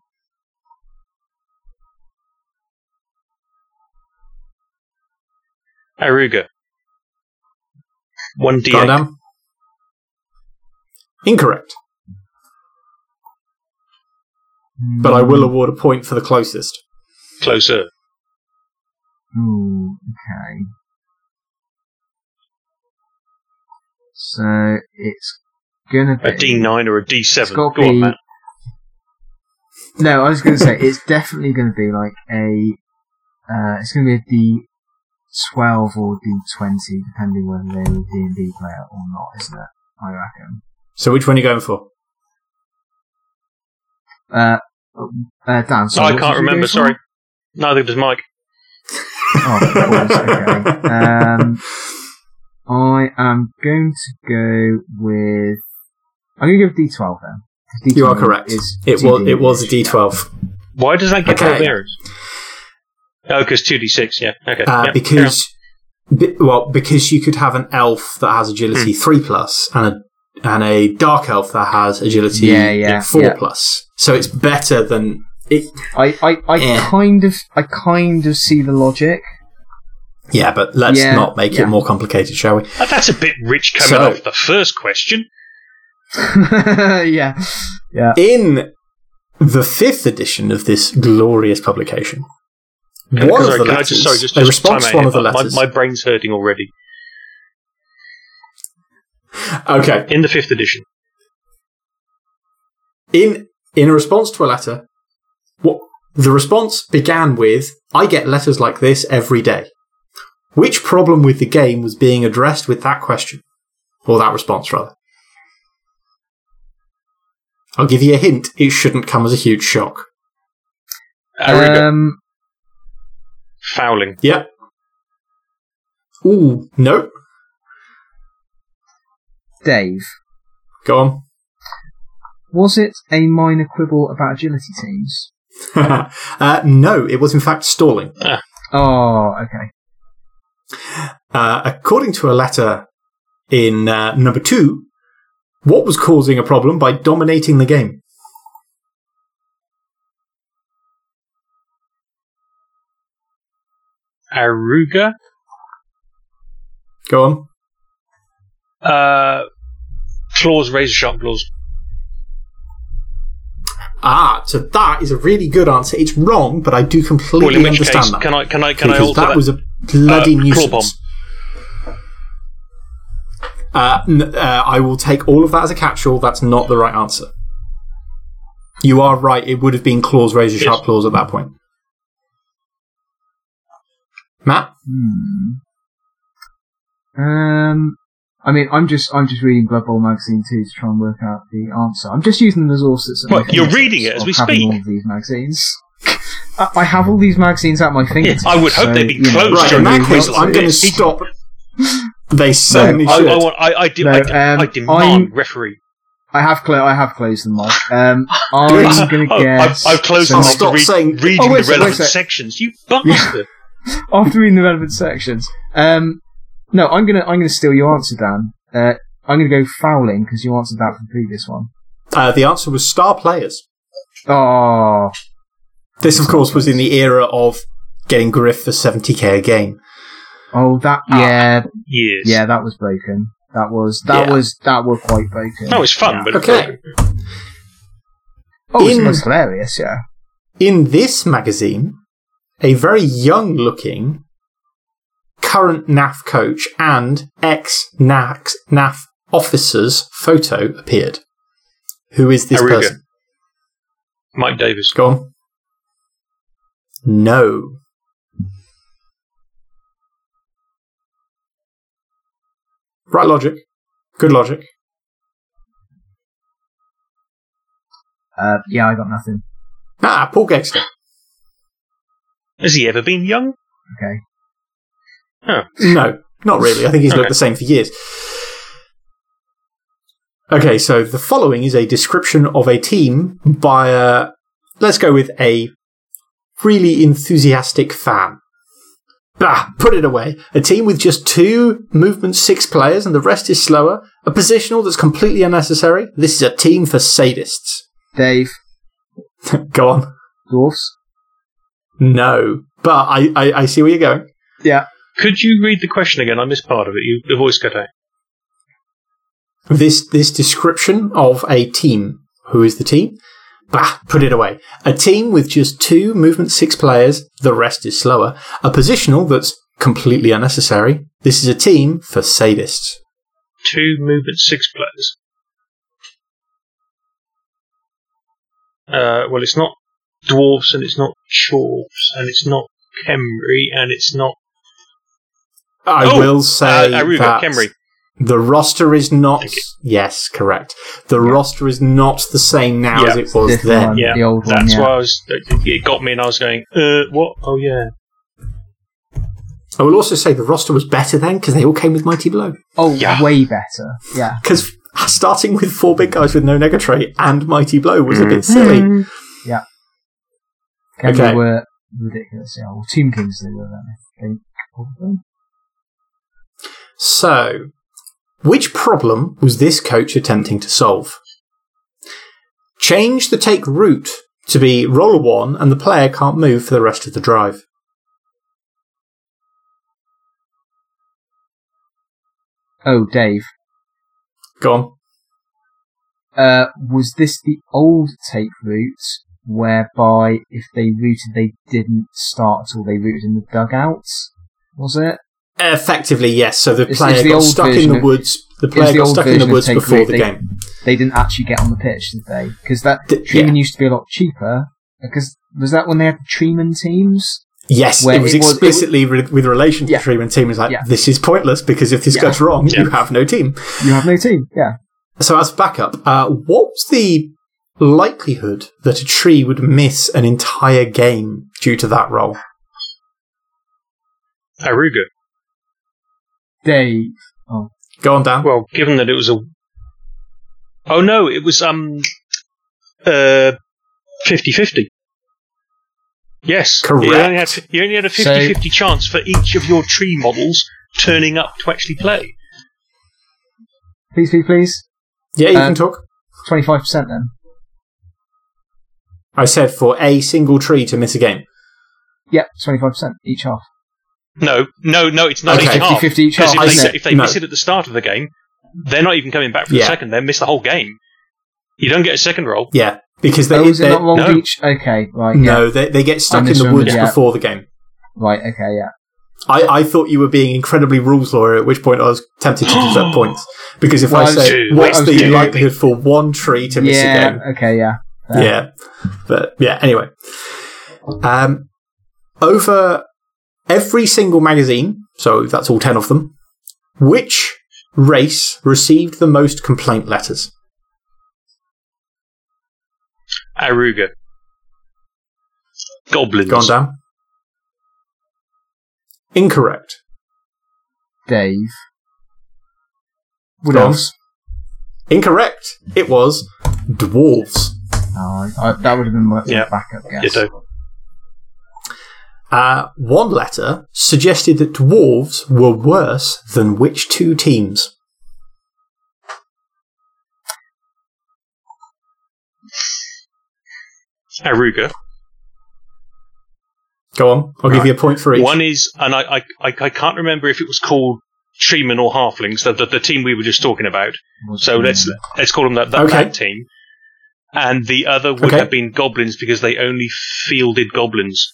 Aruga. One D8. Gardam? Incorrect. but I will award a point for the closest. Closer. Ooh, okay. So it's gonna be A D9 or a It's D7. Go to on, be. Matt. No, I was gonna say it's definitely gonna be like a. Uh, it's gonna be a D twelve or D twenty, depending whether they're a D and D player or not, isn't it? I reckon. So which one are you going for? Uh, uh, Dan. No, Sorry, I can't did you remember, go for? sorry. Neither does Mike. Oh, of course. Okay. Um, I am going to go with. I'm going to go with D12 then. 'cause You are correct. Is It was 2D it was a -ish, yeah. D12 Why does that get Okay. barbarians? Oh, because 2D6, yeah. Okay. uh, yeah, carry on. because bi- well because you could have an elf that has agility three plus and a and a dark elf that has agility Yeah, yeah, four yeah. plus. So it's better than it. I, I, I Yeah. kind of, I kind of see the logic. Yeah, but let's Yeah, not make yeah. it more complicated, shall we? Uh, That's a bit rich coming So- off the first question. yeah. Yeah. In the fifth edition of this glorious publication, Can, one sorry, of the can I letters, just, sorry, just, a just response to one of the. My- letters. My, my brain's hurting already. okay, In the fifth edition. in in a response to a letter, what the response began with, "I get letters like this every day." Which problem with the game was being addressed with that question, or that response rather? I'll give you a hint. It shouldn't come as a huge shock. Um, fouling. Yep. Ooh, no. Dave, Go on. was it a minor quibble about agility teams? uh, no, it was in fact stalling. Oh, okay. Uh, according to a letter in uh, number two, what was causing a problem by dominating the game? Aruga. Go on. Uh, claws, razor sharp claws. Ah, so that is a really good answer. It's wrong, but I do Well, completely in which understand case, that. can I can I can I because alter that, that? was a bloody Uh, nuisance. Uh, n- uh, I will take all of that as a catch-all. That's not the right answer. You are right. It would have been claws, razor sharp Yes. claws at that point. Matt, Hmm. Um, I mean, I'm just I'm just reading Blood Bowl magazine too to try and work out the answer. I'm just using the resources. at my What, you're reading it as we speak? All of these magazines. I, I have all these magazines at my fingertips. I would hope so, they'd be you know, closed right? during In that quiz. I'm going to stop. They certainly I, should. I, want, I, I, de- No, I, de- um, I demand I'm- referee. I have clo- I have closed them, Mike. Um, I'm going to guess. I've, I've closed so them I'll stop read, saying- reading Oh, wait the sec, wait a relevant sections. You bastard! after reading the relevant sections. Um, no, I'm gonna I'm gonna steal your answer, Dan. Uh, I'm gonna go fouling because you answered that from the previous one. Uh, the answer was star players. Oh, This, of course, was in the era of getting Griff for 70k a game. oh, that Ah. yeah, Years. yeah, that was broken. That was that Yeah. was that were quite broken. No, it's fun, Yeah. but Okay. broken. oh, it's, in- it's hilarious. Yeah. In this magazine, a very young looking current NAF coach and ex NAF NAF officer's photo appeared. Who is this Aruga. person? Mike Davis. Go on. No. Right logic. Good logic. Uh, yeah, I got nothing. Ah, Paul Gangster. Has he ever been young? Okay. No, not really. I think he's Okay. looked the same for years. Okay, so the following is a description of a team by a, let's go with a really enthusiastic fan. Bah, put it away. A team with just two movement six players and the rest is slower. A positional that's completely unnecessary. This is a team for sadists. Dave, go on. dwarfs. No, but I, I, I see where you're going. Yeah. Could you read the question again? I missed part of it. You, the voice cut out. this this description of a team. Who is the team? Bah, put it away. A team with just two movement six players, the rest is slower. A positional that's completely unnecessary. This is a team for sadists. Two movement six players. Uh, well, it's not dwarves, and it's not chorps, and it's not Khemri, and it's not. I Oh, will say uh, Aruga, that Khemri. the roster is not. Yes, correct. The roster is not the same now Yeah. as it was Different then. one. Yeah, the old one, that's yeah. why I was. It got me, and I was going, uh, what? Oh yeah. I will also say the roster was better then because they all came with Mighty Blow. Oh, Yeah. way better. Yeah. Because starting with four big guys with no Negatray and Mighty Blow was a bit silly. Khemri Okay. were ridiculous. Yeah. Well, Tomb Kings they were then, I think. Probably. So, which problem was this coach attempting to solve? Change the take root to be roller one and the player can't move for the rest of the drive. Oh, Dave. Go on. Uh, was this the old take root whereby if they rooted they didn't start until they rooted in the dugouts? Was it? Effectively, yes. So the player it's the got stuck in the of- woods. The player the got stuck in the woods before the They- game. They didn't actually get on the pitch, did they? Because that Treeman yeah. used to be a lot cheaper. Because was that when they had the Treeman teams? Yes, it was it was- it explicitly with relation to Yeah. the Treeman team. Is like Yeah. this is pointless because if this Yeah. goes wrong, you have no team. You have no team. Yeah. So as backup, uh, what's the likelihood that a tree would miss an entire game due to that role? Aruga. Dave. Go on, Dan. Well, given that it was a. Oh no, it was um, uh, 50-50. Yes, Correct. You only had, you only had a So- 50-50 chance for each of your tree models turning up to actually play. Please, please, please. yeah, you um, can talk. Twenty-five percent then. I said for a single tree to miss a game. Yep, twenty-five percent each half. No, no, no, it's not Okay. each half. 50-50 each half, if, they, it? if they No. miss it at the start of the game, they're not even coming back for Yeah. the second. They miss the whole game. You don't get a second roll. Yeah, because they, oh, is it not rolled no. each? Okay, right. Yeah. no, they, they get stuck in the woods yeah. before the game. Right. Okay. Yeah. I, I thought you were being incredibly rules lawyer, at which point I was tempted to deduct points. Because if Well, I I say, what's the likelihood for one tree to miss a game? Okay. Yeah. Fair. Yeah. But yeah, anyway. Um, over every single magazine, so that's all 10 of them, which race received the most complaint letters? Aruga. Goblins. Go on, Dan. Incorrect. Dave. What Go on. else? Incorrect. It was dwarves. I, I, that would have been my Yeah. backup guess. Ditto. Uh, one letter suggested that dwarves were worse than which two teams? Aruga. Go on. I'll give you a point for each. One is, and I, I, I, I can't remember if it was called Treeman or Halflings, the, the, the team we were just talking about. Was- So let's let's call them that, that, Okay. that team. And the other would Okay. have been Goblins because they only fielded Goblins.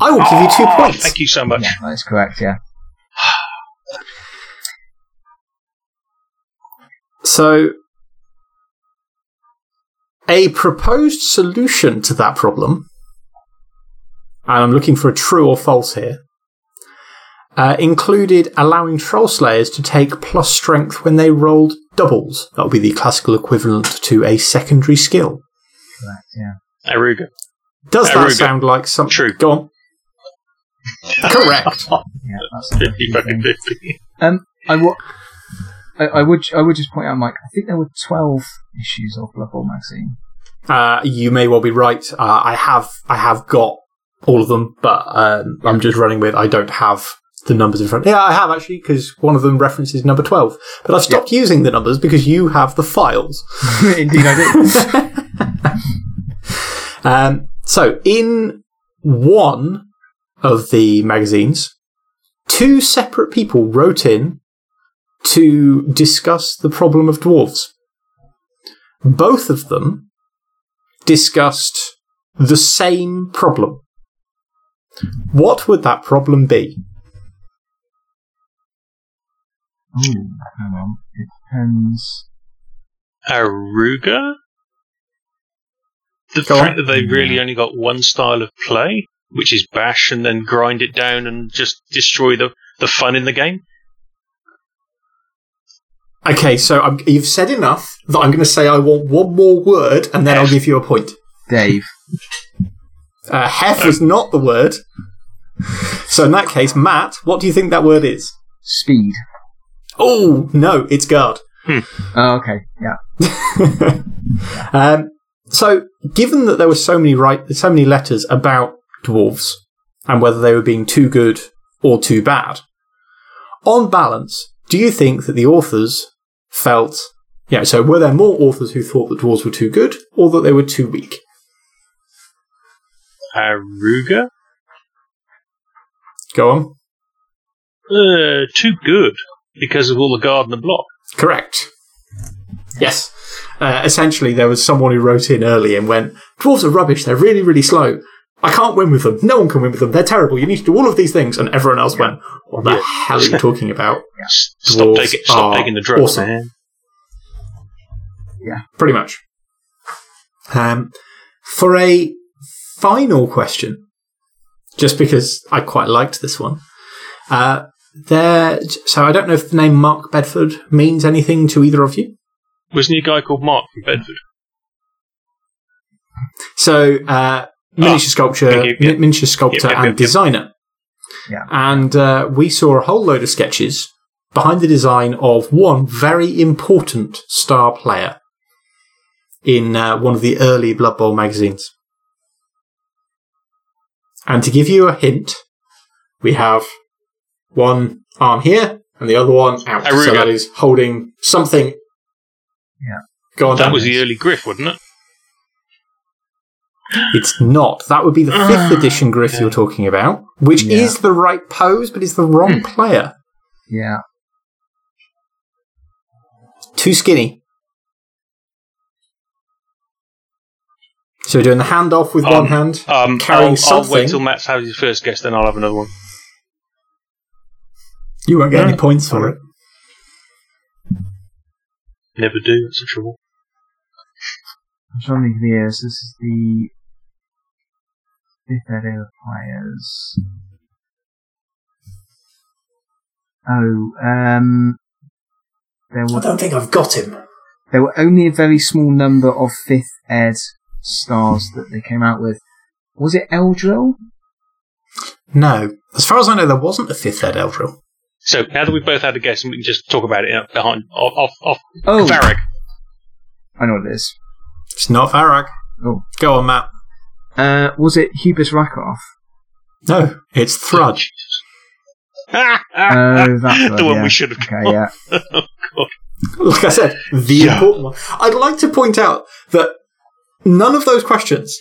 I will give you two points. thank you so much. Yeah, that's correct. Yeah. So, a proposed solution to that problem, and I'm looking for a true or false here, uh, included allowing troll slayers to take plus strength when they rolled doubles. That would be the classical equivalent to a secondary skill. Correct. Yeah. Aruga. Does that Aruga. sound like something? True. Go on. Correct. Yeah. That's the 50 fucking 50. Um, I wa- I, I would I would just point out, Mike. I think there were twelve issues of Blood Bowl magazine. Uh, you may well be right. Uh, I have I have got all of them, but um, I'm just running with I don't have the numbers in front. Yeah, I have actually because one of them references number twelve, but I've stopped using the numbers because you have the files. Indeed, I did. Um, so in one of the magazines, two separate people wrote in to discuss the problem of dwarves. both of them discussed the same problem. What would that problem be? Oh, hang on. It depends. Aruga? The Go fact on. that they've really only got one style of play, which is bash and then grind it down and just destroy the, the fun in the game. Okay, so I'm, you've said enough that I'm going to say I want one more word and then I'll give you a point. Dave. Uh, hef was not the word. So in that case, Matt, what do you think that word is? Speed. Oh, no, it's guard. Oh, okay. Yeah. um, so, given that there were so many right, so many letters about dwarves and whether they were being too good or too bad, on balance, do you think that the authors felt? Yeah. So, were there more authors who thought that dwarves were too good or that they were too weak? Aruga? Go on. Uh, too good because of all the guard and the block. Correct. Yes. Uh, essentially, there was someone who wrote in early and went, Dwarves are rubbish. They're really, really slow. I can't win with them. No one can win with them. They're terrible. You need to do all of these things. And everyone else went, What the Yeah. hell are you talking about? S- Stop, Dwarves taking, stop are taking the drugs, awesome. man. Pretty much. Um, for a final question, just because I quite liked this one, uh, there. So I don't know if the name Mark Bedford means anything to either of you. Wasn't he a guy called Mark from Bedford? So, uh, miniature sculpture, you. mi- Yep. miniature sculptor, Yep, yep, and yep, yep. designer. Yeah. And uh, we saw a whole load of sketches behind the design of one very important star player in uh, one of the early Blood Bowl magazines. And to give you a hint, we have one arm here and the other one out. So that is holding something. Yeah. Go on. That Dan. was the early Griff, wasn't it? It's not. That would be the fifth Ah, edition Griff okay. you're talking about, which Yeah. is the right pose, but is the wrong Hmm. player. Yeah. Too skinny. So we're doing the handoff with Um, one hand, Um, carrying I'll, I'll wait till Matt's has his first guess, then I'll have another one. You won't get Yeah. any points for it. Never do, that's the trouble. I'm trying to think of the years. This is the fifth edit of players. Oh, um, there I don't think I've got him. there were only a very small number of fifth ed stars that they came out with. Was it Eldril? No. As far as I know, there wasn't a fifth Ed Eldril. So now that we've both had a guess, and we can just talk about it uh, behind off off, off Oh, Varric. I know what it is. It's not Varag. Oh. Go on, Matt. Uh, was it Hubris Rakarth? No, it's Thrud. oh, Oh, that's the one yeah. we should have. Okay, yeah. like I said, the Yeah. important one. I'd like to point out that none of those questions.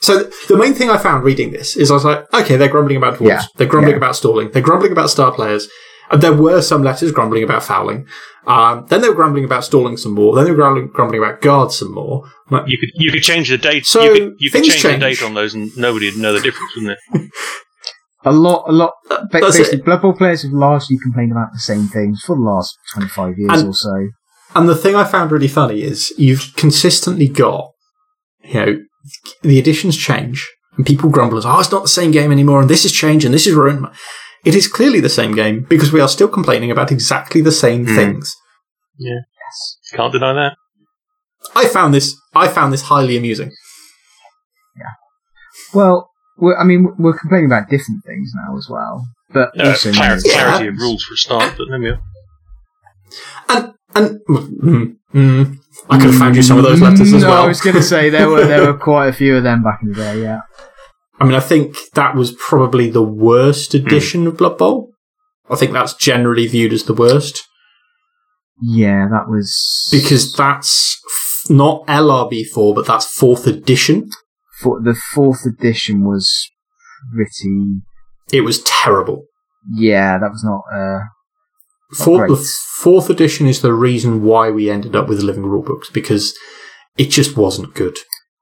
So th- the main thing I found reading this is I was like, okay, they're grumbling about dwarves, Yeah. they're grumbling Yeah. about stalling, they're grumbling about star players. And there were some letters grumbling about fouling. Um, then they were grumbling about stalling some more. Then they were grumbling, grumbling about guards some more. Like, You could you could change the date. So, you could, you could change, change. the date on those, and nobody would know the difference, wouldn't it? A lot, a lot. that's Basically, it. Blood Bowl players have largely complained about the same things for the last 25 years And- or so. And the thing I found really funny is you've consistently got, you know, the editions change and people grumble as, oh, it's not the same game anymore and this has changed and this is ruined. It is clearly the same game because we are still complaining about exactly the same Hmm. things. Can't deny that. I found this, I found this highly amusing. Yeah. Well, we're, I mean, we're complaining about different things now as well. But Uh, also, clar- knows- clarity of rules for a start, but there we. And, and, mm, mm, I could have found you some of those letters as no, well. I was going to say there were there were quite a few of them back in the day. Yeah. I mean, I think that was probably the worst Hmm. edition of Blood Bowl. I think that's generally viewed as the worst. Yeah, that was because that's f- not LRB4, but that's fourth edition. for, the fourth edition was pretty. It was terrible. Yeah, that was not. Uh, Four, great. the fourth edition is the reason why we ended up with the living rule books because it just wasn't good.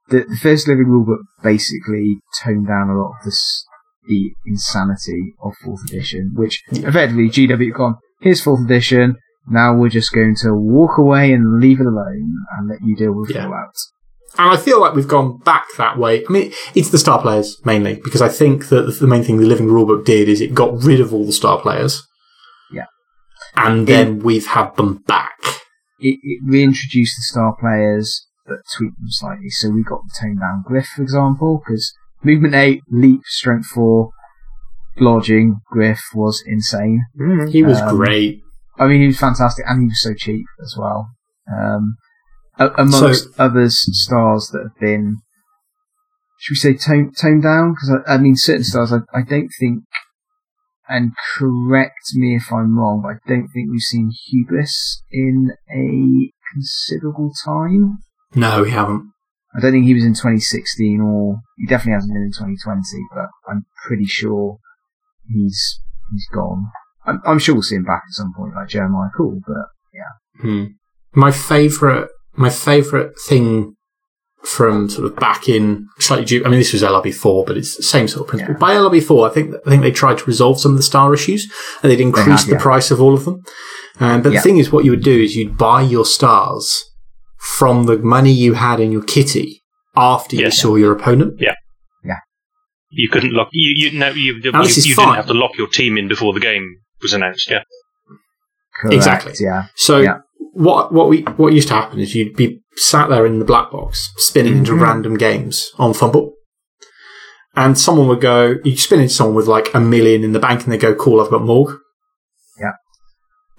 The, the first living rulebook basically toned down a lot of this, the insanity of fourth edition, which effectively GW gone, here's fourth edition, now we're just going to walk away and leave it alone and let you deal with Yeah. Fallout. And I feel like we've gone back that way. I mean, it's the star players mainly, because I think that the main thing the Living Rulebook did is it got rid of all the star players. Yeah. And then we've had them back. It, it reintroduced the star players, but tweaked them slightly. So we got the toned down Griff, for example, because movement 8, leap, strength 4, lodging, Griff was insane. He was Um, great. I mean, he was fantastic, and he was so cheap as well. Um, a- amongst others, stars that have been, should we say, toned, toned down? Because I, I mean, certain stars, I, I don't think, and correct me if I'm wrong, but I don't think we've seen Hubris in a considerable time. No, we haven't. I don't think he was in 2016, or he definitely hasn't been in 2020, but I'm pretty sure he's he's gone. I'm, I'm sure we'll see him back at some point, like Jeremiah Kool, but Hmm. My favourite, my favourite thing from sort of back in slightly. Ju- I mean, this was LRB four, but it's the same sort of principle. Yeah. By LRB four, I think I think they tried to resolve some of the star issues, and they'd increase have, the yeah. price of all of them. Um, but Yeah. the thing is, what you would do is you'd buy your stars from the money you had in your kitty after you saw your opponent. Yeah. yeah. You couldn't lock. You you no. You, you, Now, you didn't have to lock your team in before the game was announced. Yeah. correct, Exactly. yeah. So Yeah. What what we what used to happen is you'd be sat there in the black box spinning into Mhm. random games on FUMBBL. And someone would go, you spin into someone with like a million in the bank and they go, cool, I've got Morg. Yeah.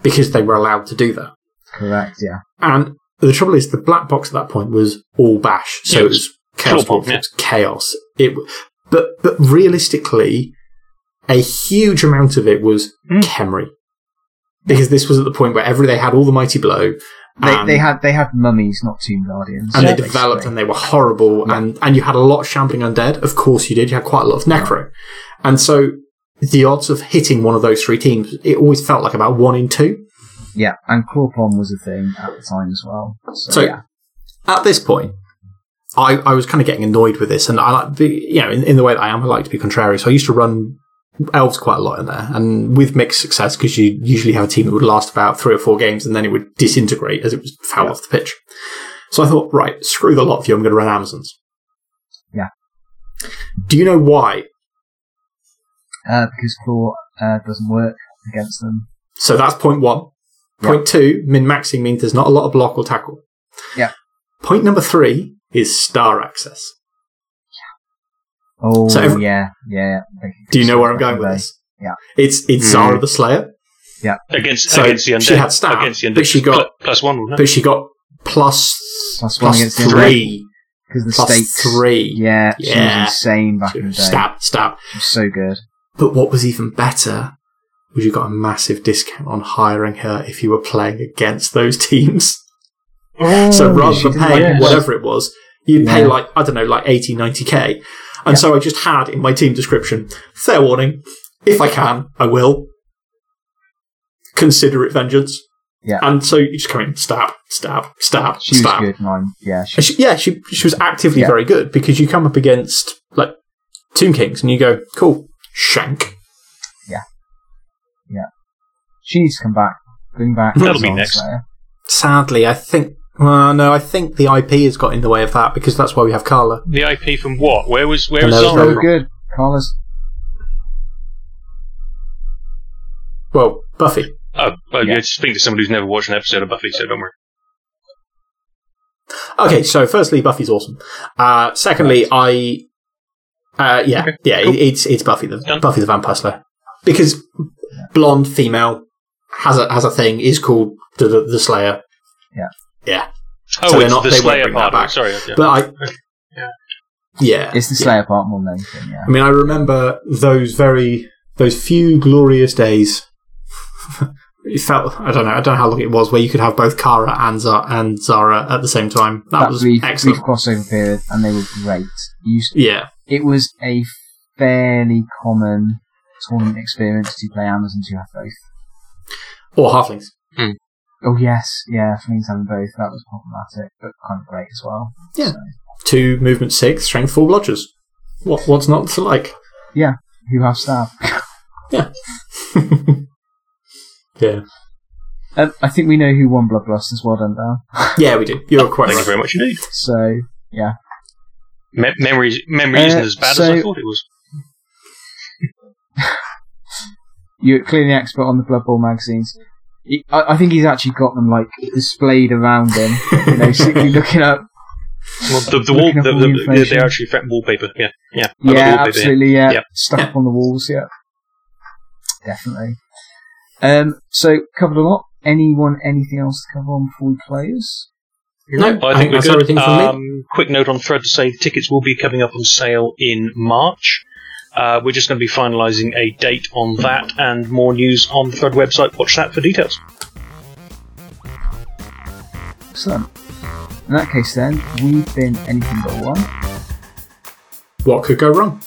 Because they were allowed to do that. Correct, yeah. And the trouble is the black box at that point was all bash. So Yeah, it it was chaos. Clawpomb, Wolf, it was chaos. It, but, but realistically, a huge amount of it was Mm. Khemri. Because this was at the point where every, they had all the mighty blow. They, and- they had they had mummies, not tomb guardians. and they basically. developed and they were horrible Yeah. and and you had a lot of shambling undead of course you did you had quite a lot of necro and so the odds of hitting one of those three teams it always felt like about one in two Yeah, and Clawpomb was a thing at the time as well. So, So- yeah. at this point I, I was kind of getting annoyed with this and I like the you know in, in the way that I am I like to be contrary so I used to run elves quite a lot in there and with mixed success because you usually have a team that would last about three or four games and then it would disintegrate as it was foul Yeah. off the pitch so I thought right screw the lot of you I'm going to run Amazons Yeah. do you know why Uh, because Claw uh, doesn't work against them. So that's point one. Yeah. Point two, min maxing means there's not a lot of block or tackle. Yeah. Point number three is star access. Oh, So every- yeah, yeah. Do you know where I'm going with this? Yeah. It's it's Hmm. Zara the Slayer, Yeah. Against So against the undead. she had stab, against the undead. but she got- plus one. wasn't but she got plus Plus one against three, Because the plus stakes. three. Yeah, she Yeah. was insane back in the day. Stab, stab. She was so good. But what was even better was you got a massive discount on hiring her if you were playing against those teams. So rather than paying like- whatever it was, you'd pay like, I don't know, like 80, 90k. And Yeah. so I just had in my team description, fair warning, if I can, I will. Consider it vengeance. Yeah. And so you just come in, stab, stab, stab, She was stab. good, man. Yeah, she, she- yeah, she, she was actively Yeah. very good because you come up against like Tomb Kings and you go, cool, shank. Yeah. Yeah. She needs to come back. Bring back. That'll be next. Slayer. Sadly, I think, well, no, I think the IP has got in the way of that because that's why we have Karla. The IP from what? Where was where And was Zara So good. Karla's. Well, Buffy. Oh, well, Yeah. you're speaking to somebody who's never watched an episode of Buffy, so don't worry. Okay, so firstly, Buffy's awesome. Uh, secondly, I, uh, yeah, Okay, yeah, cool. it, it's it's Buffy the Done. Buffy the Vampire Slayer because blonde female has a has a thing is called the the, the Slayer. Yeah. Yeah, Oh, So they're it's not- the they Slayer bring part. of back. Sorry. Yeah. but I, Yeah. yeah, It's the yeah. Slayer part more than anything, yeah. I mean, I remember those very those few glorious days. it felt I don't know I don't know how long it was where you could have both Kara and Zara, and Zara at the same time. That, That was brief, brief excellent. crossover period, and they were great. You used- Yeah, it was a fairly common tournament experience to play Amazon to have both. or halflings. Hmm. Oh yes, yeah, Flames having both that was problematic, but kind of great as well. Yeah. So, Two movement six, strength four blodgers. What what's not to like? Yeah, who have staff? Yeah. Um, I think we know who won Bloodlust as well, done Dan. Yeah, we do. You're quite Thank you right. very much indeed. So Me- memory, memory Uh, isn't as bad as so- I thought it was. you're clearly an expert on the Blood Bowl magazines. He- I, I think he's actually got them like displayed around him. You know, simply looking up. Well, the, the wall, the, the, the, they're actually fa- wallpaper. Yeah, yeah. Yeah, wallpaper absolutely. Yeah, Yep. stuck up on the walls. Yeah, definitely. Um, so covered a lot. Anyone, anything else to cover on before we close? No, I think we're that's good. everything from me. Um, quick note on Thread to say tickets will be coming up on sale in March. Uh, we're just going to be finalising a date on that and more news on the Thread website. Watch that for details. Excellent. In that case, then we've been anything but one. What could go wrong?